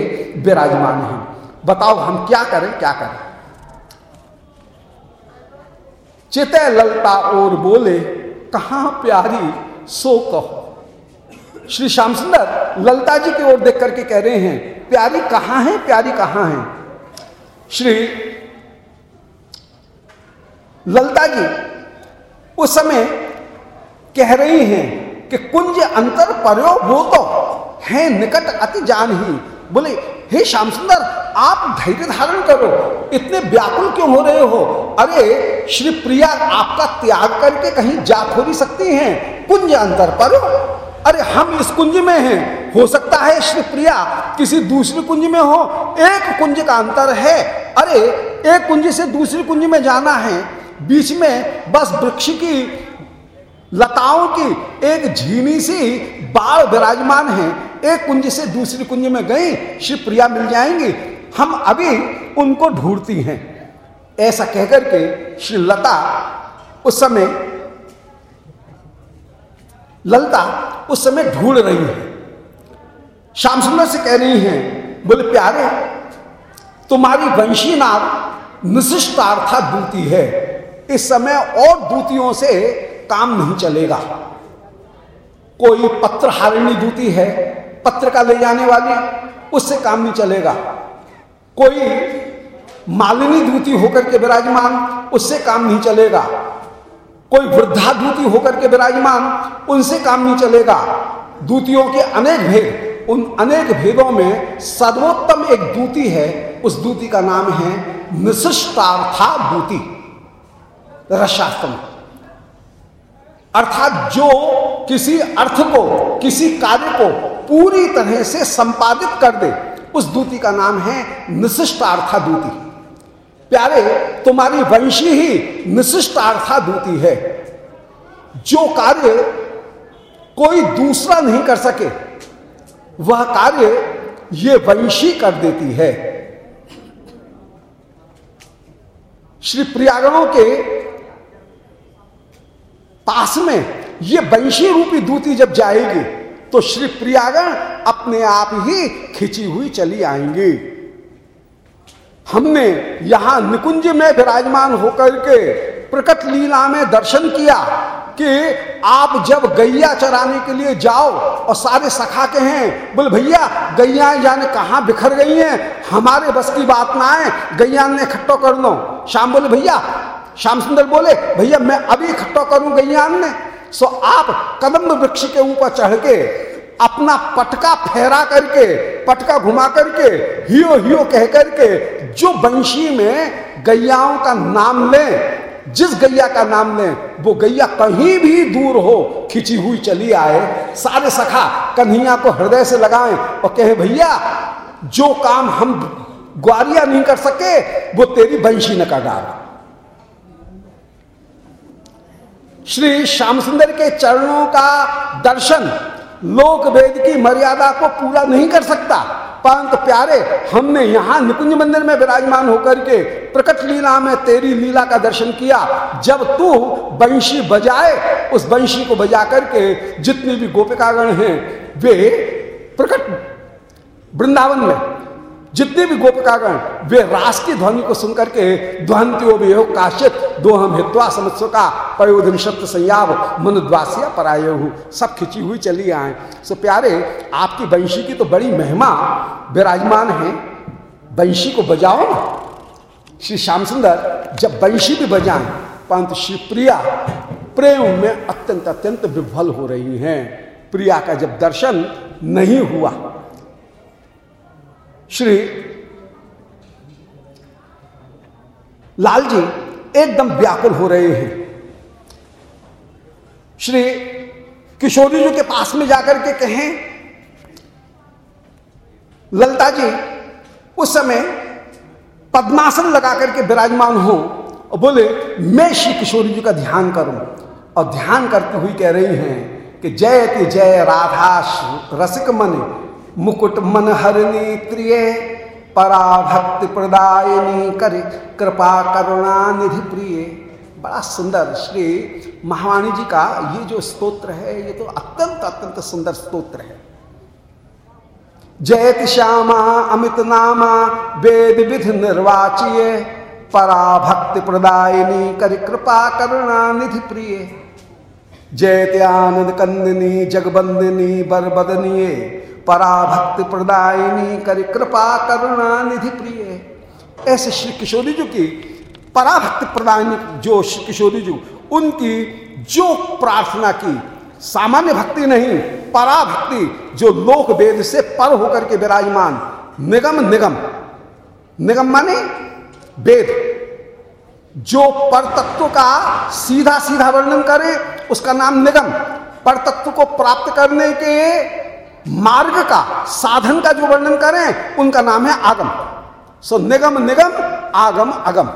विराजमान है। बताओ हम क्या करें क्या करें? चितय ललता और बोले, कहा प्यारी, सो कहो। श्री श्याम सुंदर ललता जी की ओर देख करके कह रहे हैं, प्यारी कहाँ है, प्यारी कहाँ है? श्री ललता जी, उस समय कह रही हैं कि कुंज अंतर पर्यो वो तो है निकट अति जान ही बोले, हे श्याम सुंदर, आप धैर्य धारण करो। इतने व्याकुल क्यों हो रहे हो? अरे, श्री प्रिया आपका त्याग करके कहीं जा थोड़ी सकती हैं, कुंज अंतर पर। अरे, हम इस कुंज में हैं। हो सकता है श्री प्रिया किसी दूसरी कुंज में हो। एक कुंज का अंतर है। अरे, एक कुंज से दूसरी कुंज में जाना है। बीच में बस वृक्ष की लताओं की एक झीनी सी बाढ़ विराजमान है। एक कुंज से दूसरी कुंज में गई श्री प्रिया मिल जाएँगी। हम अभी उनको ढूंढती हैं। ऐसा कहकर के श्री लता उस समय, ललता उस समय ढूंढ रही है। श्याम सुंदर से कह रही हैं, बोले, प्यारे, तुम्हारी वंशी नाम निशिष्टार्था दूती है। इस समय और दूतियों से काम नहीं चलेगा। कोई पत्र हारिणी दूती है, पत्र का ले जाने वाली, उससे काम नहीं चलेगा। कोई मालिनी दूती होकर के विराजमान, उससे काम नहीं चलेगा। कोई वृद्धा दूती होकर के विराजमान, उनसे काम नहीं चलेगा। दूतियों के अनेक भेद, उन अनेक भेदों में सर्वोत्तम एक दूती है, उस दूती का नाम है निशिष्टार्था दूती रशास्त्र में अर्थात जो किसी अर्थ को, किसी कार्य को पूरी तरह से संपादित कर दे, उस दूती का नाम है निशिष्टार्था दूती प्यारे, तुम्हारी वंशी ही निशिष्टार्था दूती है। जो कार्य कोई दूसरा नहीं कर सके, वह कार्य ये वंशी कर देती है। श्री प्रियागणों के पास में ये वंशी रूपी दूती जब जाएगी तो श्री प्रियागण अपने आप ही खिंची हुई चली आएँगी। हमने यहाँ निकुंज में विराजमान होकर के प्रकट लीला में दर्शन किया कि आप जब गैया चराने के लिए जाओ और सारे सखा के हैं, बोले भैया, गैया जाने कहाँ बिखर गई हैं? हमारे बस की बात ना आए, गैया ने इकट्ठो कर लो। शाम बोले, भैया श्याम सुंदर बोले, भैया, मैं अभी इकट्ठा करूँ गैयान ने सो आप कदम वृक्ष के ऊपर चढ़ के अपना पटका फेरा करके, पटका घुमा करके, हियो हियो कह करके, जो बंशी में गैयाओं का नाम लें, जिस गैया का नाम लें, वो गैया कहीं भी दूर हो, खिंची हुई चली आए। सारे सखा कन्हैया को हृदय से लगाएँ और कहे, भैया, जो काम हम ग्वारिया नहीं कर सके, वो तेरी बंशी न कर डाला। श्री श्याम सुंदर के चरणों का दर्शन लोक वेद की मर्यादा को पूरा नहीं कर सकता। परंतु प्यारे, हमने यहाँ निकुंज मंदिर में विराजमान होकर के प्रकट लीला में तेरी लीला का दर्शन किया। जब तू बंशी बजाए, उस बंशी को बजा करके जितने भी गोपिकागण हैं, वे प्रकट वृंदावन में जितने भी गोपिकागण, वे रास की ध्वनि को सुनकर के ध्वंत्यो भी हो काशित दो हम हित्वा समस्व का पयोधन शब्द संयाव मन द्वासिया पराय सब खिंची हुई चली आए। सो प्यारे, आपकी वंशी की तो बड़ी महिमा, विराजमान है। वंशी को बजाओ ना। श्री श्याम सुंदर, जब वंशी भी बजाएँ, परंतु श्री प्रिया, प्रेम में अत्यंत अत्यंत विफल हो रही हैं। प्रिया का जब दर्शन नहीं हुआ श्री लाल जी एकदम व्याकुल हो रहे हैं। श्री किशोरी जी के पास में जाकर के कहें, ललता जी, उस समय पद्मासन लगा करके विराजमान हो और बोले, मैं श्री किशोरी जी का ध्यान करूँ। और ध्यान करते हुए कह रही हैं कि जय जय, राधा, रसिक मन मुकुट मन हरणी प्रिय पराभक्ति प्रदायनी कर, कृपा करुणा निधि प्रिय। बड़ा सुंदर श्री महावाणी जी का ये जो स्तोत्र है, ये तो अत्यंत अत्यंत सुंदर स्तोत्र है। जयत श्यामा अमित नामा, वेद विधि निर्वाचिय, पराभक्ति प्रदायनी कर, कृपा करुणा निधि प्रिय। जयति आनंद कंदिनी जगबंदिनी, बरबदनीय पराभक्ति प्रदायनी कर कृपा करुणा निधि प्रिय। ऐसे श्री किशोरी जी की पराभक्ति प्रदायनी जो श्री किशोरी जी, उनकी जो प्रार्थना की, सामान्य भक्ति नहीं, पराभक्ति जो लोक वेद से पर होकर के विराजमान, निगम निगम निगम माने वेद, जो पर तत्व का सीधा सीधा वर्णन करे, उसका नाम निगम पर तत्व को प्राप्त करने के मार्ग का, साधन का जो वर्णन करें, उनका नाम है आगम। सो निगम निगम, आगम, अगम।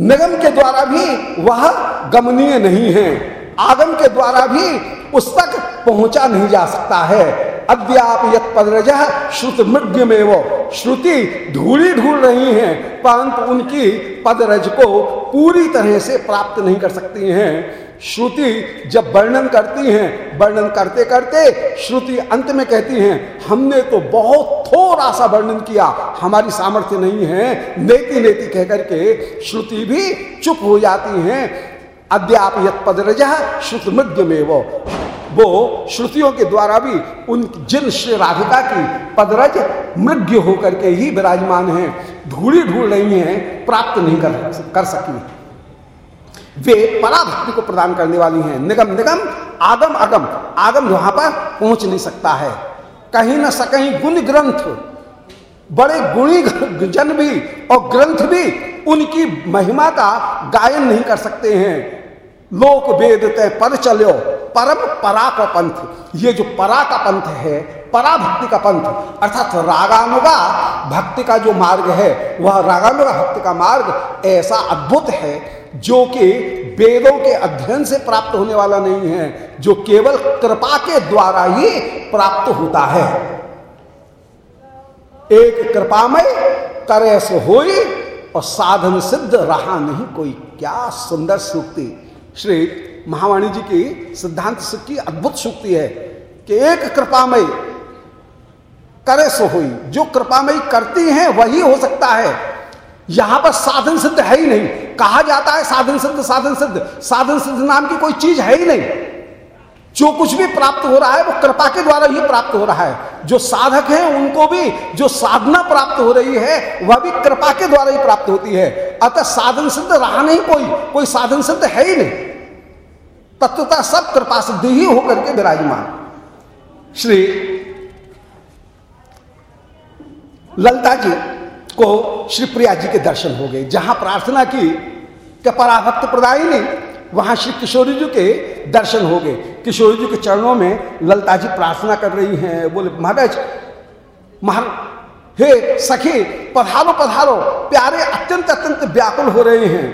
निगम के द्वारा भी वह गमनीय नहीं है। आगम के द्वारा भी उस तक पहुँचा नहीं जा सकता है। अद्याप यत पदरज, श्रुत मृग्य में वो श्रुति धूली ढूंढ रही हैं, परंतु उनकी पदरज को पूरी तरह से प्राप्त नहीं कर सकती हैं। श्रुति जब वर्णन करती हैं, वर्णन करते करते श्रुति अंत में कहती हैं, हमने तो बहुत थोड़ा सा वर्णन किया, हमारी सामर्थ्य नहीं है। नेति नेति कहकर के श्रुति भी चुप हो जाती हैं। अद्याप यत पदरज वो वो श्रुतियों के द्वारा भी उन जिन श्री राधिका की पदरज मृग्य होकर के ही विराजमान हैं धूड़ी ढूंढ रही हैं, प्राप्त नहीं कर कर सकी। वे पराभक्ति को प्रदान करने वाली हैं। निगम निगम, आगम अगम आगम वहाँ पर पहुँच नहीं सकता है। कहीं ना सकहीं गुण ग्रंथ, बड़े गुणी जन भी और ग्रंथ भी उनकी महिमा का गायन नहीं कर सकते हैं। लोक वेद तय पर चलो परम परा का पंथ ये जो परा का पंथ है परा भक्ति का पंथ, अर्थात रागानुगा भक्ति का जो मार्ग है, वह रागानुगा भक्ति का मार्ग ऐसा अद्भुत है, जो कि वेदों के अध्ययन से प्राप्त होने वाला नहीं है, जो केवल कृपा के द्वारा ही प्राप्त होता है। एक कृपामय, करे से होई, और साधन सिद्ध रहा नहीं कोई। क्या सुंदर सूक्ति। श्री महावाणी जी की सिद्धांत की अद्भुत सूक्ति है कि एक कृपा में करे सो हुई। जो कृपा कृपामयी करती हैं, वही हो सकता है। यहाँ पर साधन सिद्ध है ही नहीं। कहा जाता है साधन सिद्ध साधन सिद्ध। साधन सिद्ध नाम की कोई चीज़ है ही नहीं। जो कुछ भी प्राप्त हो रहा है, वो कृपा के द्वारा ही प्राप्त हो रहा है। जो साधक हैं, उनको भी जो साधना प्राप्त हो रही है, वह भी कृपा के द्वारा ही प्राप्त होती है। अतः साधन सिद्ध रहा नहीं कोई कोई साधन सिद्ध है ही नहीं। तत्वता सब कृपा सिद्ध ही होकर के विराजमान। श्री ललता जी को श्री प्रिया जी के दर्शन हो गए, जहाँ प्रार्थना की पराभक्त प्रदायिनी वहाँ श्री किशोरी जी के दर्शन हो गए। किशोरी जी के चरणों में ललता जी प्रार्थना कर रही हैं, बोले, महाराज, महार, हे सखी, पधारो पधारो, प्यारे अत्यंत अत्यंत व्याकुल हो रहे हैं।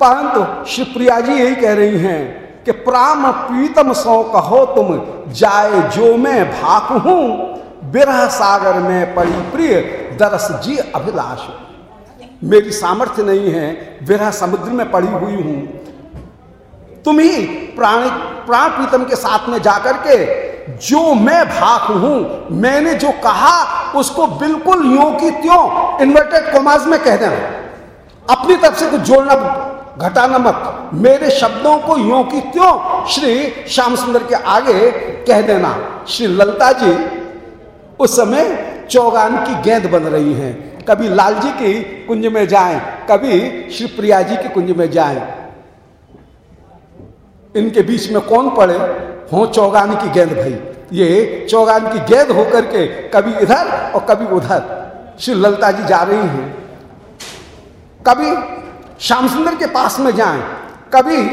परंतु श्री प्रिया जी यही कह रही हैं कि प्राम प्रीतम सौ कहो तुम, जाए जो मैं भाक हूँ, बिरह सागर में पड़ी प्रिय दरस जी अभिलाष। मेरी सामर्थ्य नहीं है विरह समुद्र में पड़ी हुई हूँ। तुम ही प्राणी प्राण प्रीतम के साथ में जाकर के जो मैं भाग हूँ, मैंने जो कहा, उसको बिल्कुल यो की त्यों इन्वर्टेड कोमाज में कह देना। अपनी तरफ़ से कुछ जोड़ना घटाना मत। मेरे शब्दों को यो की त्यों श्री श्याम सुंदर के आगे कह देना। श्री ललता जी, उस समय चौगान की गेंद बन रही हैं। कभी लाल जी की कुंज में जाएँ, कभी श्री प्रिया जी के कुंज में जाएँ। इनके बीच में कौन पड़े? हो चौगान की गेंद भाई। ये चौगान की गेंद होकर के कभी इधर और कभी उधर। श्री ललता जी जा रही हैं। कभी श्याम सुंदर के पास में जाएँ। कभी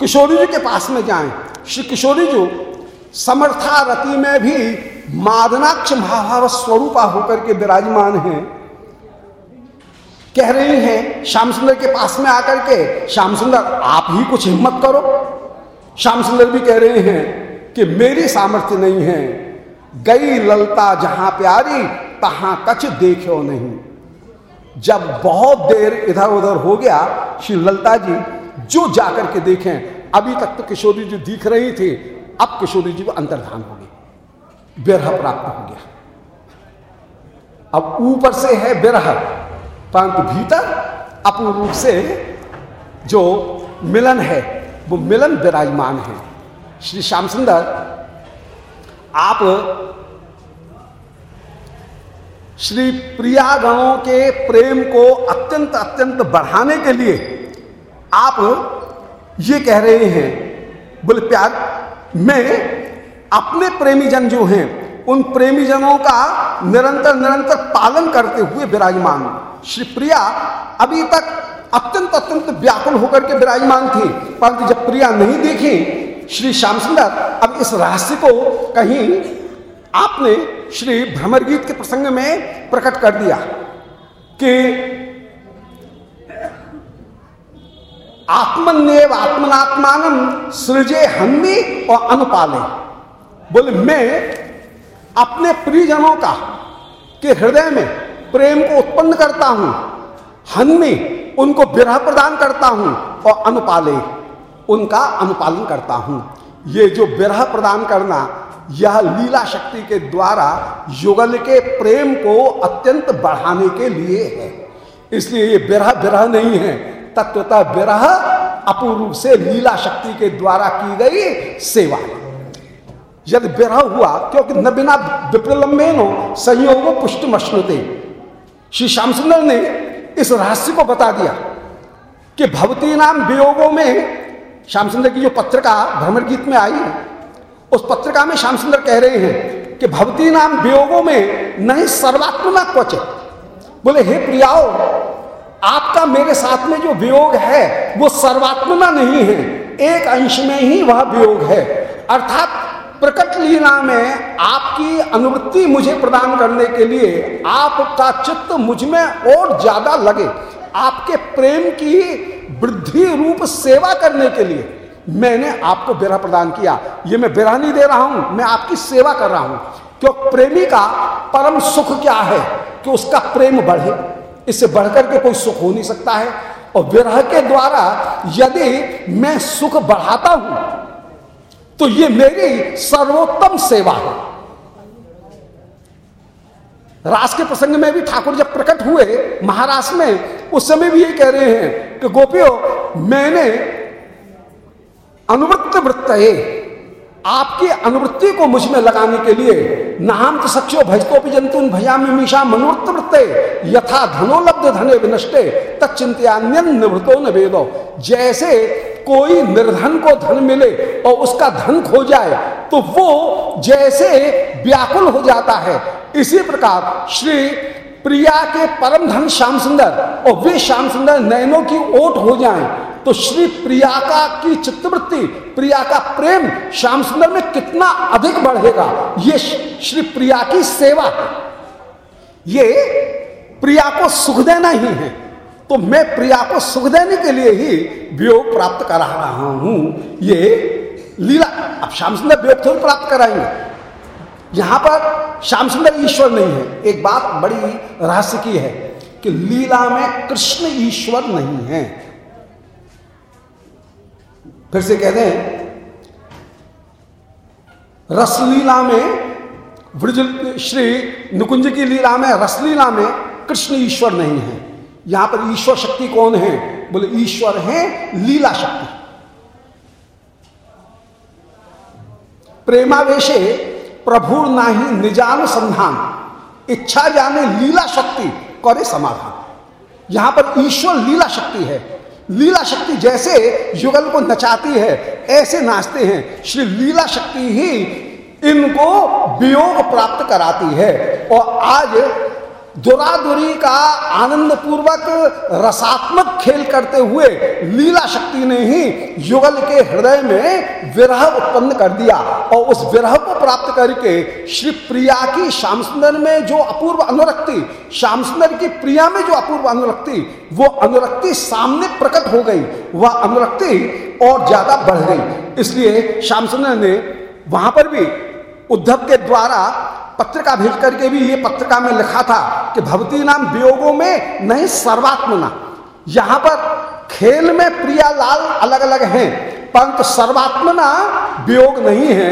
किशोरी जी के पास में जाएँ। श्री किशोरी जी, समर्था रति में भी मादनाक्ष महाभाव स्वरूपा होकर के विराजमान हैं। कह रही हैं, श्याम सुंदर के पास में आकर के, श्याम सुंदर, आप ही कुछ हिम्मत करो। श्याम सुंदर भी कह रहे हैं कि मेरी सामर्थ्य नहीं है। गई ललता जहाँ प्यारी, तहां कच देखो नहीं। जब बहुत देर इधर उधर हो गया, श्री ललता जी, जो जाकर के देखें, अभी तक तो किशोरी जी दिख रही थी, अब किशोरी जी को अंतर्धान हो गई, बिरह प्राप्त हो गया। अब ऊपर से है बिरह। परंतु भीतर अपूर्ण रूप से जो मिलन है, वो मिलन विराजमान है। श्री श्याम सुंदर, आप श्री प्रिया प्रियागणों के प्रेम को अत्यंत अत्यंत बढ़ाने के लिए आप ये कह रहे हैं, बोले, प्यार, मैं अपने प्रेमी जन जो हैं उन प्रेमी जनों का निरंतर निरंतर पालन करते हुए विराजमान। श्री प्रिया अभी तक अत्यंत अत्यंत व्याकुल होकर के विराजमान थी, परंतु जब प्रिया नहीं देखी, श्री श्याम सुंदर अब इस रहस्य को कहीं आपने श्री भ्रमर गीत के प्रसंग में प्रकट कर दिया कि आत्मनेव आत्मनात्मान सृजे हन्नी और अनुपाले। बोले, मैं अपने प्रियजनों का, के हृदय में प्रेम को उत्पन्न करता हूँ हन्नी उनको विरह प्रदान करता हूँ और अनुपाले उनका अनुपालन करता हूँ। ये जो विरह प्रदान करना, यह लीला शक्ति के द्वारा युगल के प्रेम को अत्यंत बढ़ाने के लिए है। इसलिए ये विरह विरह नहीं है, तत्वतः विरह अपूर्व से लीला शक्ति के द्वारा की गई सेवा यदि विरह हुआ, क्योंकि न बिना विप्रलंबेनो संयोग पुष्ट मश्नुते श्री श्याम सुंदर ने इस रहस्य को बता दिया कि भवती नाम वियोगों में श्याम सुंदर की जो पत्रिका भ्रमर गीत में आई है उस पत्रिका में श्याम सुंदर कह रहे हैं कि भवती नाम वियोगों में नहीं सर्वात्मना क्वचित। बोले, हे प्रियाओ, आपका मेरे साथ में जो वियोग है, वो सर्वात्मना नहीं है। एक अंश में ही वह वियोग है। अर्थात प्रकट लीला में आपकी अनुवृत्ति मुझे प्रदान करने के लिए आपका चित्त मुझमें और ज़्यादा लगे। आपके प्रेम की वृद्धि रूप सेवा करने के लिए मैंने आपको बिरह प्रदान किया। ये मैं बिरह नहीं दे रहा हूँ, मैं आपकी सेवा कर रहा हूँ। क्यों? प्रेमी का परम सुख क्या है कि उसका प्रेम बढ़े? इससे बढ़कर के कोई सुख हो नहीं सकता है। और विरह के द्वारा यदि मैं सुख बढ़ाता हूँ तो ये मेरी सर्वोत्तम सेवा है। रास के प्रसंग में भी ठाकुर जब प्रकट हुए महाराष्ट्र में, उस समय भी ये कह रहे हैं कि गोपियों, मैंने अनुवृत्त वृत्त आपकी अनुवृत्ति को मुझमें लगाने के लिए नाम तो सक्षो भजतो भी जंतु भया मीशा मनोवृत्त वृत्ते यथा धनोलब्ध, धने विनष्टे तत्चिंत्यान्यन निवृतो न जैसे कोई निर्धन को धन मिले और उसका धन खो जाए तो वो जैसे व्याकुल हो जाता है। इसी प्रकार श्री प्रिया के परम धन श्याम सुंदर और वे श्याम सुंदर नयनों की ओट हो जाएँ तो श्री प्रिया का की चित्तवृत्ति, प्रिया का प्रेम श्याम सुंदर में कितना अधिक बढ़ेगा। ये श्री प्रिया की सेवा। है ये प्रिया को सुख देना ही है। तो मैं प्रिया को सुख देने के लिए ही वियोग प्राप्त करा रहा हूँ। ये लीला। अब श्याम सुंदर वियोग थोड़ी प्राप्त कराएँगे। यहाँ पर श्याम सुंदर ईश्वर नहीं है। एक बात बड़ी रहस्य की है कि लीला में कृष्ण ईश्वर नहीं है। फिर से कहते हैं, रसलीला में ब्रज श्री नुकुंज की लीला में रसलीला में कृष्ण ईश्वर नहीं है। यहाँ पर ईश्वर शक्ति कौन है? बोले, ईश्वर है लीला शक्ति। प्रेमावेशे प्रभु नाही निजानुसंधान। इच्छा जाने लीला शक्ति करे समाधान। यहाँ पर ईश्वर लीला शक्ति है। लीला शक्ति जैसे युगल को नचाती है, ऐसे नाचते हैं। श्री लीला शक्ति ही इनको वियोग प्राप्त कराती है। और आज दुरादुरी का आनंद पूर्वक रसात्मक खेल करते हुए लीला शक्ति ने ही युगल के हृदय में विरह उत्पन्न कर दिया। और उस विरह को प्राप्त करके श्री प्रिया की श्याम सुंदर में जो अपूर्व अनुरक्ति, श्याम सुंदर की प्रिया में जो अपूर्व अनुरक्ति, वो अनुरक्ति सामने प्रकट हो गई। वह अनुरक्ति और ज़्यादा बढ़ गई। इसलिए श्याम सुंदर ने वहाँ पर भी उद्धव के द्वारा पत्रिका भेज करके भी ये पत्रिका में लिखा था कि भवती नाम वियोगों में नहीं सर्वात्मना यहाँ पर खेल में प्रिया लाल अलग अलग हैं, परंतु सर्वात्मना वियोग नहीं है।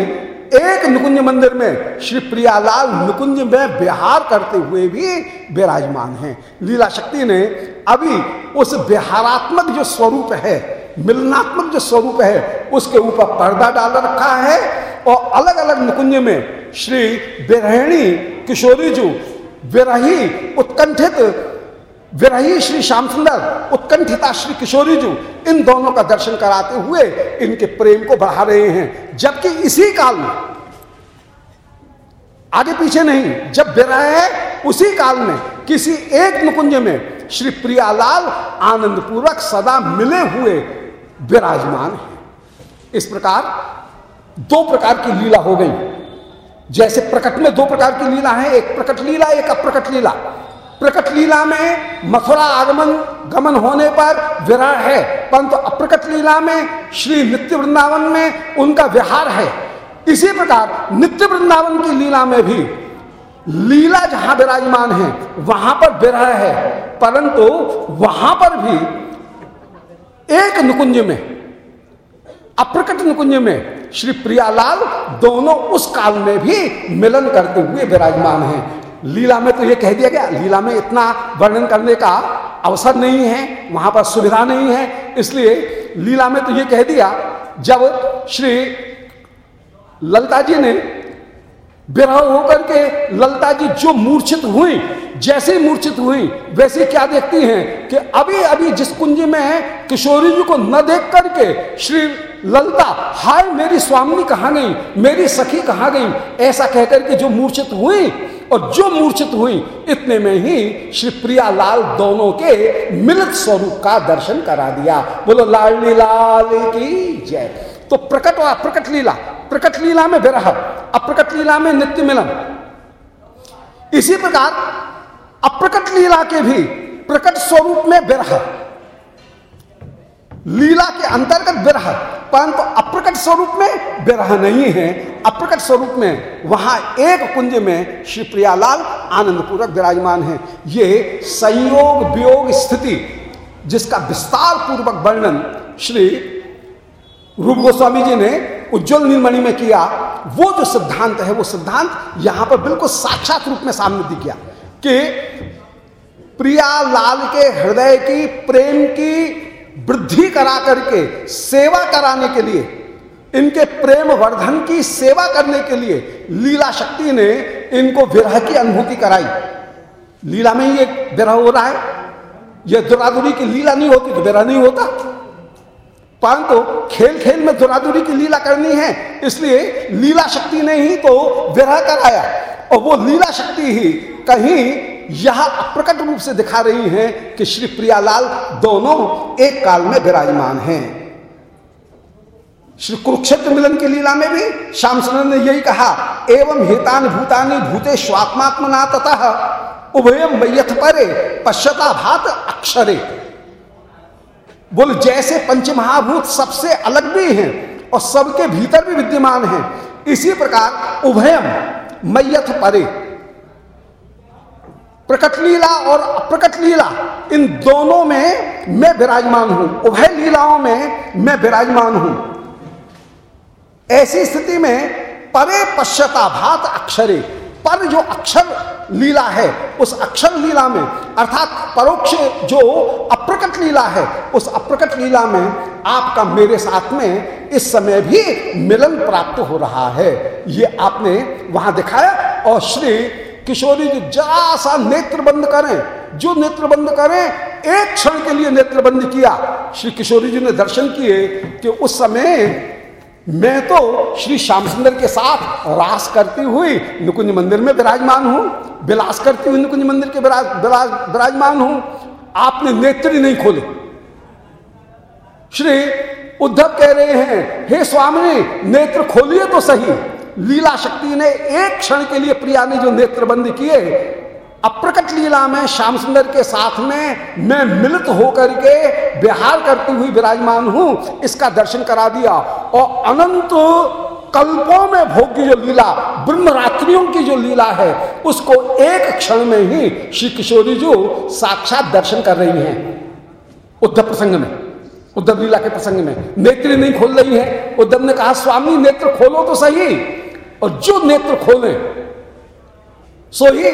एक निकुंज मंदिर में श्री प्रियालाल निकुंज में विहार करते हुए भी विराजमान हैं। लीला शक्ति ने अभी उस विहारात्मक जो स्वरूप है मिलनात्मक जो स्वरूप है, उसके ऊपर पर्दा डाल रखा है और अलग अलग निकुंज में श्री बिरहिणी किशोरी जी, विरही उत्कंठित, विरही श्री श्याम सुंदर, उत्कंठिता श्री किशोरी जी, इन दोनों का दर्शन कराते हुए इनके प्रेम को बढ़ा रहे हैं। जबकि इसी काल में, आगे पीछे नहीं, जब विरह है, उसी काल में किसी एक नुकुंज में श्री प्रियालाल आनंद पूर्वक सदा मिले हुए विराजमान है। इस प्रकार दो प्रकार की लीला हो गई। जैसे प्रकट में दो प्रकार की लीला है, एक प्रकट लीला, एक अप्रकट लीला। प्रकट लीला में मथुरा आगमन, गमन होने पर विराह है, परंतु अप्रकट लीला में श्री नित्य वृंदावन में उनका विहार है। इसी प्रकार नित्य वृंदावन की लीला में भी लीला जहाँ विराजमान है, वहाँ पर विरह है, परंतु वहाँ पर भी एक नुकुंज में, अप्रकट निकुंज में श्री प्रियालाल दोनों उस काल में भी मिलन करते हुए विराजमान हैं। लीला में तो ये कह दिया गया, लीला में इतना वर्णन करने का अवसर नहीं है, वहाँ पर सुविधा नहीं है, इसलिए लीला में तो ये कह दिया, जब श्री ललता जी ने विरह होकर के ललता जी जो मूर्छित हुई जैसे मूर्छित हुई, वैसे क्या देखती हैं कि अभी अभी जिस कुंज में है, किशोरी जी को न देख करके श्री ललता, हाय मेरी स्वामी कहाँ गई, मेरी सखी कहाँ गई? ऐसा कहकर के जो मूर्छित हुई और जो मूर्छित हुई, इतने में ही श्री प्रिया लाल दोनों के मिलित स्वरूप का दर्शन करा दिया। बोलो लाली लाल की जय। तो प्रकट और अप्रकट लीला, प्रकट लीला में विरह, अप्रकट लीला में नित्य मिलन। इसी प्रकार अप्रकट लीला के भी प्रकट स्वरूप में विरह। लीला के अंतर्गत विरह, परंतु अप्रकट स्वरूप में विरह नहीं है। अप्रकट स्वरूप में वहाँ एक कुंज में श्री प्रियालाल आनंद पूर्वक विराजमान है। ये संयोग वियोग स्थिति, जिसका विस्तार पूर्वक वर्णन श्री रूप गोस्वामी जी ने उज्जवल निर्मणि में किया, वो जो सिद्धांत है, वो सिद्धांत यहाँ पर बिल्कुल साक्षात रूप में सामने दिख गया। कि प्रिया लाल के हृदय की, प्रेम की वृद्धि करा करके, सेवा कराने के लिए, इनके प्रेम वर्धन की सेवा करने के लिए लीला शक्ति ने इनको विरह की अनुभूति कराई। लीला में ये विरह हो रहा है। यह दुरादुरी की लीला नहीं होती तो विरह नहीं होता। परंतु तो खेल खेल में दुरादुरी की लीला करनी है, इसलिए लीला शक्ति ने ही तो विरह कराया। और वो लीला शक्ति ही कहीं यह अप्रकट रूप से दिखा रही हैं कि श्री प्रियालाल दोनों एक काल में विराजमान हैं। श्री कुरुक्षेत्र मिलन की लीला में भी श्याम सुंदर ने यही कहा, एवं हेतान भूतानी भूते स्वात्मात्मना तथा उभयम मैयथ परे पश्चता भात अक्षरे। बोल, जैसे पंचमहाभूत सबसे अलग भी हैं और सबके भीतर भी विद्यमान हैं, इसी प्रकार उभयम मैयथ परे। प्रकट लीला और अप्रकट लीला, इन दोनों में मैं विराजमान हूँ। उभय लीलाओं में मैं विराजमान हूँ। ऐसी स्थिति में परे पश्यता भात अक्षरे। पर जो अक्षर लीला है, उस अक्षर लीला में, अर्थात परोक्ष जो अप्रकट लीला है, उस अप्रकट लीला में आपका मेरे साथ में इस समय भी मिलन प्राप्त हो रहा है। ये आपने वहाँ दिखाया और श्री किशोरी जी जरा सा नेत्र बंद करें, जो नेत्र बंद करें, एक क्षण के लिए नेत्र बंद किया। श्री किशोरी जी ने दर्शन किए कि उस समय मैं तो श्री श्याम सुंदर के साथ रास करती हुई नुकुंज मंदिर में विराजमान हूँ, विलास करती हुई नुकुंज मंदिर के विराजमान हूँ। आपने नेत्र नहीं खोले। श्री उद्धव कह रहे हैं, हे स्वामी, नेत्र खोलिए तो सही। लीला शक्ति ने एक क्षण के लिए प्रिया ने जो नेत्र बंद किए अप्रकट लीला में श्याम सुंदर के साथ में मैं मिलित होकर के विहार करती हुई विराजमान हूँ, इसका दर्शन करा दिया। और अनंत कल्पों में भोग की जो लीला ब्रह्म रात्रियों की जो लीला है, उसको एक क्षण में ही श्री किशोरी जो साक्षात दर्शन कर रही हैं। उद्धव प्रसंग में, उद्धव लीला के प्रसंग में। नेत्र नहीं खोल रही है। उद्धव ने कहा, स्वामी, नेत्र खोलो तो सही। और जो नेत्र खोले सो ही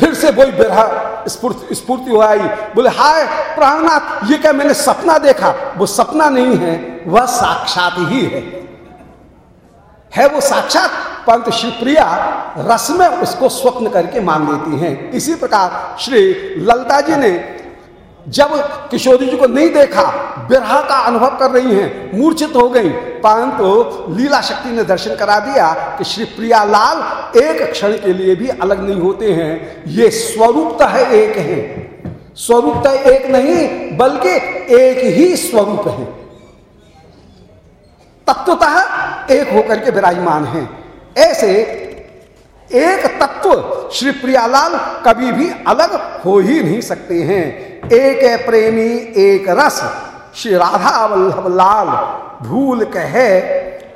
फिर से वही बेरा स्फूर्ति स्फूर्ति हो आई। बोले, हाय प्राणनाथ, ये क्या मैंने सपना देखा? वो सपना नहीं है, वह साक्षात ही है। है वो साक्षात? परंतु शिवप्रिया रस में उसको स्वप्न करके मान लेती हैं। इसी प्रकार श्री ललता जी ने जब किशोरी जी को नहीं देखा, बिरहा का अनुभव कर रही हैं, मूर्छित हो गई। परंतु लीला शक्ति ने दर्शन करा दिया कि श्री प्रियालाल एक क्षण के लिए भी अलग नहीं होते हैं। ये स्वरूपता है एक है। स्वरूपता एक नहीं, बल्कि एक ही स्वरूप है। तत्वतः एक होकर के विराजमान है। ऐसे एक तत्व श्री प्रियालाल कभी भी अलग हो ही नहीं सकते हैं। एक है प्रेमी, एक रस। श्री राधा वल्लभ लाल, भूल कहे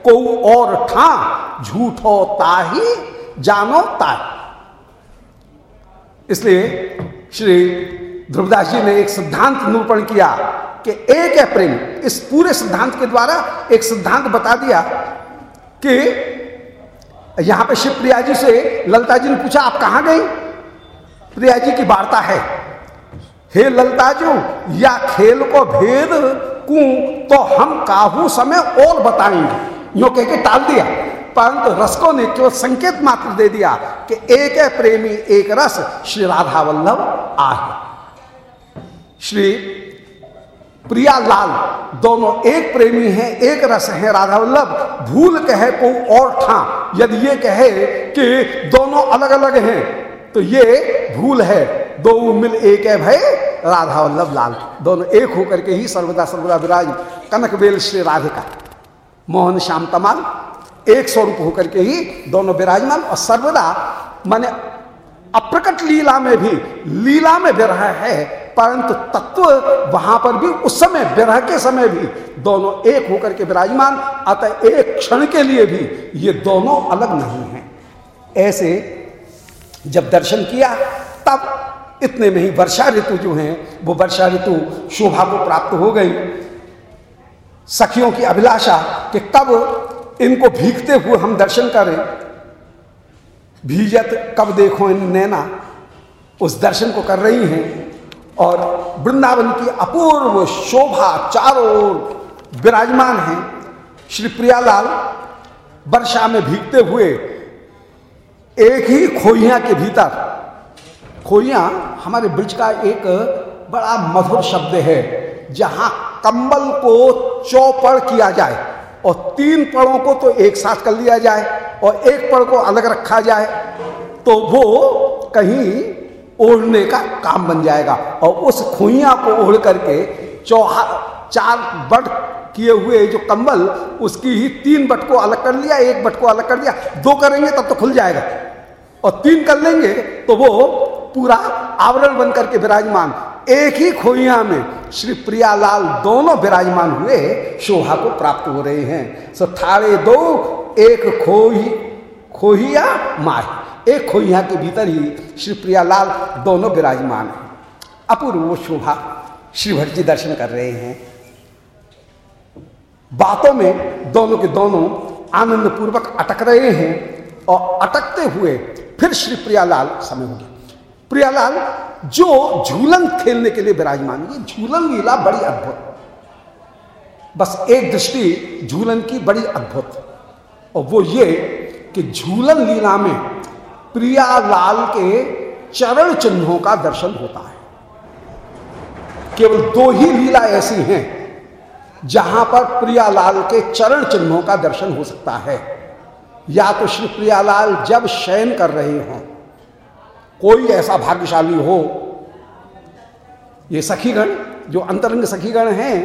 को और ठा, झूठो ताही, जानो ताही इसलिए श्री ध्रुवदास जी ने एक सिद्धांत निरूपण किया कि एक है प्रेम। इस पूरे सिद्धांत के द्वारा एक सिद्धांत बता दिया कि यहाँ पे शिव प्रिया जी से ललता जी ने पूछा, आप कहाँ गई? प्रिया जी की वार्ता है। हे ललताजू, या खेल को भेद कू तो हम काहू समय और बताएँगे। यो कह के टाल दिया। परंतु रसको ने केवल संकेत मात्र दे दिया कि एक है प्रेमी, एक रस, श्री राधा वल्लभ आहे। श्री प्रिया लाल दोनों एक प्रेमी हैं, एक रस है राधा वल्लभ भूल कहे को और ठा यदि ये कहे कि दोनों अलग अलग हैं तो ये भूल है। दो मिल एक है भाई, राधा वल्लभ लाल दोनों एक होकर के ही सर्वदा सर्वदा विराज। कनक बेल श्री राधिका। मोहन श्याम तमाल एक स्वरूप होकर के ही दोनों विराजमान और सर्वदा, माने अप्रकट लीला में भी, लीला में विरह है। परंतु तत्व वहाँ पर भी, उस समय विरह के समय भी दोनों एक होकर के विराजमान। अतः एक क्षण के लिए भी ये दोनों अलग नहीं हैं। ऐसे जब दर्शन किया, तब इतने में ही वर्षा ऋतु जो है, वो वर्षा ऋतु शोभा को प्राप्त हो गई। सखियों की अभिलाषा कि कब इनको भीगते हुए हम दर्शन करें। भीजत कब देखो इन नैना, उस दर्शन को कर रही हैं। और वृंदावन की अपूर्व शोभा चारों ओर विराजमान है। श्री प्रियालाल वर्षा में भीगते हुए एक ही खोइया के भीतर खोइया हमारे ब्रिज का एक बड़ा मधुर शब्द है, जहाँ कंबल को चौपड़ किया जाए और तीन पड़ों को तो एक साथ कर लिया जाए और एक पड़ को अलग रखा जाए तो वो कहीं ओढ़ने का काम बन जाएगा। और उस खुइया को ओढ़ करके चौहा, चार बट किए हुए जो कंबल, उसकी ही तीन बट को अलग कर लिया, एक बट को अलग कर दिया दो करेंगे तब तो खुल जाएगा। और तीन कर लेंगे तो वो पूरा आवरण बन करके विराजमान। एक ही खोइया में श्री प्रियालाल दोनों विराजमान हुए, शोभा को प्राप्त हो रहे हैं। सो थाड़े दो, एक खोही खोहिया माही एक खोइया के भीतर ही श्री प्रियालाल दोनों विराजमान हैं। अपूर्व शोभा श्री भट्ट जी दर्शन कर रहे हैं। बातों में दोनों के दोनों आनंद पूर्वक अटक रहे हैं और अटकते हुए फिर श्री प्रियालाल समय हो गया। प्रियालाल, जो झूलन खेलने के लिए विराजमान ये झूलन लीला बड़ी अद्भुत। बस एक दृष्टि झूलन की बड़ी अद्भुत। और वो ये कि झूलन लीला में प्रियालाल के चरण चिन्हों का दर्शन होता है। केवल दो ही लीला ऐसी हैं, जहाँ पर प्रियालाल के चरण चिन्हों का दर्शन हो सकता है। या तो श्री प्रियालाल जब शयन कर रहे हों कोई ऐसा भाग्यशाली हो, ये सखीगण, जो अंतरंग सखीगण हैं,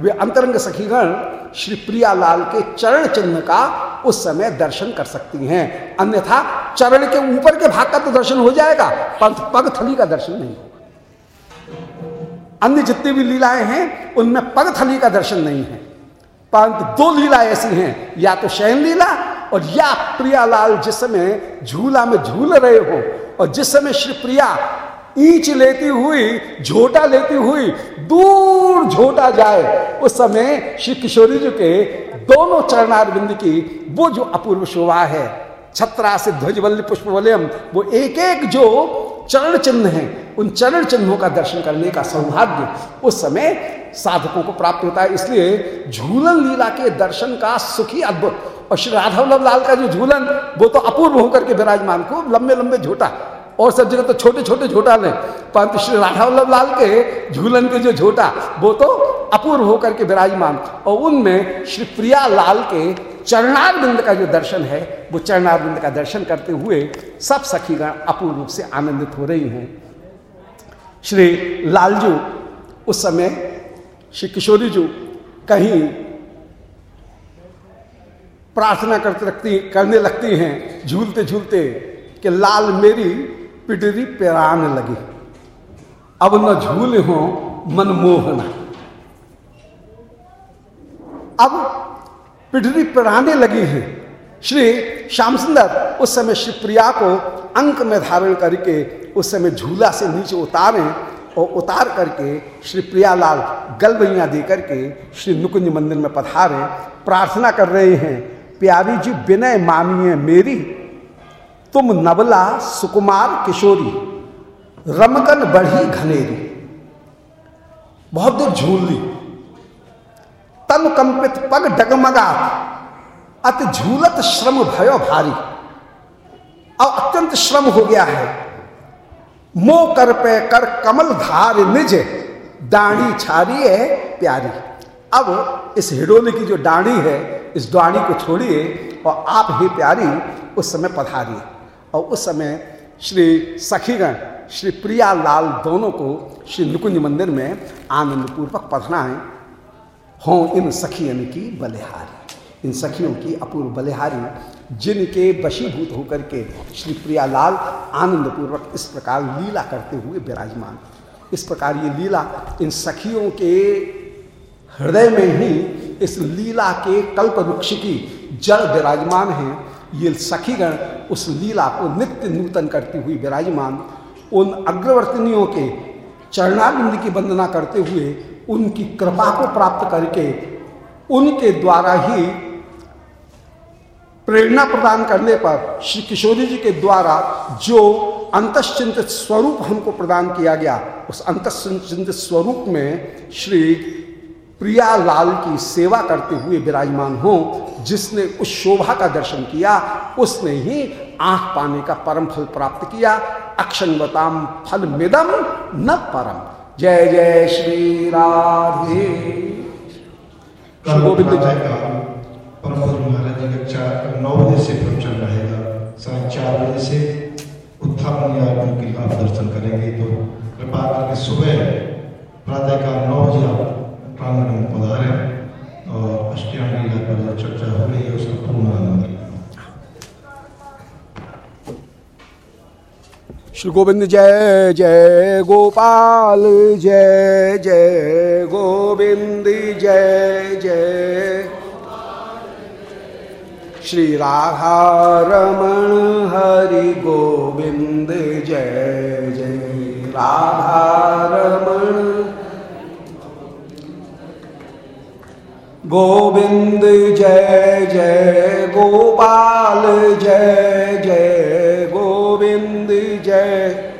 वे अंतरंग सखीगण श्री प्रियालाल के चरण चिन्ह का उस समय दर्शन कर सकती हैं। अन्यथा चरण के ऊपर के भाग का तो दर्शन हो जाएगा, पंथ पग थली का दर्शन नहीं होगा। अन्य जितनी भी लीलाएँ हैं, उनमें पग थली का दर्शन नहीं है। परंतु दो लीला ऐसी हैं, या तो शयन लीला और या प्रियालाल जिस समय झूला में झूल रहे हो, और जिस समय श्री प्रिया ईंच लेती हुई, झोटा लेती हुई दूर झोटा जाए, उस समय श्री किशोरी जी के दोनों चरणारविंद की वो जो अपूर्व शोभा है, छत्रा से ध्वजवल्ली पुष्पवलयम, वो एक एक जो चरण चिन्ह हैं, उन चरण चिन्हों का दर्शन करने का सौभाग्य उस समय साधकों को प्राप्त होता है। इसलिए झूलन लीला के दर्शन का सुखी अद्भुत और श्री राघव लाल का जो झूलन, वो तो अपूर्व होकर के विराजमान को लंबे लंबे झूठा। और सब जगह तो छोटे छोटे झोटा लें परंतु श्री राघव लाल के झूलन के जो झोटा वो तो अपूर्व होकर के विराजमान। और उनमें श्री प्रिया लाल के चरणारविंद का जो दर्शन है, वो चरणारविंद का दर्शन करते हुए सब सखीगण अपूर्व रूप से आनंदित हो रही हैं। श्री लालजू, उस समय श्री किशोरी जी कहीं प्रार्थना करते रखती, करने लगती हैं, झूलते झूलते कि लाल मेरी पिटरी पेरान लगी। अब न झूल हो मनमोहना अब पिटरी पेराने लगी है। श्री श्याम सुंदर उस समय श्री प्रिया को अंक में धारण करके उस समय झूला से नीचे उतारें और उतार करके श्री प्रियालाल गलबैया दे करके श्री नुकुंज मंदिर में पधारे, प्रार्थना कर रहे हैं प्यारी जी विनय मानिए मेरी, तुम नबला सुकुमार किशोरी, रमकन बढ़ी घनेरी। बहुत देर झूल ली। तन कंपित पग डगमगा। अति झूलत श्रम भयो भारी। अब अत्यंत श्रम हो गया है। मो कर पे कर कमल धार निज डाणी छारी है प्यारी। अब इस हिडोली की जो डाणी है इस डाणी को छोड़िए और आप ही प्यारी उस समय पधारिए। और उस समय श्री सखीगण, श्री प्रिया लाल दोनों को श्री नुकुंज मंदिर में आनंद पूर्वक पढ़नाएँ। हों इन सखियन की बलिहारी। इन सखियों की अपूर्व बलिहारी, जिनके वशीभूत होकर के श्री प्रियालाल आनंद पूर्वक इस प्रकार लीला करते हुए विराजमान। इस प्रकार ये लीला इन सखियों के हृदय में ही इस लीला के कल्प वृक्ष की जड़ विराजमान है। ये सखीगण उस लीला को नित्य नूतन करती हुई विराजमान, उन अग्रवर्तनियों के चरणाबिंद की वंदना करते हुए उनकी कृपा को प्राप्त करके उनके द्वारा ही प्रेरणा प्रदान करने पर श्री किशोरी जी के द्वारा जो अंतश्चिंतित स्वरूप हमको प्रदान किया गया, उस अंतश्चिंतित स्वरूप में श्री प्रिया लाल की सेवा करते हुए विराजमान हो, जिसने उस शोभा का दर्शन किया, उसने ही आँख पाने का परम फल प्राप्त किया। अक्षंगताम फल मिदम न परम। जय जय श्री राधे। गोविंद का नौ बजे से प्रवचन रहेगा। साढ़े चार बजे से उत्थापन उनकी आप दर्शन करेंगे। तो कृपा करके सुबह प्रातः काल नौ बजे आप पधारें और पर जो चर्चा हो रही है, उसका पूर्ण आनंद श्री गोविंद जय जय गोपाल, जय जय गोविंद, जय जय। श्री राधा रमण हरि गोविंद, जय जय। राधा रमण गोविंद जय जय गोपाल, जय जय गोविंद, जय।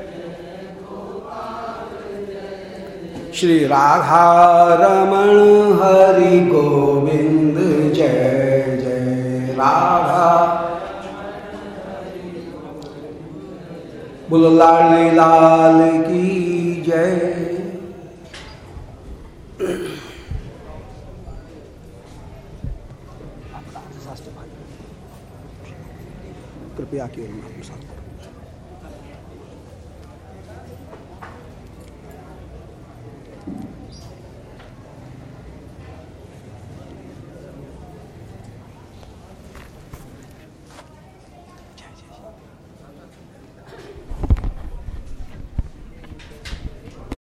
श्री राधा रमण हरि गोविंद, जय जय राधा। बोल लाल लाल की जय। कृपया केवल नाम प्रसाद करो